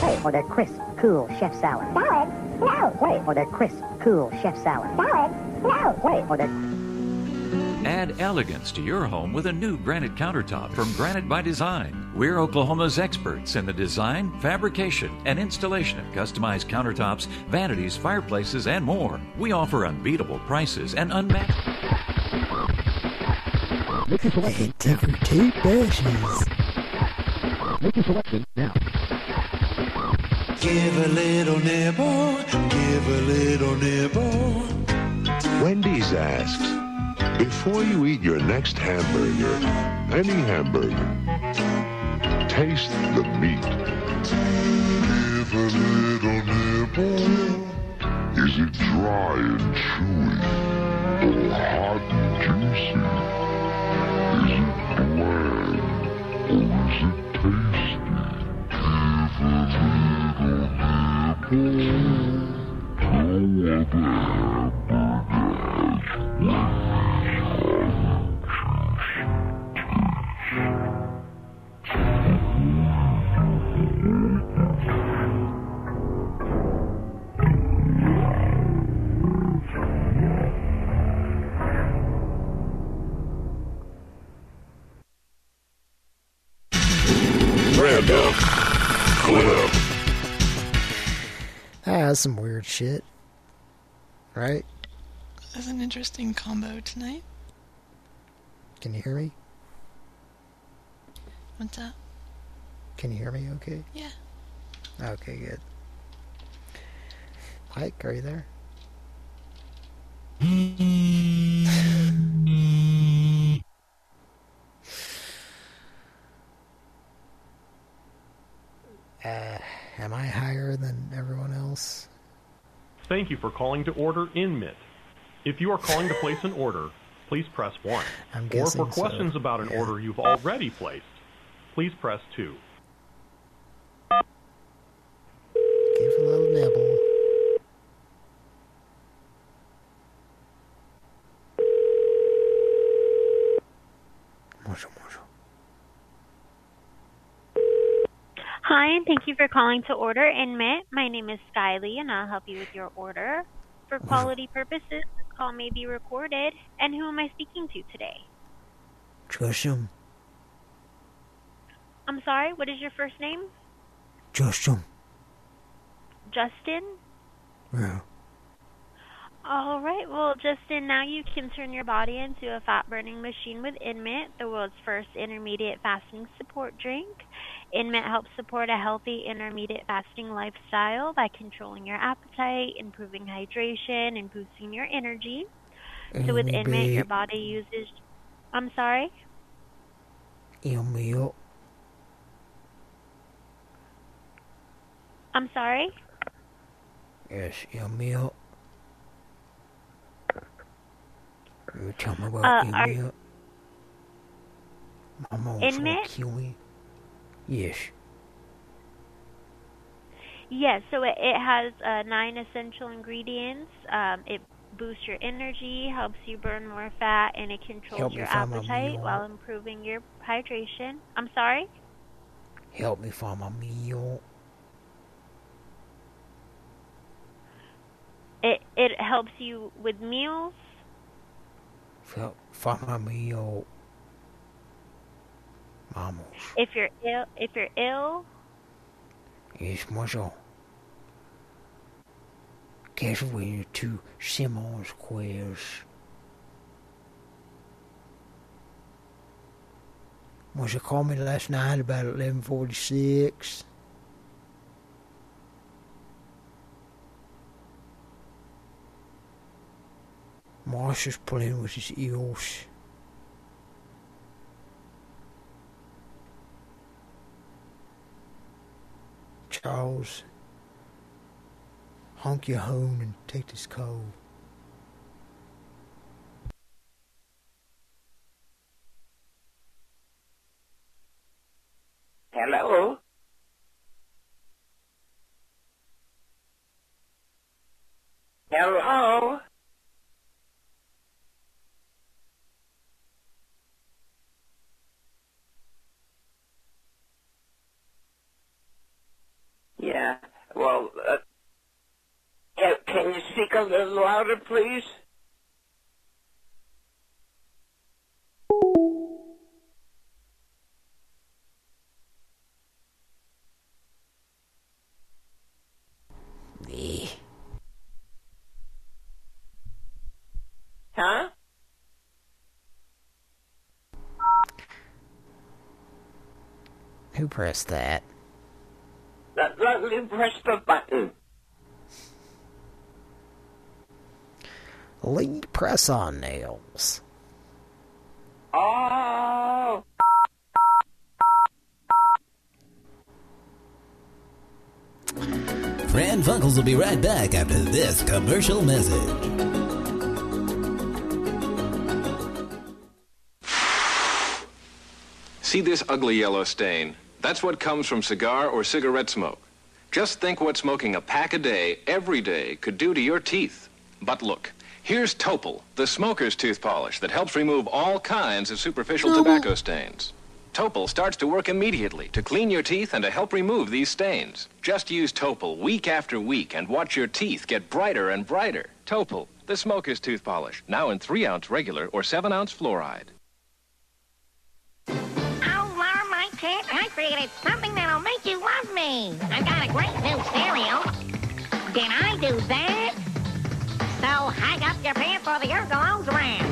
Hey, or that crisp, cool chef salad. Salad? No. Wait, or that crisp, cool chef salad. Salad? No. Wait, or that... Add elegance to your home with a new granite countertop from Granite by Design. We're Oklahoma's experts in the design, fabrication, and installation of customized countertops, vanities, fireplaces, and more. We offer unbeatable prices and unmatched. Make your selection. Take your toothbrushes. Make your selection now. Give a little nibble, give a little nibble. Wendy's asks, before you eat your next hamburger, any hamburger, taste the meat. Give a little nibble. Is it dry and chewy? Or hot and juicy? Is it bland? Or is it tasty? Give a little nibble. No other hamburger has has some weird shit. Right? That's an interesting combo tonight. Can you hear me? What's up? Can you hear me okay? Yeah. Okay, good. Mike, are you there? uh, am I higher than everyone else? Thank you for calling to order InMit. If you are calling to place an order, please press 1. I'm or for so, questions about an order you've already placed, please press 2. Give a little nibble. Hi, and thank you for calling to order InMit. My name is Skyly, and I'll help you with your order. For uh-huh. quality purposes, this call may be recorded. And who am I speaking to today? Joshum. I'm sorry, what is your first name? Joshum. Justin? Yeah. All right, well, Justin, now you can turn your body into a fat burning machine with InMit, the world's first intermediate fasting support drink. InMit helps support a healthy intermediate fasting lifestyle by controlling your appetite, improving hydration, and boosting your energy. So with InMit, your body uses. I'm sorry? El. I'm sorry? Yes, el. You tell me about Uh, el are- mío. My mom's Inmate? gonna kill me. Yes. Yes, so it, it has uh, nine essential ingredients. Um, it boosts your energy, helps you burn more fat, and it controls Help your appetite while improving your hydration. I'm sorry? Help me find my meal. It it helps you with meals. Help find my meal. Vamos. If you're ill, if you're ill, Es mucho. Guess we're to Simon's Squares. Was you call me last night about eleven forty six? Marshall's playing with his eels. Charles, honk your horn and take this coal. Hello? Hello? Yeah, well, uh, yeah, can you speak a little louder, please? Huh? Who pressed that? Let, let me press the button. Lead press on nails. Oh! Pran Funkels will be right back after this commercial message. See this ugly yellow stain? That's what comes from cigar or cigarette smoke. Just think what smoking a pack a day, every day, could do to your teeth. But look, here's Topol, the smoker's tooth polish that helps remove all kinds of superficial mm-hmm. tobacco stains. Topol starts to work immediately to clean your teeth and to help remove these stains. Just use Topol week after week and watch your teeth get brighter and brighter. Topol, the smoker's tooth polish, now in 3 ounce regular or 7 ounce fluoride. Oh, Laura, my cat, I created something that'll make you love me. I've got a great new stereo. Did I do that? So hang up your pants for the Urkelos round.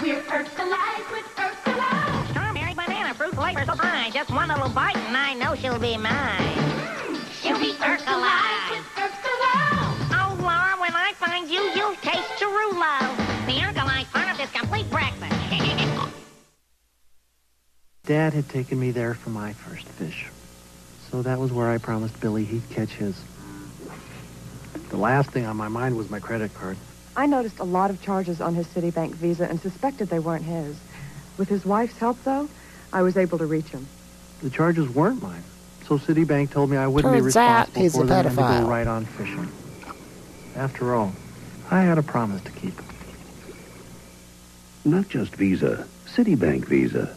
We're Urkelite with Urkelos. Strawberry banana fruit flavor so fine. Just one little bite and I know she'll be mine. Dad had taken me there for my first fish. So that was where I promised Billy he'd catch his. The last thing on my mind was my credit card. I noticed a lot of charges on his Citibank Visa and suspected they weren't his. With his wife's help, though, I was able to reach him. The charges weren't mine. So Citibank told me I wouldn't Turns be responsible he's a for them and to pedophile. go right on fishing. After all, I had a promise to keep. Not just Visa, Citibank Visa.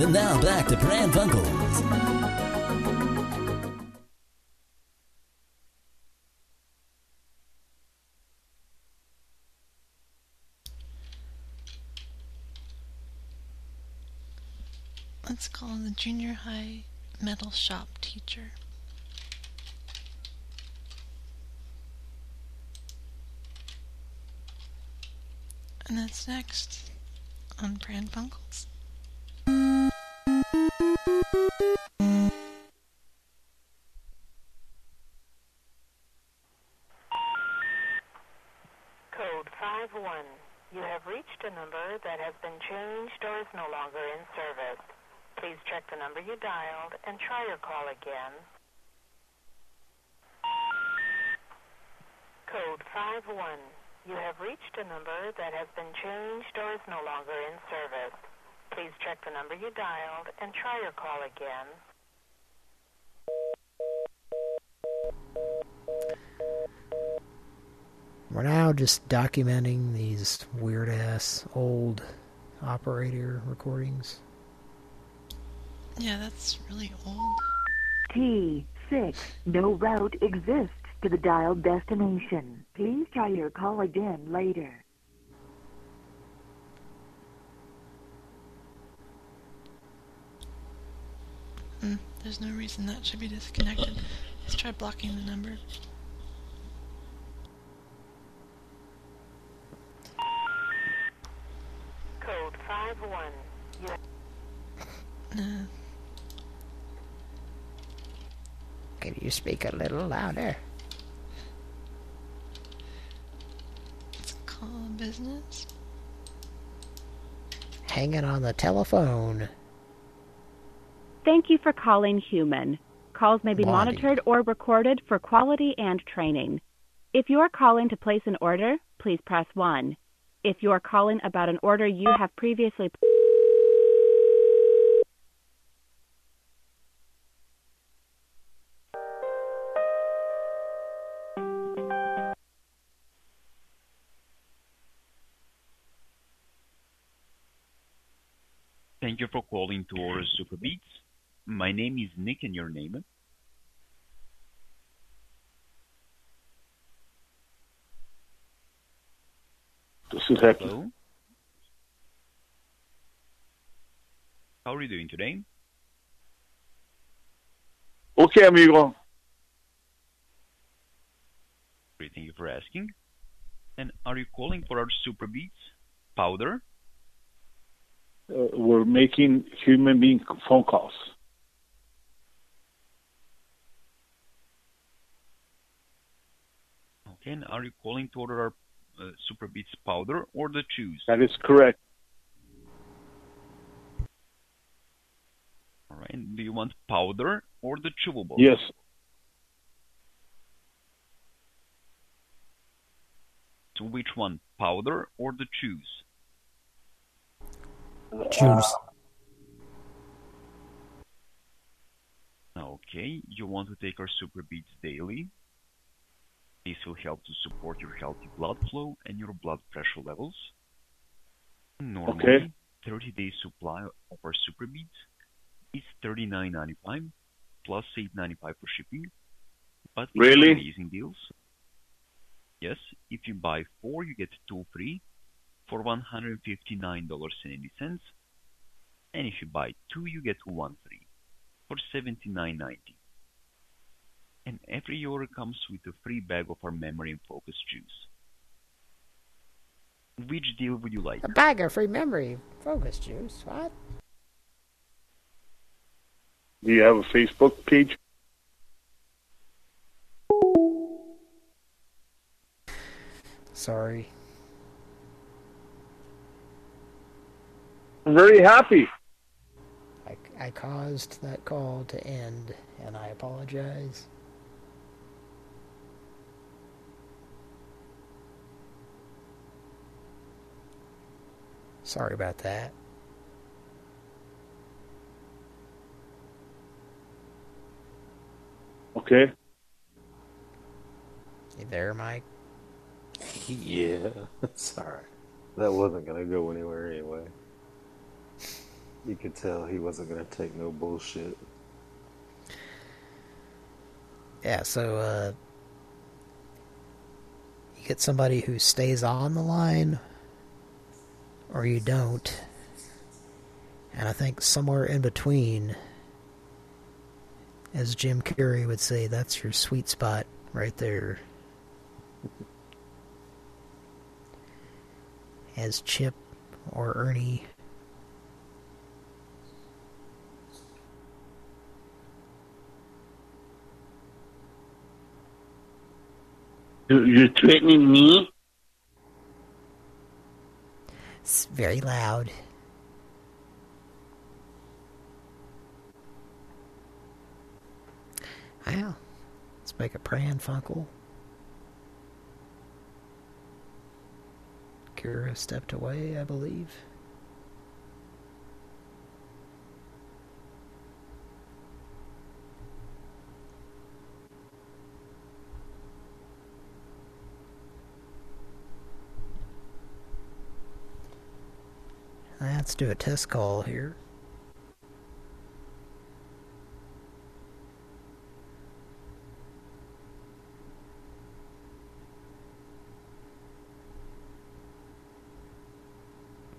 And now back to Pran Funkels. Let's call the junior high metal shop teacher. And that's next on Pran Funkels. Code 51. You have reached a number that has been changed or is no longer in service. Please check the number you dialed and try your call again. Code 51. You have reached a number that has been changed or is no longer in service. Please check the number you dialed and try your call again. We're now just documenting these weird ass old operator recordings. Yeah, that's really old. T6. No route exists to the dialed destination. Please try your call again later. Hmm, there's no reason that should be disconnected. Let's try blocking the number. Code 51. You Uh, Can you speak a little louder? call a business. Hanging on the telephone. Thank you for calling HumanN. Calls may be Body. monitored or recorded for quality and training. If you are calling to place an order, please press 1. If you are calling about an order you have previously Thank you for calling to order SuperBeets. My name is Nick and your name? This is Hector. Hello? How are you doing today? Okay, amigo. Great, thank you for asking. And are you calling for our SuperBeets powder? Uh, we're making human being phone calls. Okay, and are you calling to order our uh, SuperBeets powder or the chews? That is correct. All right. Do you want powder or the chewable? Yes. So which one, powder or the chews? Juice. Okay, you want to take our SuperBeets daily. This will help to support your healthy blood flow and your blood pressure levels. Normally, Okay. 30 days supply of our Super is $39.95 plus $8.95 for shipping. But Really? amazing deals. Yes, if you buy four, you get two free for $159.80. And if you buy two, you get one free for $79.90. And every order comes with a free bag of our memory and focus juice. Which deal would you like? A bag of free memory focus juice. What? Do you have a Facebook page? Sorry. I'm very happy. I, I caused that call to end, and I apologize. Sorry about that. Okay. You there, Mike? yeah, sorry. That wasn't gonna go anywhere anyway. You could tell he wasn't gonna take no bullshit. Yeah, so, uh... You get somebody who stays on the line, or you don't. And I think somewhere in between, as Jim Carrey would say, that's your sweet spot right there. As Chip or Ernie You're threatening me? It's very loud. Wow. Let's make a Pran funkle. Kira stepped away, I believe. Let's do a test call here.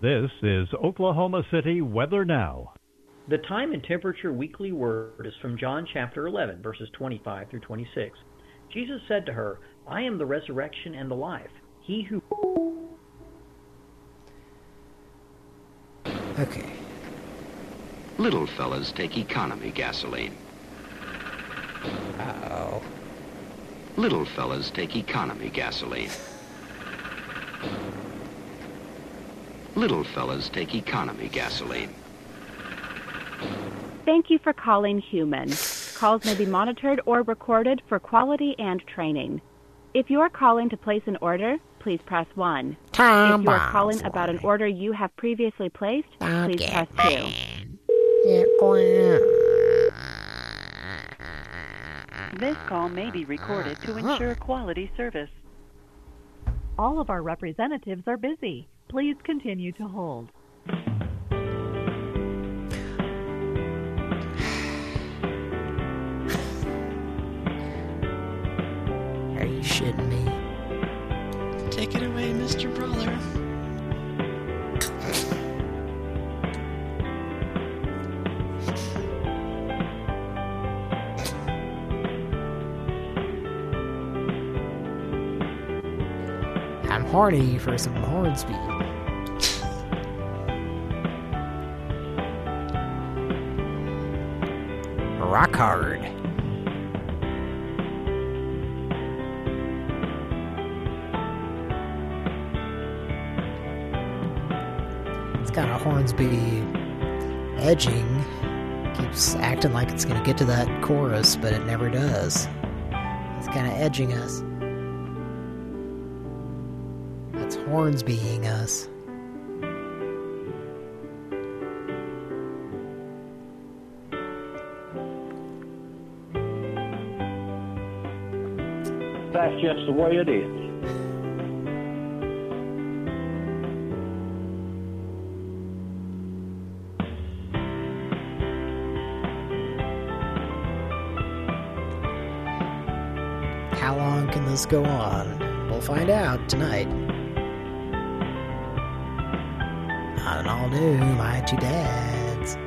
This is Oklahoma City Weather Now. The time and temperature weekly word is from John chapter 11, verses 25 through 26. Jesus said to her, I am the resurrection and the life. He who. Okay. Little fellas take economy gasoline. Uh-oh. Little fellas take economy gasoline. Little fellas take economy gasoline. Thank you for calling HumanN. Calls may be monitored or recorded for quality and training. If you are calling to place an order, please press 1. Tom if you are Bombs calling about an order you have previously placed, please press 2. This call may be recorded to ensure quality service. All of our representatives are busy. Please continue to hold. Shitting me? Take it away, Mr. Brawler. I'm horny for some Hornsby. Rock hard. Hornsby edging. Keeps acting like it's gonna get to that chorus, but it never does. It's kind of edging us. That's horns being us. That's just the way it is. This go on? We'll find out tonight. On an all new My Two Dads.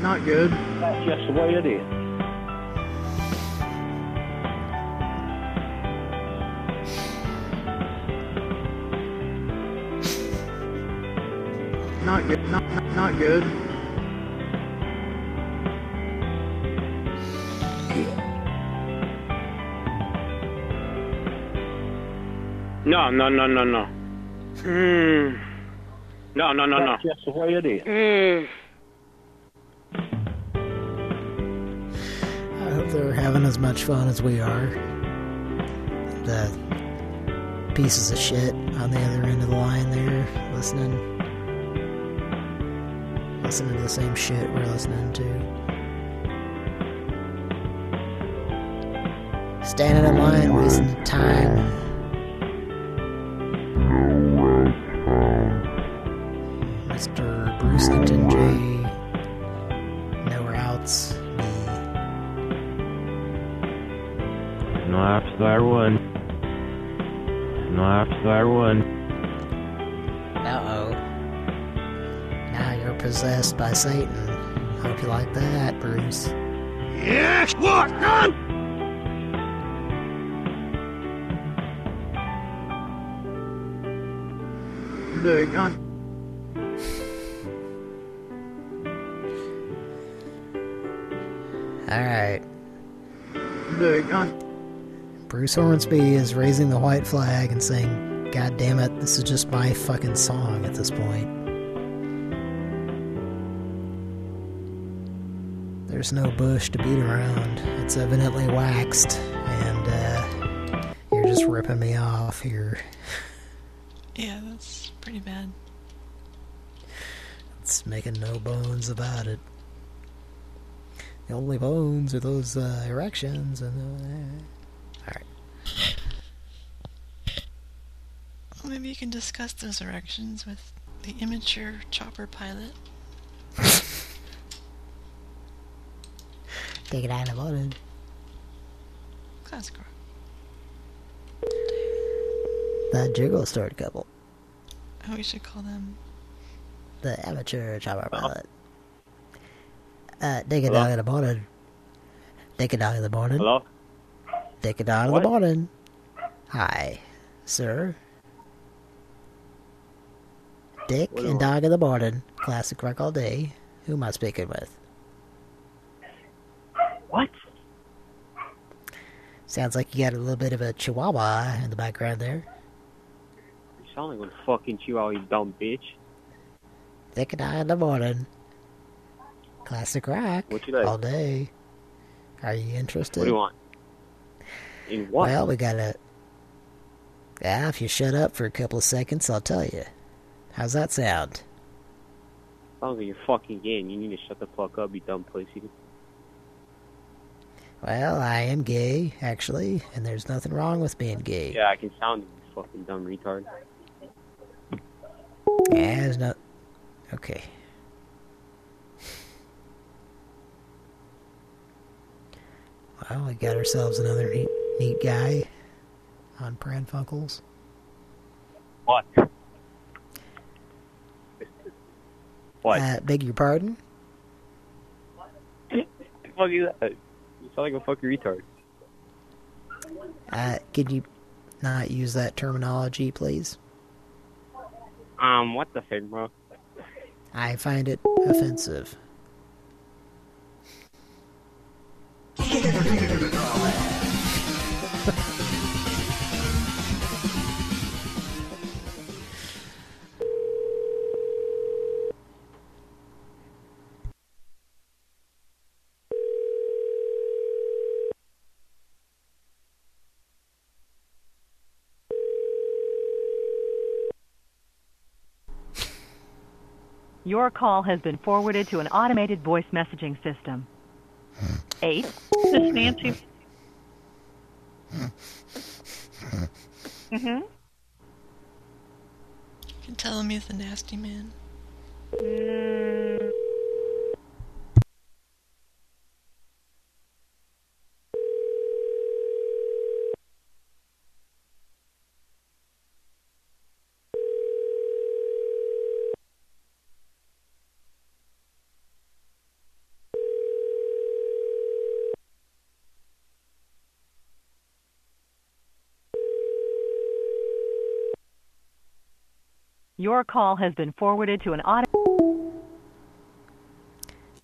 Not good. That's just the way it is. Not good. Not, not, not good. No, no, no, no, no. Mm. No, no, no, no. That's just the way it is. Mm. I hope they're having as much fun as we are. The pieces of shit on the other end of the line there, listening. Listening to the same shit we're listening to. Standing in line, wasting time. Bruce Hornsby is raising the white flag and saying, God damn it, this is just my fucking song at this point. There's no bush to beat around. It's evidently waxed, and uh, you're just ripping me off here. Yeah, that's pretty bad. It's making no bones about it. The only bones are those uh, erections and. Uh, Alright. Well, maybe you can discuss those erections with the immature chopper pilot. Take it out of the water. Classic rock. The Jiggle Stored couple. Oh, we should call them. The amateur chopper pilot. Uh, dig a Hello? dog in the morning. Dig a dog in the morning. Hello? Dig a dog in the morning. Hi, sir. Dick What do you and dog in the morning. Classic rock all day. Who am I speaking with? What? Sounds like you got a little bit of a chihuahua in the background there. You sound like a fucking chihuahua, you dumb bitch. Dick and dog in the morning. Classic rock. What you like? All day. Are you interested? What do you want? In what? Well, we gotta... Yeah, if you shut up for a couple of seconds, I'll tell you. How's that sound? Sounds like you're fucking gay and you need to shut the fuck up, you dumb pussy. Well, I am gay, actually, and there's nothing wrong with being gay. Yeah, I can sound fucking dumb retard. Yeah, there's no... Okay. Well, we got ourselves another neat, neat guy on Pran Funkels. What? What? Uh, beg your pardon? the fuck is that? You sound like a fucking retard. Uh, could you not use that terminology, please? Um, what the fuck, bro? I find it offensive. Your call has been forwarded to an automated voice messaging system. Eight. This is Nancy. Mm-hmm. You can tell him he's a nasty man. Your call has been forwarded to an auto.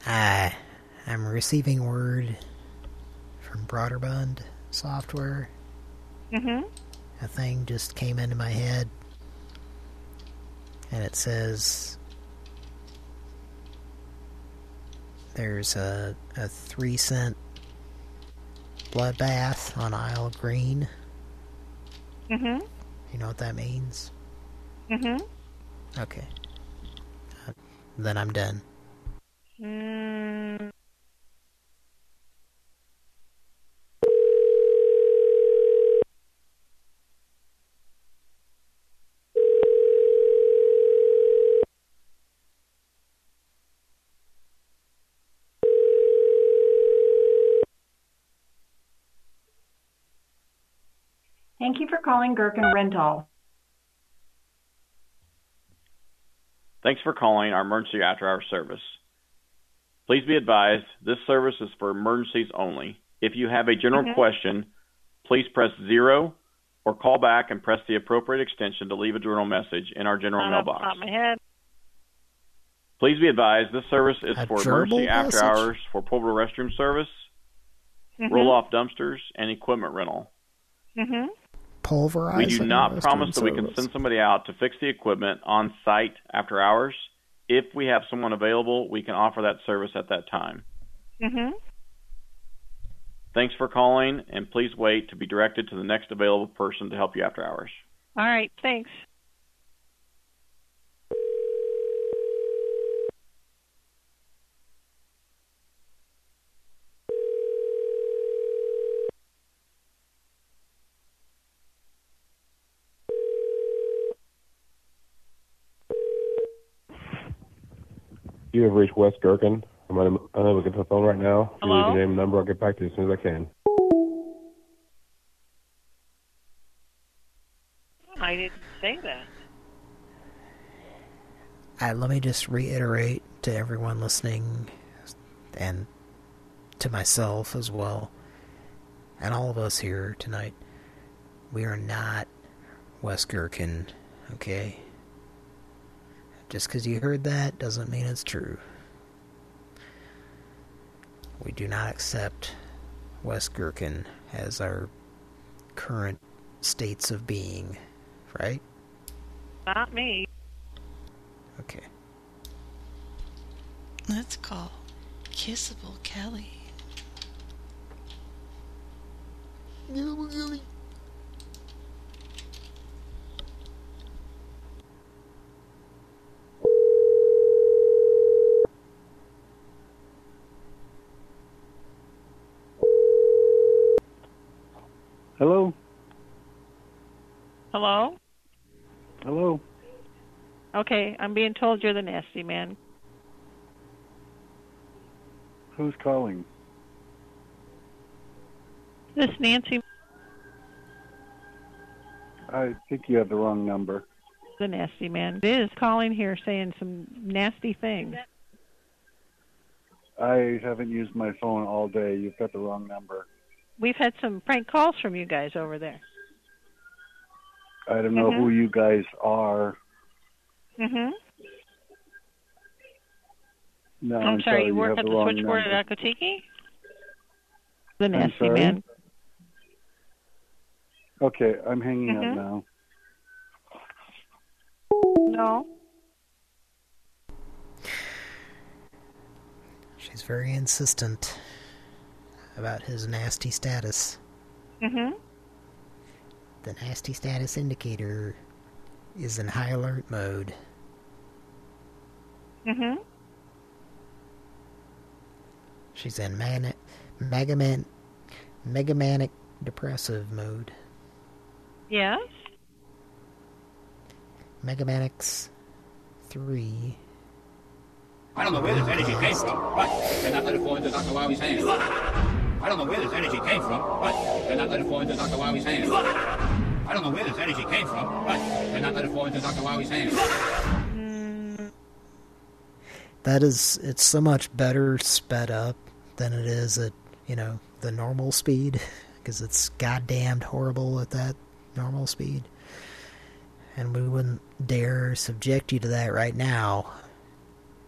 I, I'm receiving word from Broderbund Software. Mm-hmm. a thing just came into my head. And it says there's a, a three cent bloodbath on Isle green. Mm-hmm. You know what that means? Mm-hmm. Okay. Uh, then I'm done. Thank you for calling Gherkin Rental. Thanks for calling our emergency after hour service. Please be advised this service is for emergencies only. If you have a general Mhm. question, please press zero or call back and press the appropriate extension to leave a general message in our general Not off top mailbox. of my head. Please be advised this service is A for gerbil emergency after hours for portable restroom service, Mhm. roll off dumpsters, and equipment rental. Mm-hmm. Pulverizing. We do not promise that we can send somebody out to fix the equipment on site after hours. If we have someone available, we can offer that service at that time. Mm-hmm. Thanks for calling, and please wait to be directed to the next available person to help you after hours. All right. Thanks. You have reached West Gherkin. I'm un- unable to get to the phone right now. If you leave Hello? your name and number, I'll get back to you as soon as I can. I didn't say that. Uh, let me just reiterate to everyone listening and to myself as well and all of us here tonight. We are not West Gherkin, okay? Just because you heard that doesn't mean it's true. We do not accept West Gherkin as our current states of being, right? Not me. Okay. Let's call Kissable Kelly. Hello? Hello? Hello? Okay, I'm being told you're the nasty man. Who's calling? This Nancy, I think you have the wrong number. the nasty man, is calling here saying some nasty things. I haven't used my phone all day. You've got the wrong number. We've had some prank calls from you guys over there. I don't know Mhm. who you guys are. Mm-hmm. No, I'm, sorry, you work have at the the switchboard number. at Akatiki? The I'm nasty sorry? man. Okay, I'm hanging Mhm. up now. No. She's very insistent about his nasty status. Mm-hmm. The nasty status indicator is in high alert mode. Mm-hmm. She's in manic, megaman, megamanic depressive mode. Yes? Megamanics 3. I don't know where this energy came from, but they're not let it fall into Dr. Hands. I don't know where this energy came from, but they're not let it fall into Dr. Wowie's hands. I don't know where this energy came from, but they're not let it fall into Dr. Wowie's hands. That is, it's so much better sped up than it is at, you know, the normal speed. Because it's goddamned horrible at that normal speed. And we wouldn't dare subject you to that right now.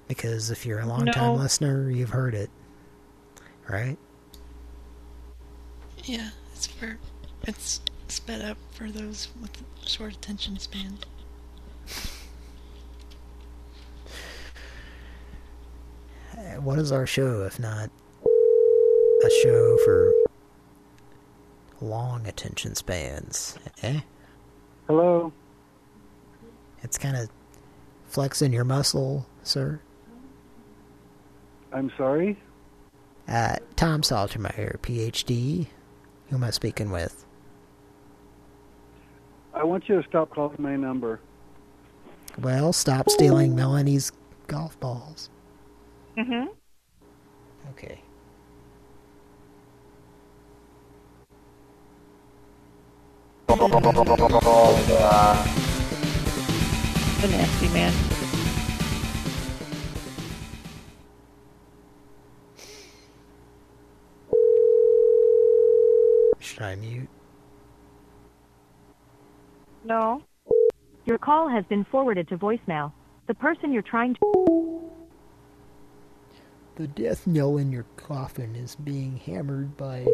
Because if you're a long time No. listener, you've heard it. Right? Yeah, it's for it's sped up for those with short attention span. Uh, What is our show if not a show for long attention spans? Eh? Hello. It's kind of flexing your muscle, sir. I'm sorry. Uh, Tom Saltermeyer, PhD. Who am I speaking with? I want you to stop calling my number. Well, stop stealing Melanie's golf balls. Mm-hmm. Okay. The nasty man. Should I mute? No. Your call has been forwarded to voicemail. The person you're trying to. The death knell in your coffin is being hammered by.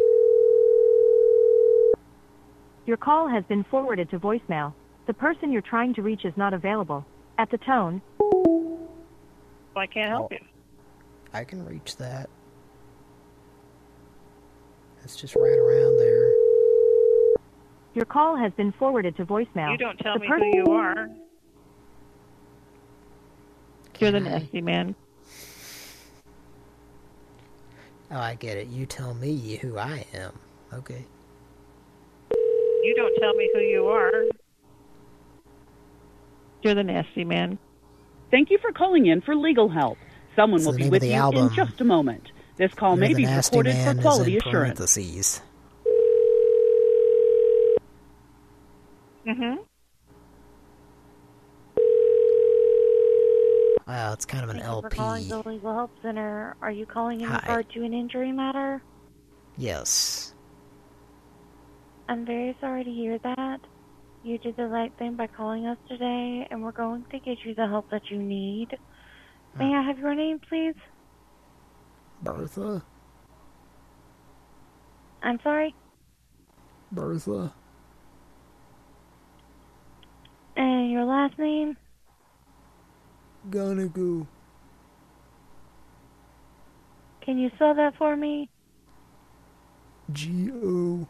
Your call has been forwarded to voicemail. The person you're trying to reach is not available. At the tone. I can't help you. I can reach that. It's just right around there. Your call has been forwarded to voicemail. You don't tell The me per- who you are. You're the nasty man. Oh, I get it. You tell me who I am. Okay. You don't tell me who you are. You're the nasty man. Thank you for calling in for legal help. Someone It's will be with you album. in just a moment. This call You're may be recorded for quality in assurance. Mm-hmm. Wow, it's kind of an Thank you for LP. calling the Legal Help Center. Are you calling in Hi. regard to an injury matter? Yes. I'm very sorry to hear that. You did the right thing by calling us today, and we're going to get you the help that you need. May I have your name, please? Bertha? I'm sorry? Bertha? And your last name? Gonna. Can you spell that for me? G O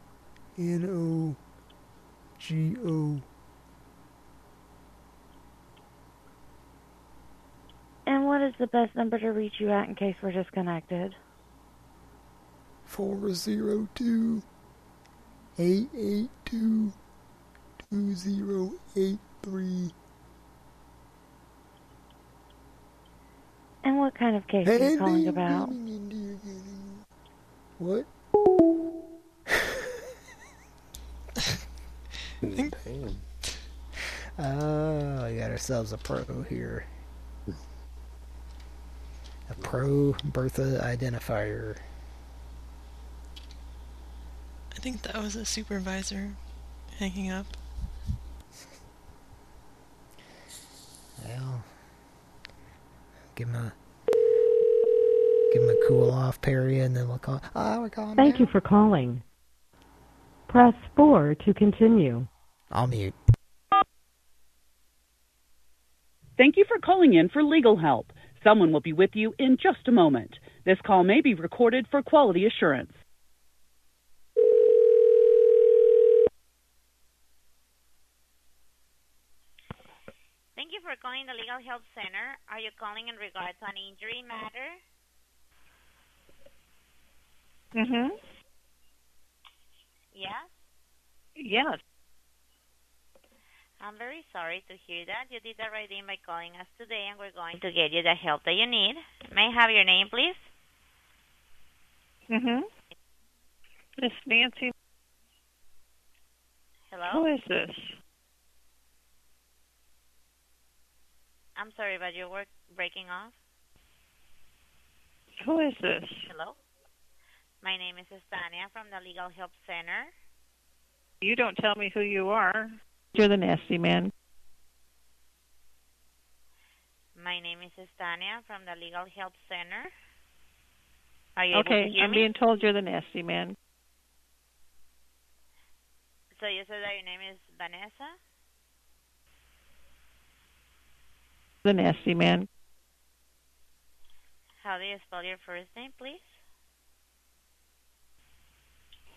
N O G O. And what is the best number to reach you at in case we're disconnected? Four zero two eight eight two two zero eight three. And what kind of case are you calling about? What? Damn. Oh, we got ourselves a pro here. A pro Bertha identifier. I think that was a supervisor hanging up. Well, give him a give him a cool off period, and then we'll call. Ah, we're calling. Thank you for calling. Press 4 to continue. I'll mute. Thank you for calling in for legal help. Someone will be with you in just a moment. This call may be recorded for quality assurance. For calling the Legal Help Center. Are you calling in regards to an injury matter? Mm-hmm. Yes? Yes. I'm very sorry to hear that. You did the right thing by calling us today, and we're going to get you the help that you need. May I have your name, please? Mm-hmm. Miss Nancy. Hello? Who is this? I'm sorry, but your work breaking off. Who is this? Hello? My name is Estania from the Legal Help Center. You don't tell me who you are. You're the nasty man. My name is Estania from the Legal Help Center. Are you able Okay, to hear I'm me? being told you're the nasty man. So you said that your name is Vanessa? The nasty man. How do you spell your first name, please?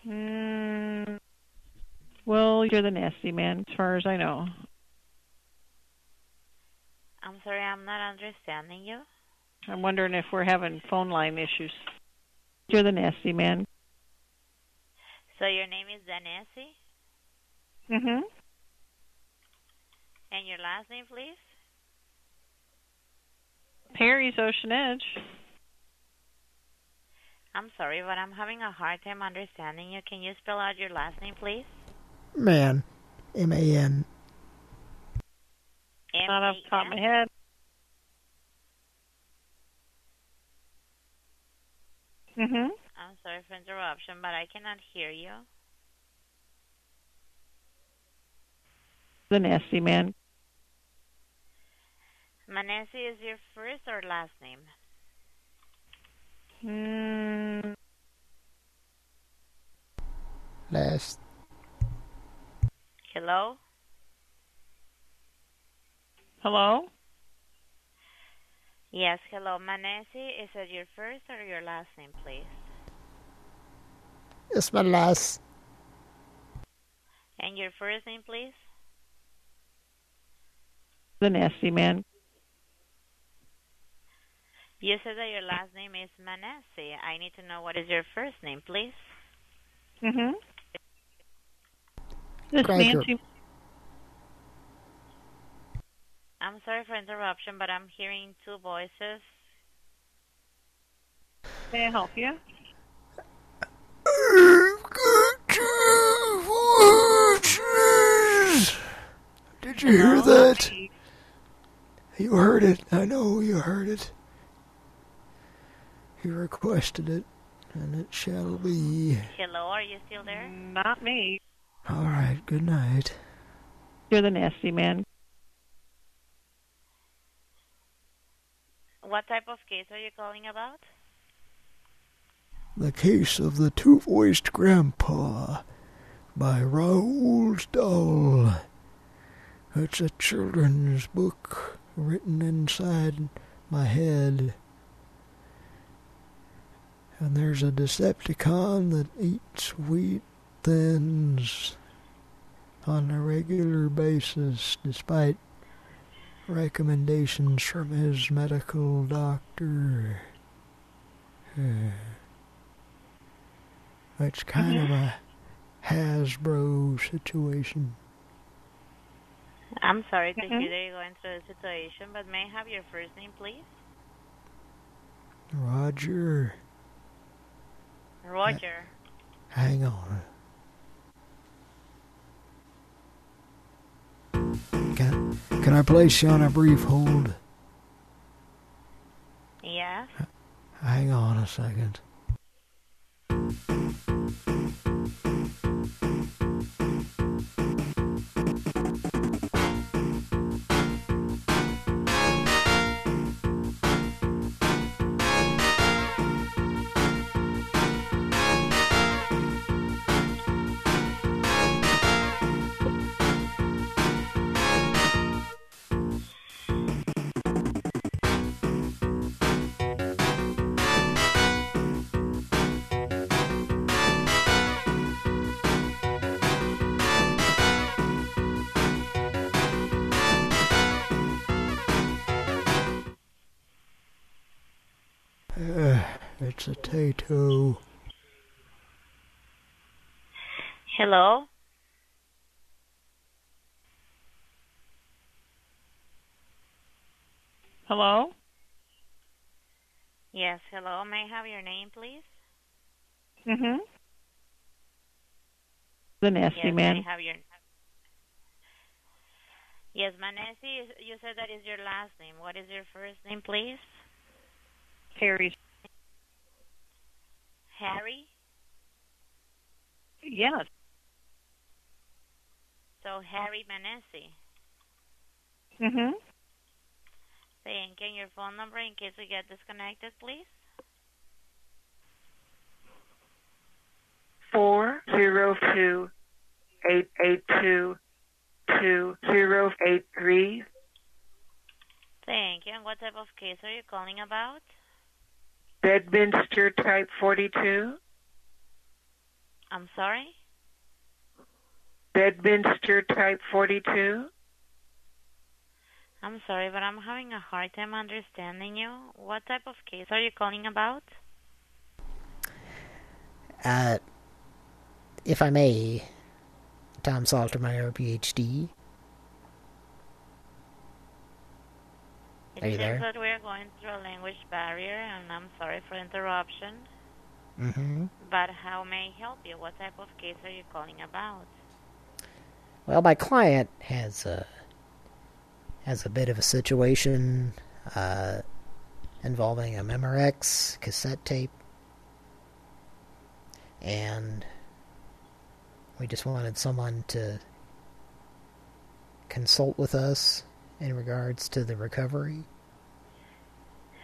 Mm, well, you're the nasty man, as far as I know. I'm sorry, I'm not understanding you. I'm wondering if we're having phone line issues. You're the nasty man. So your name is Danesi? Mm-hmm. And your last name, please? Perry's Ocean Edge. I'm sorry, but I'm having a hard time understanding you. Can you spell out your last name, please? Man. M-A-N. Not off the top of my head. Mm-hmm. I'm sorry for interruption, but I cannot hear you. The nasty man. Manesi is your first or last name? Mm, Last. Hello? hello? Yes, hello. Manesi, is it your first or your last name, please? It's my last. And your first name, please? The nasty man. You said that your last name is Manesi. I need to know what is your first name, please. Mm-hmm. This Cracker. Nancy. I'm sorry for interruption, but I'm hearing two voices. May I help you? Did you hear that? You heard it. I know you heard it. You requested it, and it shall be. Hello, are you still there? Mm, not me. All right, good night. You're the nasty man. What type of case are you calling about? The Case of the Two-Voiced Grandpa by Roald Dahl. It's a children's book written inside my head. And there's a Decepticon that eats wheat thins on a regular basis despite recommendations from his medical doctor. It's kind of a Hasbro situation. I'm sorry to Mhm. hear that you're going through the situation, but may I have your first name, please? Roger, Roger. hang on. Can, can I place you on a brief hold? Yeah. Hang on a second. Hello? Hello? Yes, hello. May I have your name, please? Mm-hmm. The nasty yes, man. May I have your... Yes, Manesi, you said that is your last name. What is your first name, please? Harry. Harry? Yes. So Harry Manesi. Mm-hmm. Saying, can your phone number in case we get disconnected, please? Four zero two eight eight two two zero eight three. Thank you. And what type of case are you calling about? Bedminster type forty two. I'm sorry? Bedminster type forty two. I'm sorry, but I'm having a hard time understanding you. What type of case are you calling about? Uh, if I may, Tom Saltermeyer, PhD. It Are you seems there? that we're going through a language barrier, and I'm sorry for interruption. Mm-hmm. But how may I help you? What type of case are you calling about? Well, my client has a has a bit of a situation uh, involving a Memorex cassette tape, and we just wanted someone to consult with us in regards to the recovery.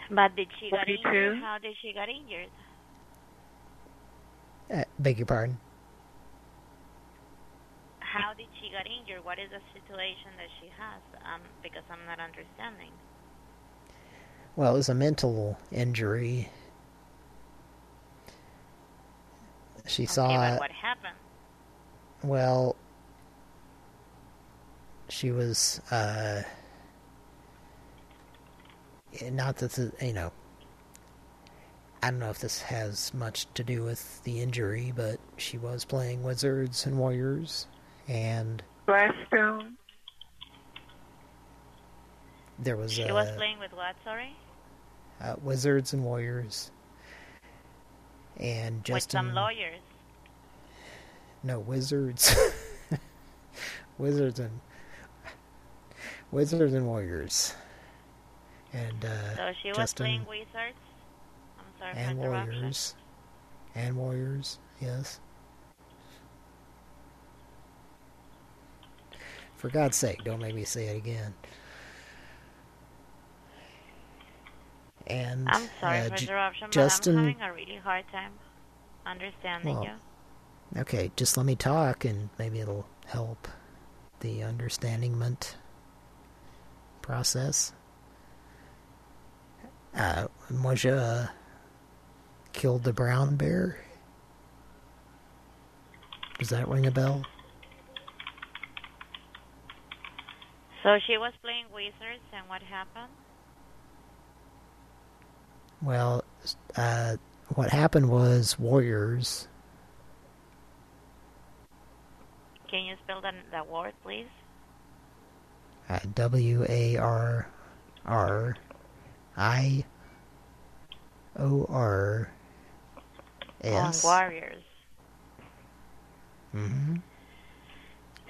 But did she get 42? injured? How did she get injured? Uh, beg your pardon. How did she get injured? What is the situation that she has? Um, because I'm not understanding. Well, it was a mental injury. She okay, saw but it. what happened? Well, she was, uh, not that, the, you know, I don't know if this has much to do with the injury, but she was playing Wizards and Warriors, and Blackstone. there was, She uh, was playing with what, sorry? uh, Wizards and Warriors, and Justin. with some lawyers. No, Wizards. Wizards and Wizards and Warriors. And uh So she was Justin playing wizards? I'm sorry and. Warriors. And Warriors, yes. For God's sake, don't make me say it again. And I'm sorry uh, for interruption, Justin but I'm having a really hard time understanding Well, you. Okay, just let me talk and maybe it'll help the understandingment process. Uh, Moja killed the brown bear. Does that ring a bell? So she was playing wizards, and what happened? Well, uh, what happened was Warriors. Can you spell the, the word, please? Uh, W A R R I O R S. On warriors. Mm-hmm.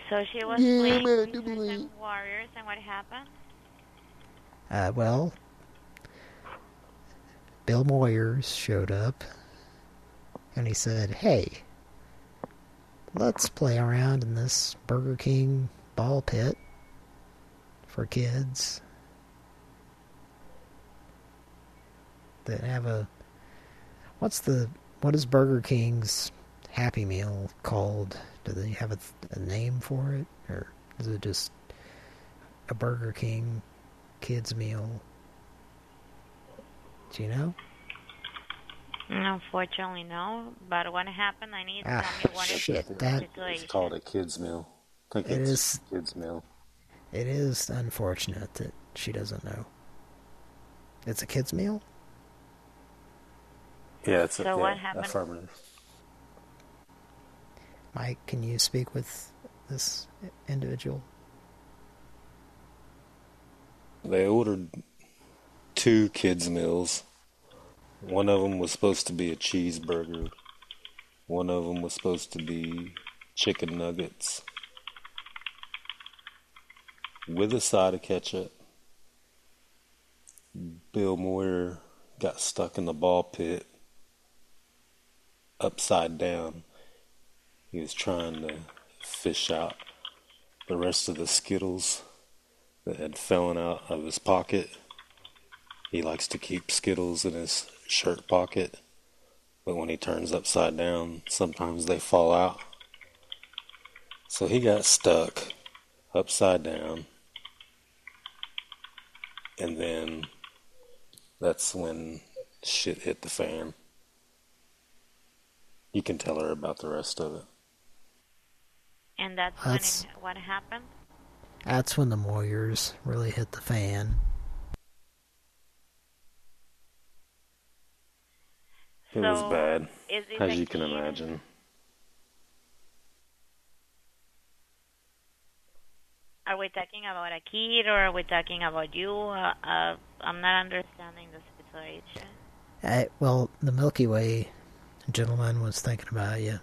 So she was Yeah, playing man, wizards warriors, and what happened? Uh, well, Bill Moyers showed up, and he said, hey, let's play around in this Burger King ball pit for kids that have a... What's the... What is Burger King's Happy Meal called? Do they have a, a name for it? Or is it just a Burger King kids meal? Do you know? Unfortunately, no. But what happened? I need to Ah, tell me what is shit, the that- situation. It's called a kids meal. I think It it's is- kids meal. It is unfortunate that she doesn't know. It's a kids meal? Yeah, it's a, So yeah, what happened? affirmative. Mike, can you speak with this individual? They ordered two kids meals. One of them was supposed to be a cheeseburger. One of them was supposed to be chicken nuggets with a side of ketchup. Bill Moyer got stuck in the ball pit upside down. He was trying to fish out the rest of the Skittles that had fallen out of his pocket. He likes to keep Skittles in his shirt pocket, but when he turns upside down, sometimes they fall out. So he got stuck upside down. And then that's when shit hit the fan. You can tell her about the rest of it. And that's, That's- when it, what happened? That's when the Moyers really hit the fan. It was bad, is it as you can kid? imagine. Are we talking about a kid or are we talking about you? Uh, uh, I'm not understanding the situation. Uh, well, the Milky Way gentleman was thinking about you.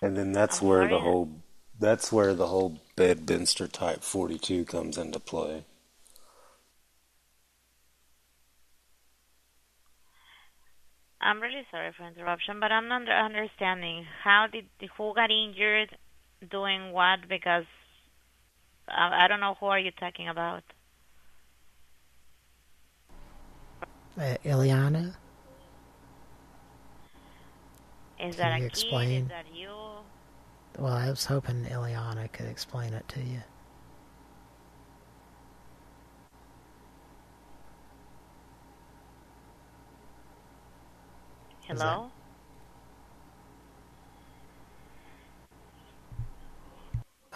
And then that's where the whole that's where the whole Bedminster Type 42 comes into play. I'm really sorry for interruption, but I'm not understanding how did who got injured, doing what? Because I, I don't know who are you talking about. Uh, Ileana? Is Can that a you kid? explain? Is that you? Well, I was hoping Ileana could explain it to you. Is that- Hello?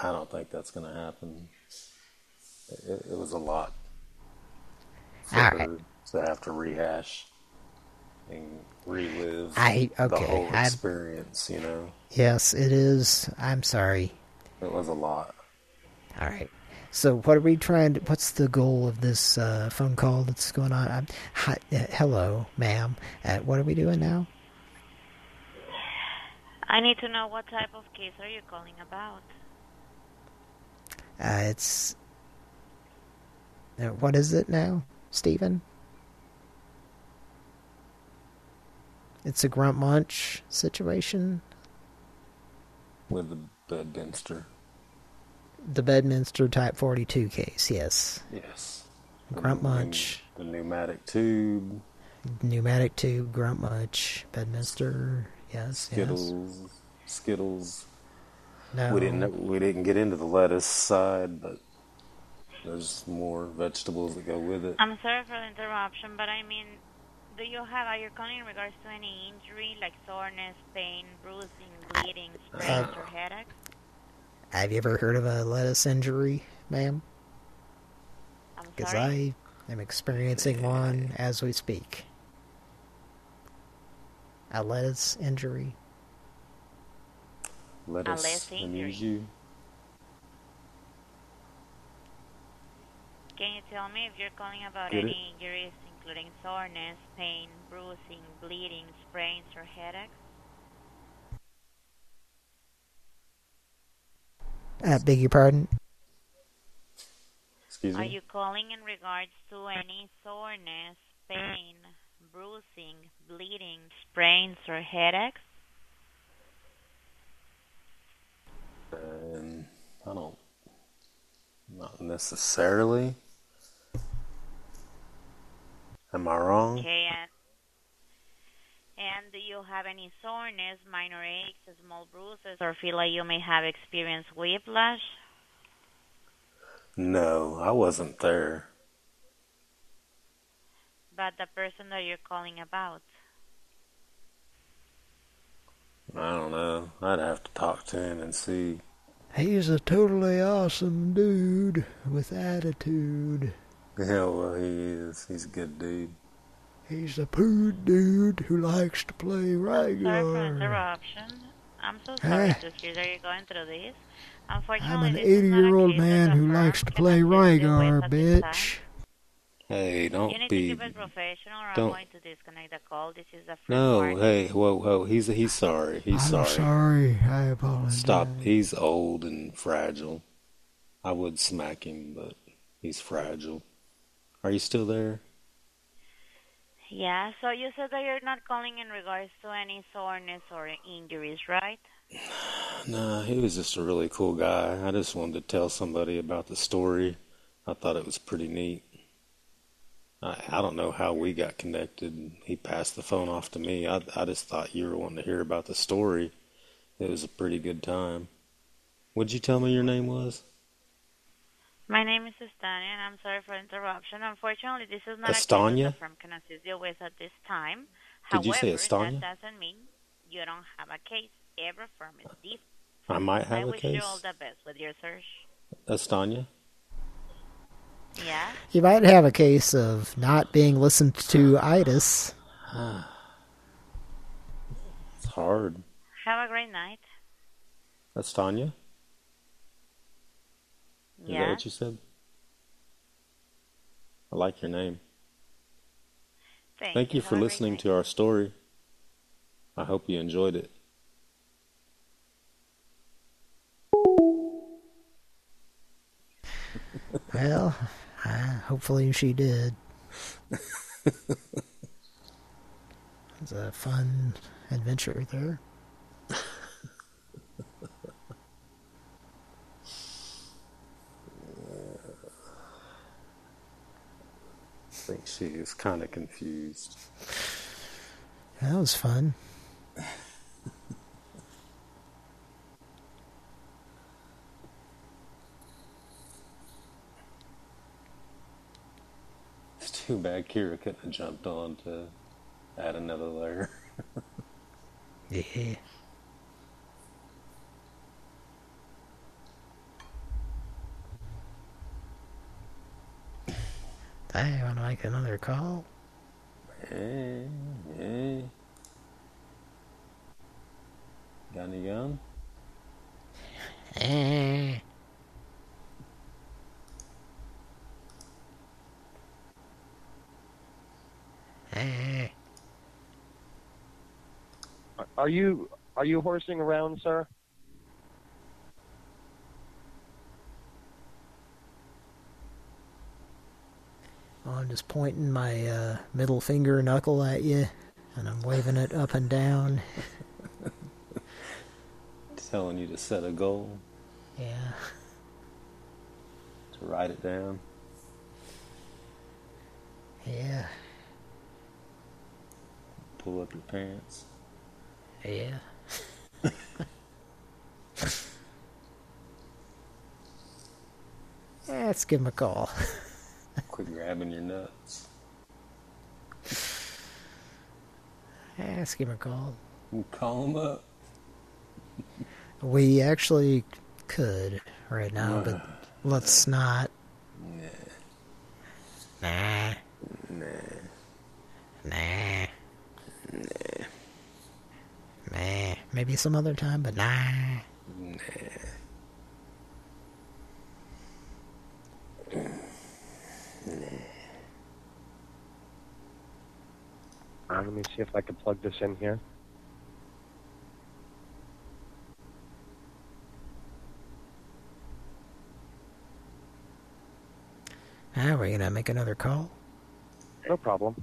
I don't think that's going to happen. It, it was a lot for All her to have to rehash and relive I- the okay, whole I- experience, you know? Yes, it is. I'm sorry. It was a lot. All right. So what are we trying to, what's the goal of this uh, phone call that's going on? I'm, hi, uh, hello, ma'am. Uh, what are we doing now? I need to know what type of case are you calling about? Uh, it's, uh, what is it now, Stephen? It's a grunt munch situation. With the Bedminster. The Bedminster Type 42 case, yes. Yes. Grunt munch, The pneumatic tube, pneumatic tube, grunt munch, Bedminster, yes, yes. Skittles, Skittles. No. We didn't we didn't get into the lettuce side, but there's more vegetables that go with it. I'm sorry for the interruption, but I mean, do you have, are you calling in regards to any injury like soreness, pain, bruising, bleeding, sprains, Uh, or headaches? Have you ever heard of a lettuce injury, ma'am? Because? I am experiencing one as we speak. A lettuce injury. Lettuce, A us less amuse you. Can you tell me if you're calling about Get it? any injuries, including soreness, pain, bruising, bleeding, sprains, or headaches? Uh, beg your pardon? Excuse me? Are you calling in regards to any soreness, pain, bruising, bleeding, sprains, or headaches? And I don't, not necessarily. Am I wrong? Okay, and, and do you have any soreness, minor aches, small bruises, or feel like you may have experienced whiplash? No, I wasn't there. But the person that you're calling about. I don't know. I'd have to talk to him and see. He's a totally awesome dude with attitude. Yeah, well, he is. He's a good dude. He's a poo dude who likes to play Sorry for Rygar. interruption. I'm so sorry eh. Huh? to hear that you're going through this. I'm Unfortunately, an this is not a 80-year-old man who likes to play assist Rygar, at this time. bitch. Hey, don't You need be. to keep it professional or don't- I'm going to disconnect the call. This is a No, warning. hey, whoa, whoa. He's he's sorry. He's I'm sorry. sorry. I apologize. Stop. He's old and fragile. I would smack him, but he's fragile. Are you still there? Yeah, so you said that you're not calling in regards to any soreness or injuries, right? Nah, he was just a really cool guy. I just wanted to tell somebody about the story. I thought it was pretty neat. I, I don't know how we got connected. He passed the phone off to me. I, I just thought you were wanting to hear about the story. It was a pretty good time. What'd you tell me your name was? My name is Estania, and I'm sorry for interruption. Unfortunately, this is not a Estania? case that the firm can assist you with at this time. Did you say However, Estania? that doesn't mean you don't have a case. Every firm is different. I might I have a wish you all the best with your search. Estanya? Yeah? You might have a case of not being listened to itis. It's hard. Have a great night. Estanya? Is that what you said? I like your name. Thank, Thank you Have for listening to our story. I hope you enjoyed it. Well, uh, hopefully she did. It was a fun adventure there. Think she is kind of confused. That was fun. It's too bad Kira couldn't have jumped on to add another layer. Yeah. Hey, want to make another call? Hey, hey. Got any gun? Eh. Eh. Are you are you horsing around, sir? I'm just pointing my uh, middle finger knuckle at you, and I'm waving it up and down. Telling you to set a goal, Yeah. to write it down. Yeah. Pull up your pants. Yeah. Yeah, let's give him a call. Quit grabbing your nuts. Ask him a call. Call him up. We actually could right now, but let's not. Nah. Nah. Nah. Nah. Nah. Maybe some other time, but nah. Nah. Let me see if I can plug this in here. Ah, we're gonna make another call. No problem.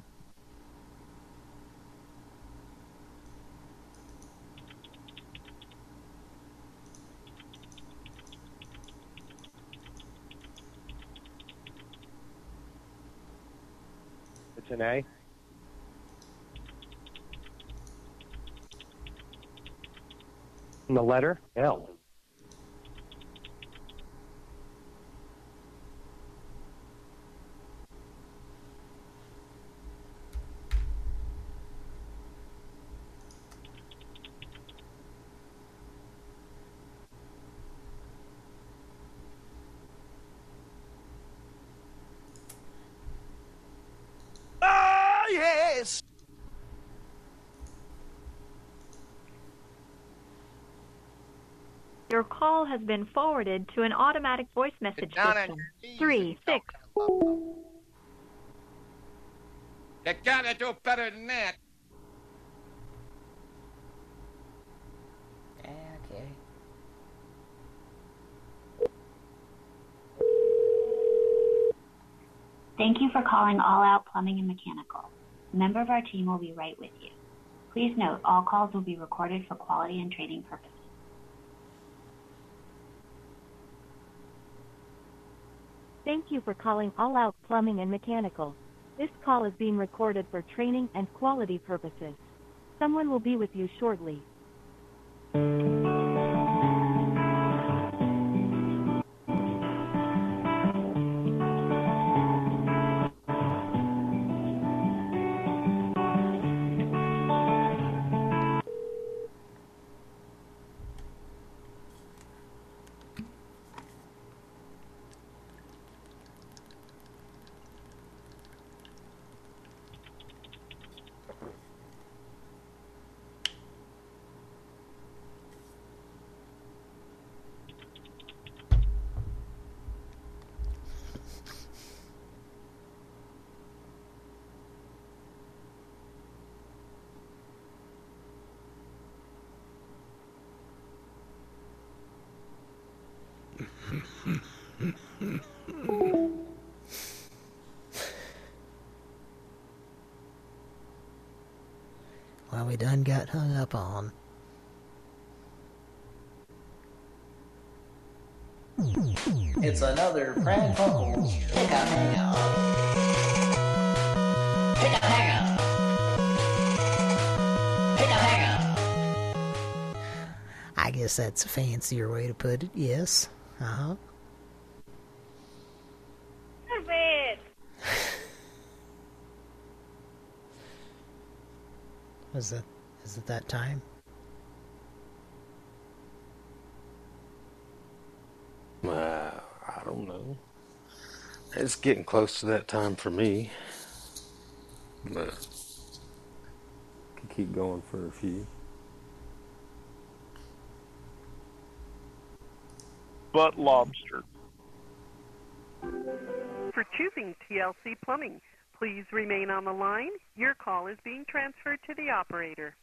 It's an A. And the letter L. Ah, yes! Your call has been forwarded to an automatic voice message down on system. your knees Three, six. You gotta do better than that. Okay. Thank you for calling All Out Plumbing and Mechanical. A member of our team will be right with you. Please note all calls will be recorded for quality and training purposes. Thank you for calling All Out Plumbing and Mechanical. This call is being recorded for training and quality purposes. Someone will be with you shortly. Done got hung up on. It's another Pran Funkels Pick a Hang Up. Pick a Hang Up. Pick a Hang Up. I guess that's a fancier way to put it, yes. Uh-huh. Stupid. Is it, is it that time? Uh, I don't know. It's getting close to that time for me. But could keep going for a few. But lobster. For choosing TLC Plumbing, please remain on the line. Your call is being transferred to the operator.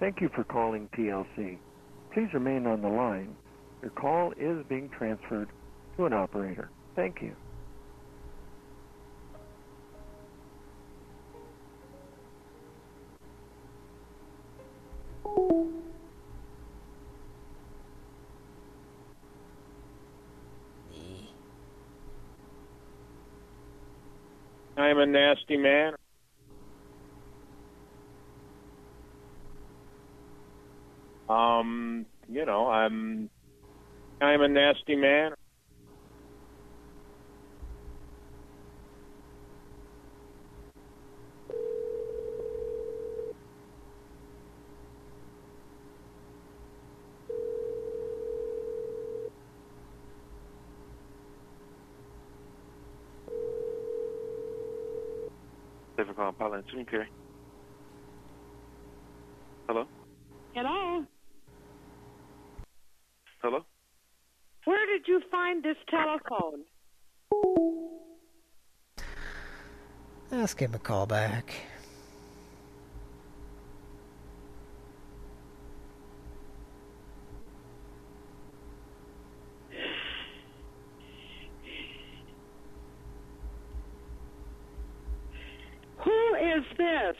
Thank you for calling TLC. Please remain on the line. Your call is being transferred to an operator. Thank you. I'm a nasty man. Um, you know, I'm I'm a nasty man. Calling Pilot Team Care. Hello? Hello? Hello? Where did you find this telephone? Give him a call back. Who is this?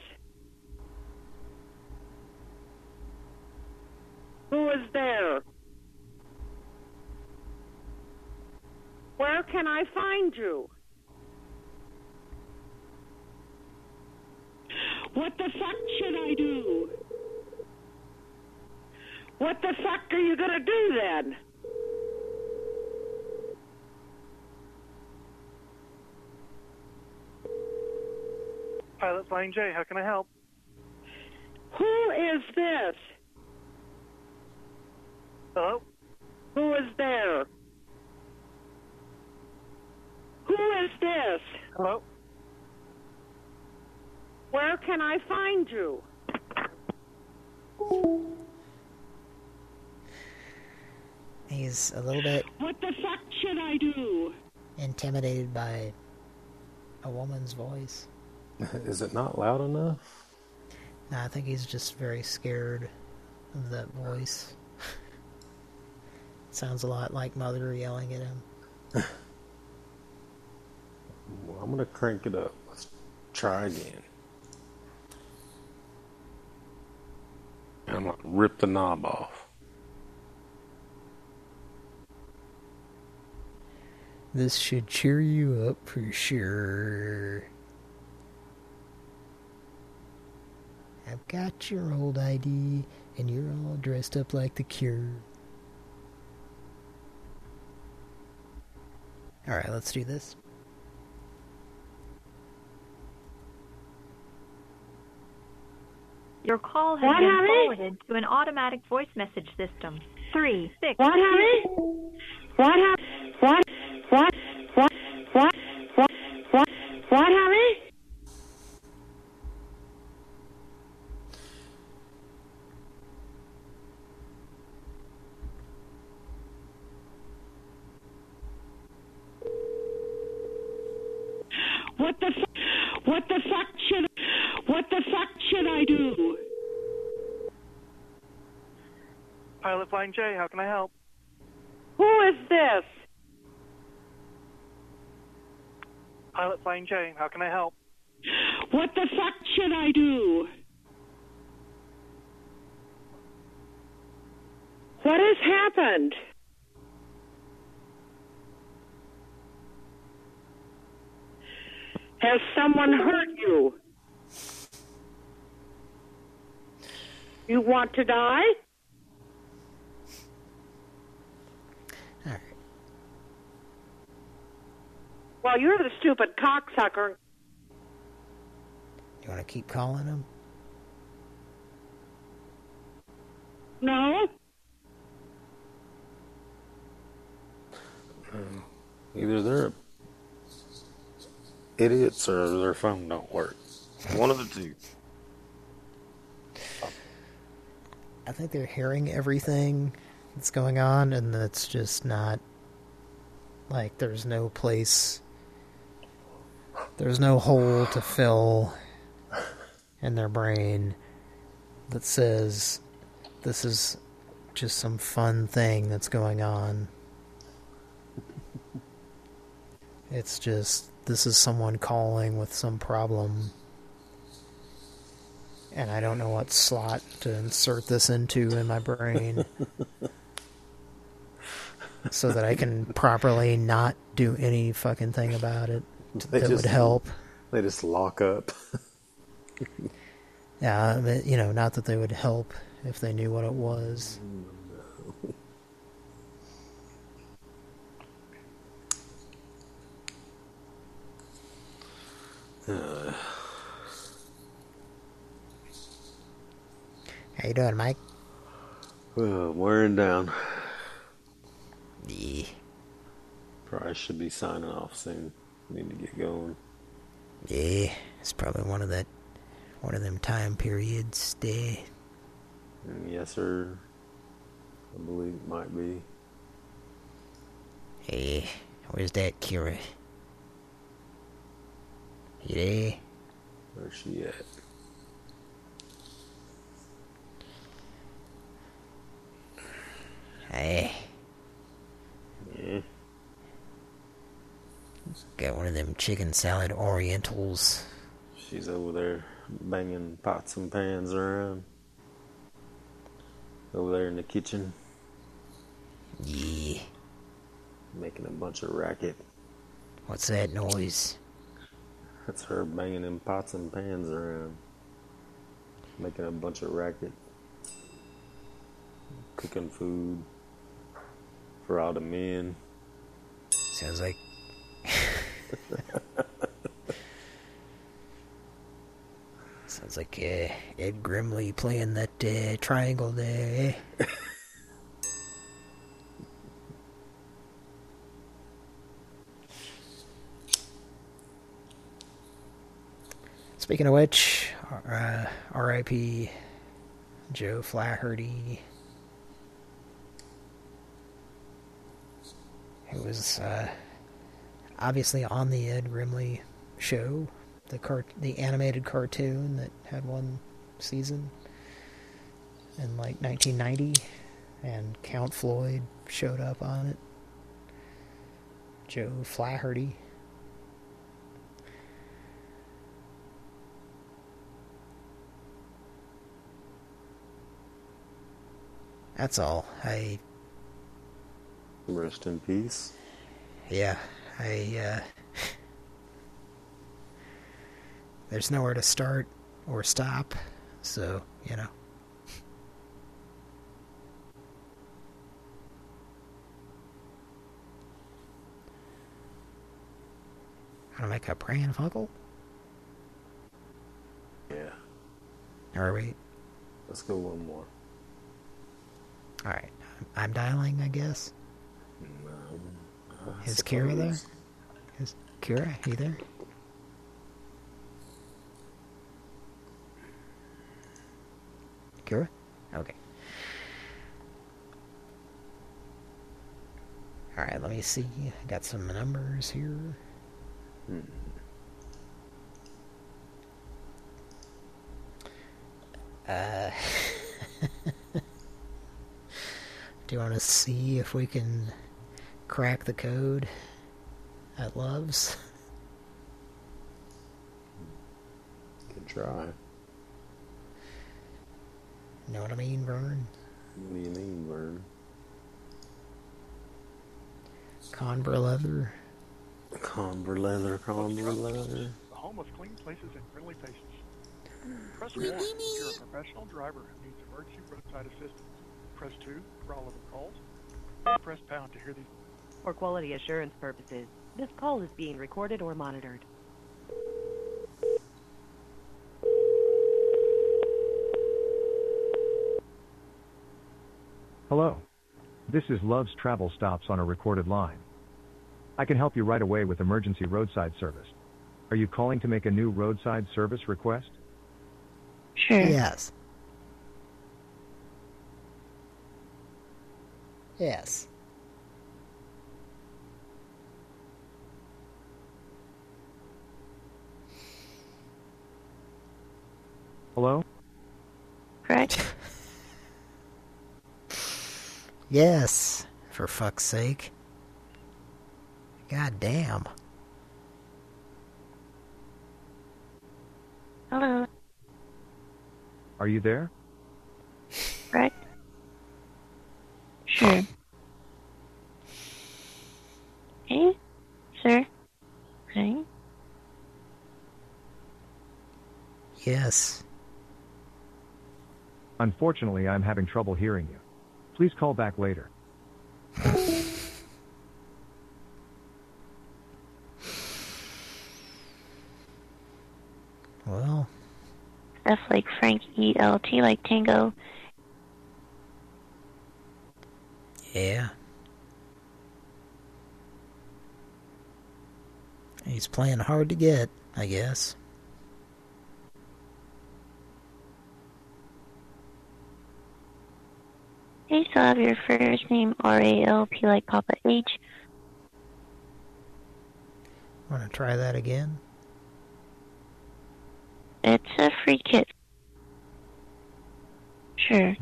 Who is there? Where can I find you? What the fuck should I do? What the fuck are you gonna do then? Pilot Flying J, how can I help? Who is this? Hello? Who is there? Who is this? Hello? Where can I find you? He's a little bit What the fuck should I do? intimidated by a woman's voice. Is it not loud enough? No, I think he's just very scared of that voice. Sounds a lot like Mother yelling at him. Well, I'm gonna crank it up. Let's try again. I'm gonna rip the knob off. This should cheer you up for sure. I've got your old ID, and you're all dressed up like the Cure. Alright, let's do this. Your call has what been happened? forwarded to an automatic voice message system. Three six. What happened? What happened? What? What? What? What? What? What? What happened? How can I help? Who is this? Pilot Flying J, how can I help? What the fuck should I do? What has happened? Has someone hurt you? You want to die? Well, you're the stupid cocksucker. You want to keep calling him? No? Um, either they're idiots or their phone don't work. One of the two. I think they're hearing everything that's going on, and it's just not like there's no place, there's no hole to fill in their brain that says this is just some fun thing that's going on. It's just this is someone calling with some problem and I don't know what slot to insert this into in my brain so that I can properly not do any fucking thing about it They that just- would help. They just lock up. Yeah, but, you know, not that they would help if they knew what it was. Uh, How you doing, Mike? well, I'm wearing down. Yeah. Probably should be signing off soon. Need to get going. Yeah, it's probably one of that, one of them time periods. There. Mm, Yes, sir. I believe it might be. Hey, where's that Kira? You there? Where's she at? Hey, Yeah. Got one of them chicken salad orientals. She's over there banging pots and pans around. Over there in the kitchen. Yeah. Making a bunch of racket. What's that noise? That's her banging them pots and pans around. Making a bunch of racket. Cooking food for all the men. Sounds like. Sounds like uh, Ed Grimley playing that uh, triangle there. eh? Speaking of which, uh, R.I.P. Joe Flaherty. Who was uh, obviously on the Ed Grimley show, the cart the animated cartoon that had one season in like 1990, and Count Floyd showed up on it. Joe Flaherty. That's all. I Rest in peace. yeah, I uh there's nowhere to start or stop, so, you know. How to make a Pran Funkel? Yeah. Are we? Let's go one more. Alright. I'm dialing, I guess. Is. Kira there? Is Kira, you there? Kira? Okay. Alright, let me see. I got some numbers here. Hmm. Uh, do you want to see if we can crack the code at Love's? Could try. Know what I mean, Vern? What do you mean, Vern? Conver leather. Conver leather, conver leather. The home of clean places and friendly faces. Press 1 if you're a professional driver who needs emergency roadside assistance. Press 2 for all other calls. Press pound to hear these. For quality assurance purposes, this call is being recorded or monitored. Hello. This is Love's Travel Stops on a recorded line. I can help you right away with emergency roadside service. Are you calling to make a new roadside service request? Sure. Yes. Yes. Hello? Correct? Yes, for fuck's sake. God damn. Hello. Are you there? Correct? Sure. Hey, sir. Hey. Yes. Unfortunately, I'm having trouble hearing you. Please call back later. Well, F like Frank, E L T like Tango. yeah. He's playing hard to get, I guess. Hey, still have your first name R A L P like Papa H. Want to try that again? It's a free kit. Sure.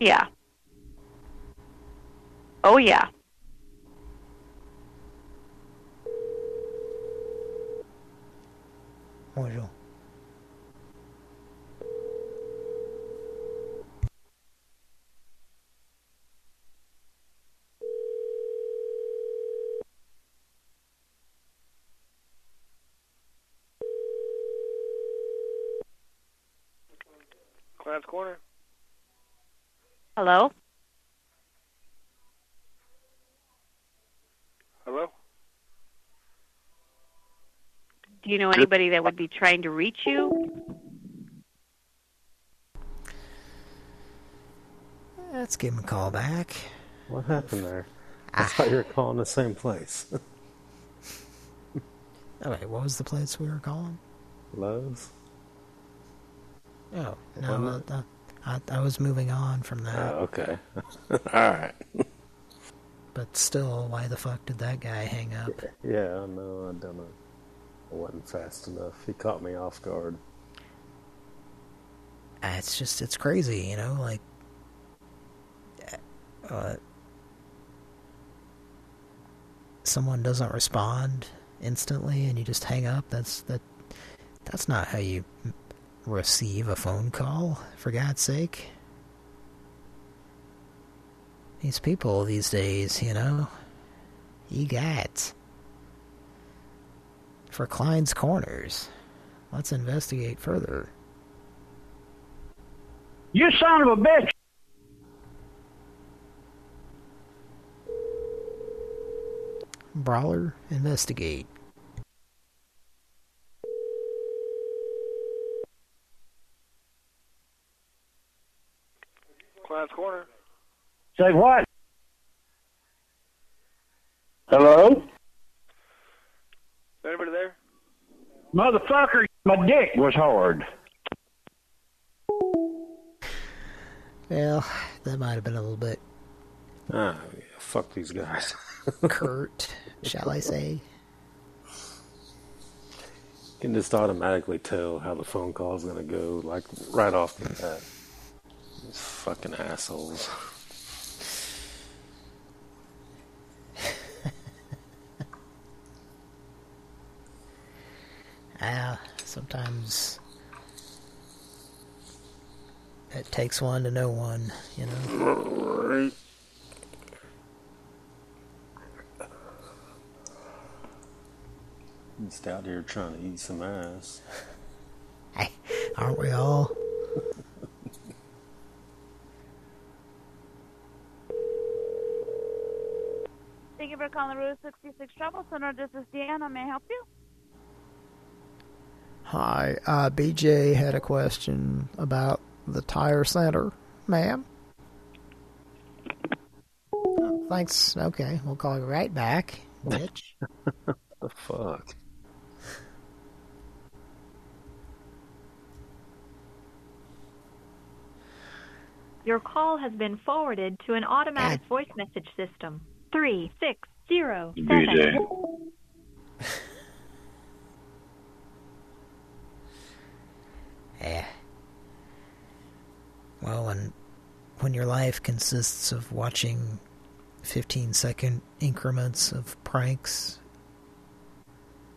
Yeah. Oh, yeah. Bonjour. Clarence Corner. Hello? Hello? Do you know anybody that would be trying to reach you? Let's give him a call back. What happened there? I thought you were calling the same place. Oh, wait, what was the place we were calling? Lowe's? Oh, Wasn't no, it? uh, I, I was moving on from that. Oh, okay. Alright. But still, why the fuck did that guy hang up? Yeah, no, I don't know. I wasn't fast enough. He caught me off guard. Uh, It's just, it's crazy, you know, like, uh, someone doesn't respond instantly and you just hang up. That's, that, that's not how you receive a phone call, for God's sake. These people these days, you know, you got. For Klein's Corners, let's investigate further. You son of a bitch! Brawler, investigate. John's Corner. Say what? Hello? Is anybody there? Motherfucker, my dick was hard. Well, that might have been a little bit Ah, yeah, fuck these guys. curt, shall I say. You can just automatically tell how the phone call is gonna go, like right off the bat. These fucking assholes. Ah, sometimes it takes one to know one, you know. Just out here trying to eat some ass. Hey, aren't we all? Thank you for calling Route 66 Travel Center. This is Deanna. May I help you? Hi, uh, BJ had a question about the tire center, ma'am. Thanks. Okay, we'll call you right back, bitch. the fuck? Your call has been forwarded to an automatic voice message system. Three six zero seven. Yeah. Well, when when your life consists of watching 15 second increments of pranks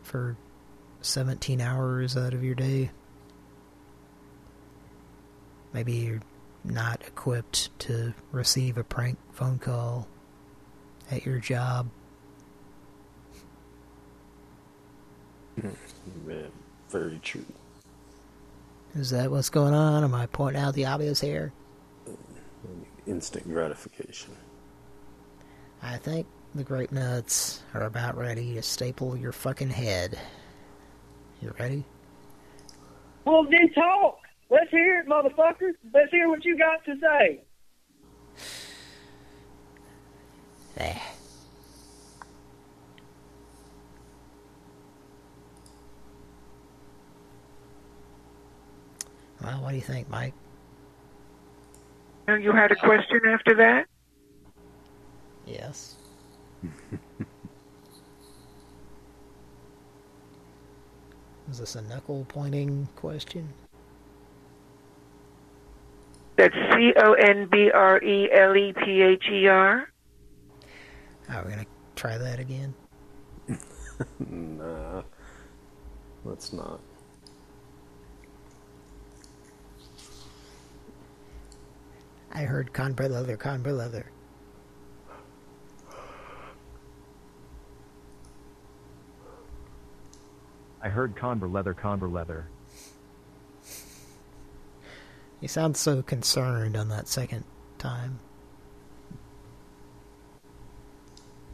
for 17 hours out of your day, maybe you're not equipped to receive a prank phone call at your job. Hmm. Yeah, very true. Is that what's going on? Am I pointing out the obvious here? Instant gratification. I think the grape nuts are about ready to staple your fucking head. You ready? Well, then talk. Let's hear it, motherfucker. Let's hear what you got to say. Well, what do you think, Mike? Now you had a question after that? Yes. Is this a knuckle pointing question? That's C O N B R E L E T H E R. Are we gonna try that again? nah. Let's not. I heard Conbra leather, Conbra leather. I heard Conver leather, Conver leather. You sound so concerned on that second time.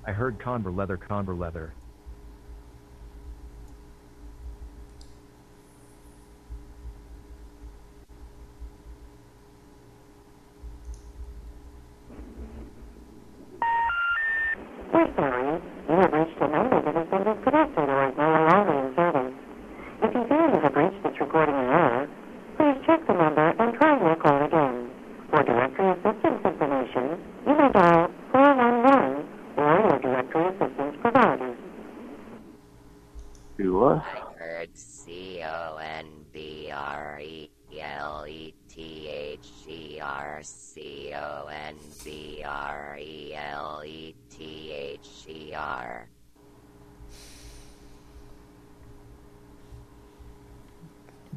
I heard Conver leather, Conver leather.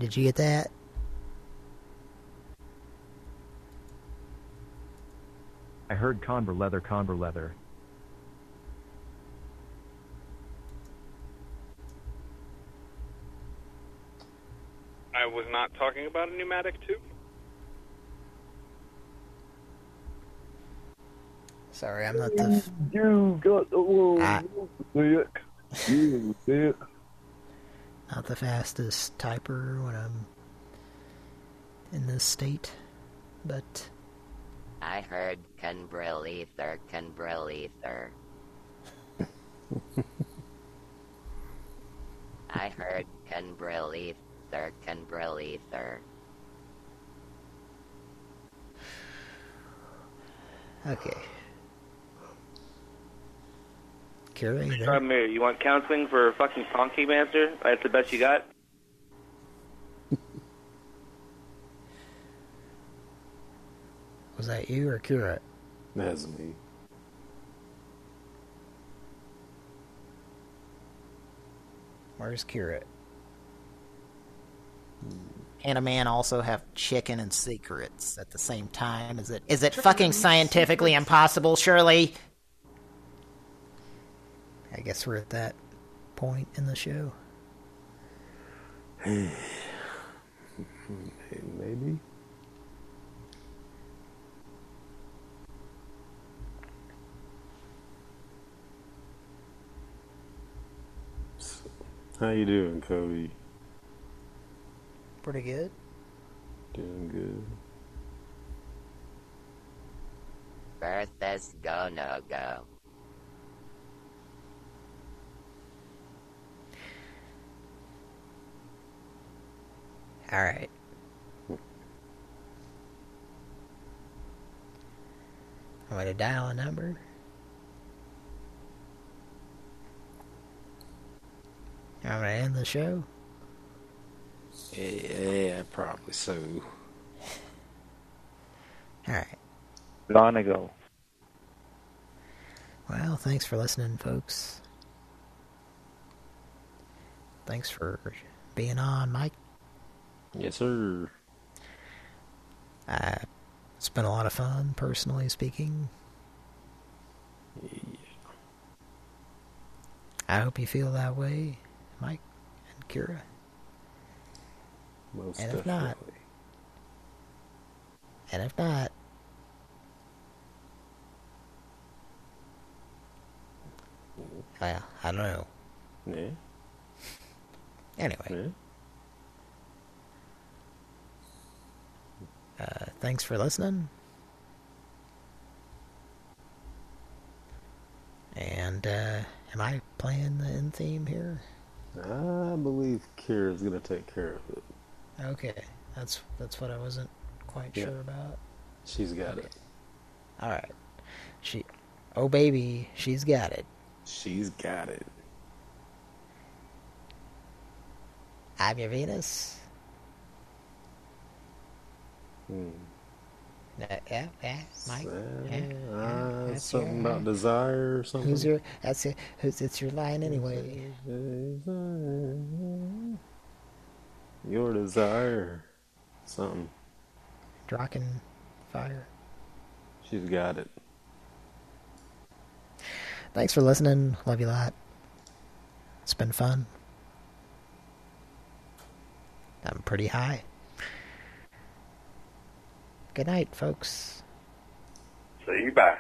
Did you get that? I heard Conver leather, Conver leather. I was not talking about a pneumatic tube. Sorry, I'm not the. You got the world Ah. sick. You sick. Not the fastest typer when I'm in this state, but I heard Canbrill Ether, Canbrill Ether. I heard Canbrill Ether, Canbrill Ether. Okay. Kira, you there? Come here. You want counseling for a fucking Funky Master? That's the best you got? Was that you or Kira? That's me. Where's Kira? Hmm. Can a man also have chicken and secrets at the same time? Is it is it fucking scientifically impossible, Shirley? I guess we're at that point in the show. Maybe. How you doing, Cody? Pretty good. Doing good. Bertha's go no go. All right. I'm going to dial a number. I'm going to end the show. Yeah, probably so. All right. Gonna go. Well, thanks for listening, folks. Thanks for being on, Mike. Yes, sir. Uh, it's been a lot of fun, personally speaking. Yeah. I hope you feel that way, Mike and Kira. Most and if not, and if not, well, I don't know. Yeah. Anyway. Uh, thanks for listening. And, uh, am I playing the end theme here? I believe Kira's gonna take care of it. Okay, that's that's what I wasn't quite Yeah. sure about. She's got it. All right, she, oh baby, she's got it. She's got it. I'm your Venus. Hmm. Uh, yeah, yeah, Mike. yeah, yeah, Uh, that's something your- about desire or something. Who's your? That's it. Who's it's your line anyway? Your desire. Something. Draken fire. She's got it. Thanks for listening. Love you a lot. It's been fun. I'm pretty high. Good night, folks. See you bye.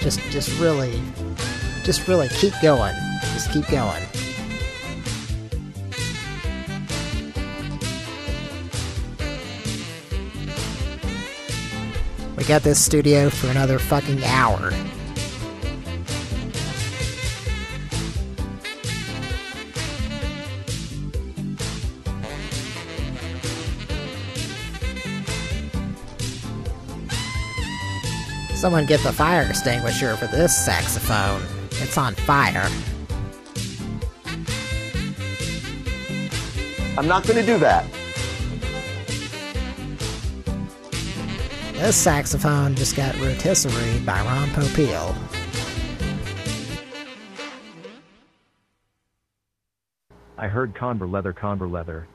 Just just really just really keep going. Just keep going. We got this studio for another fucking hour. Someone get the fire extinguisher for this saxophone. It's on fire. I'm not going to do that. This saxophone just got rotisserie by Ron Popeil. I heard Conver leather, Conver leather.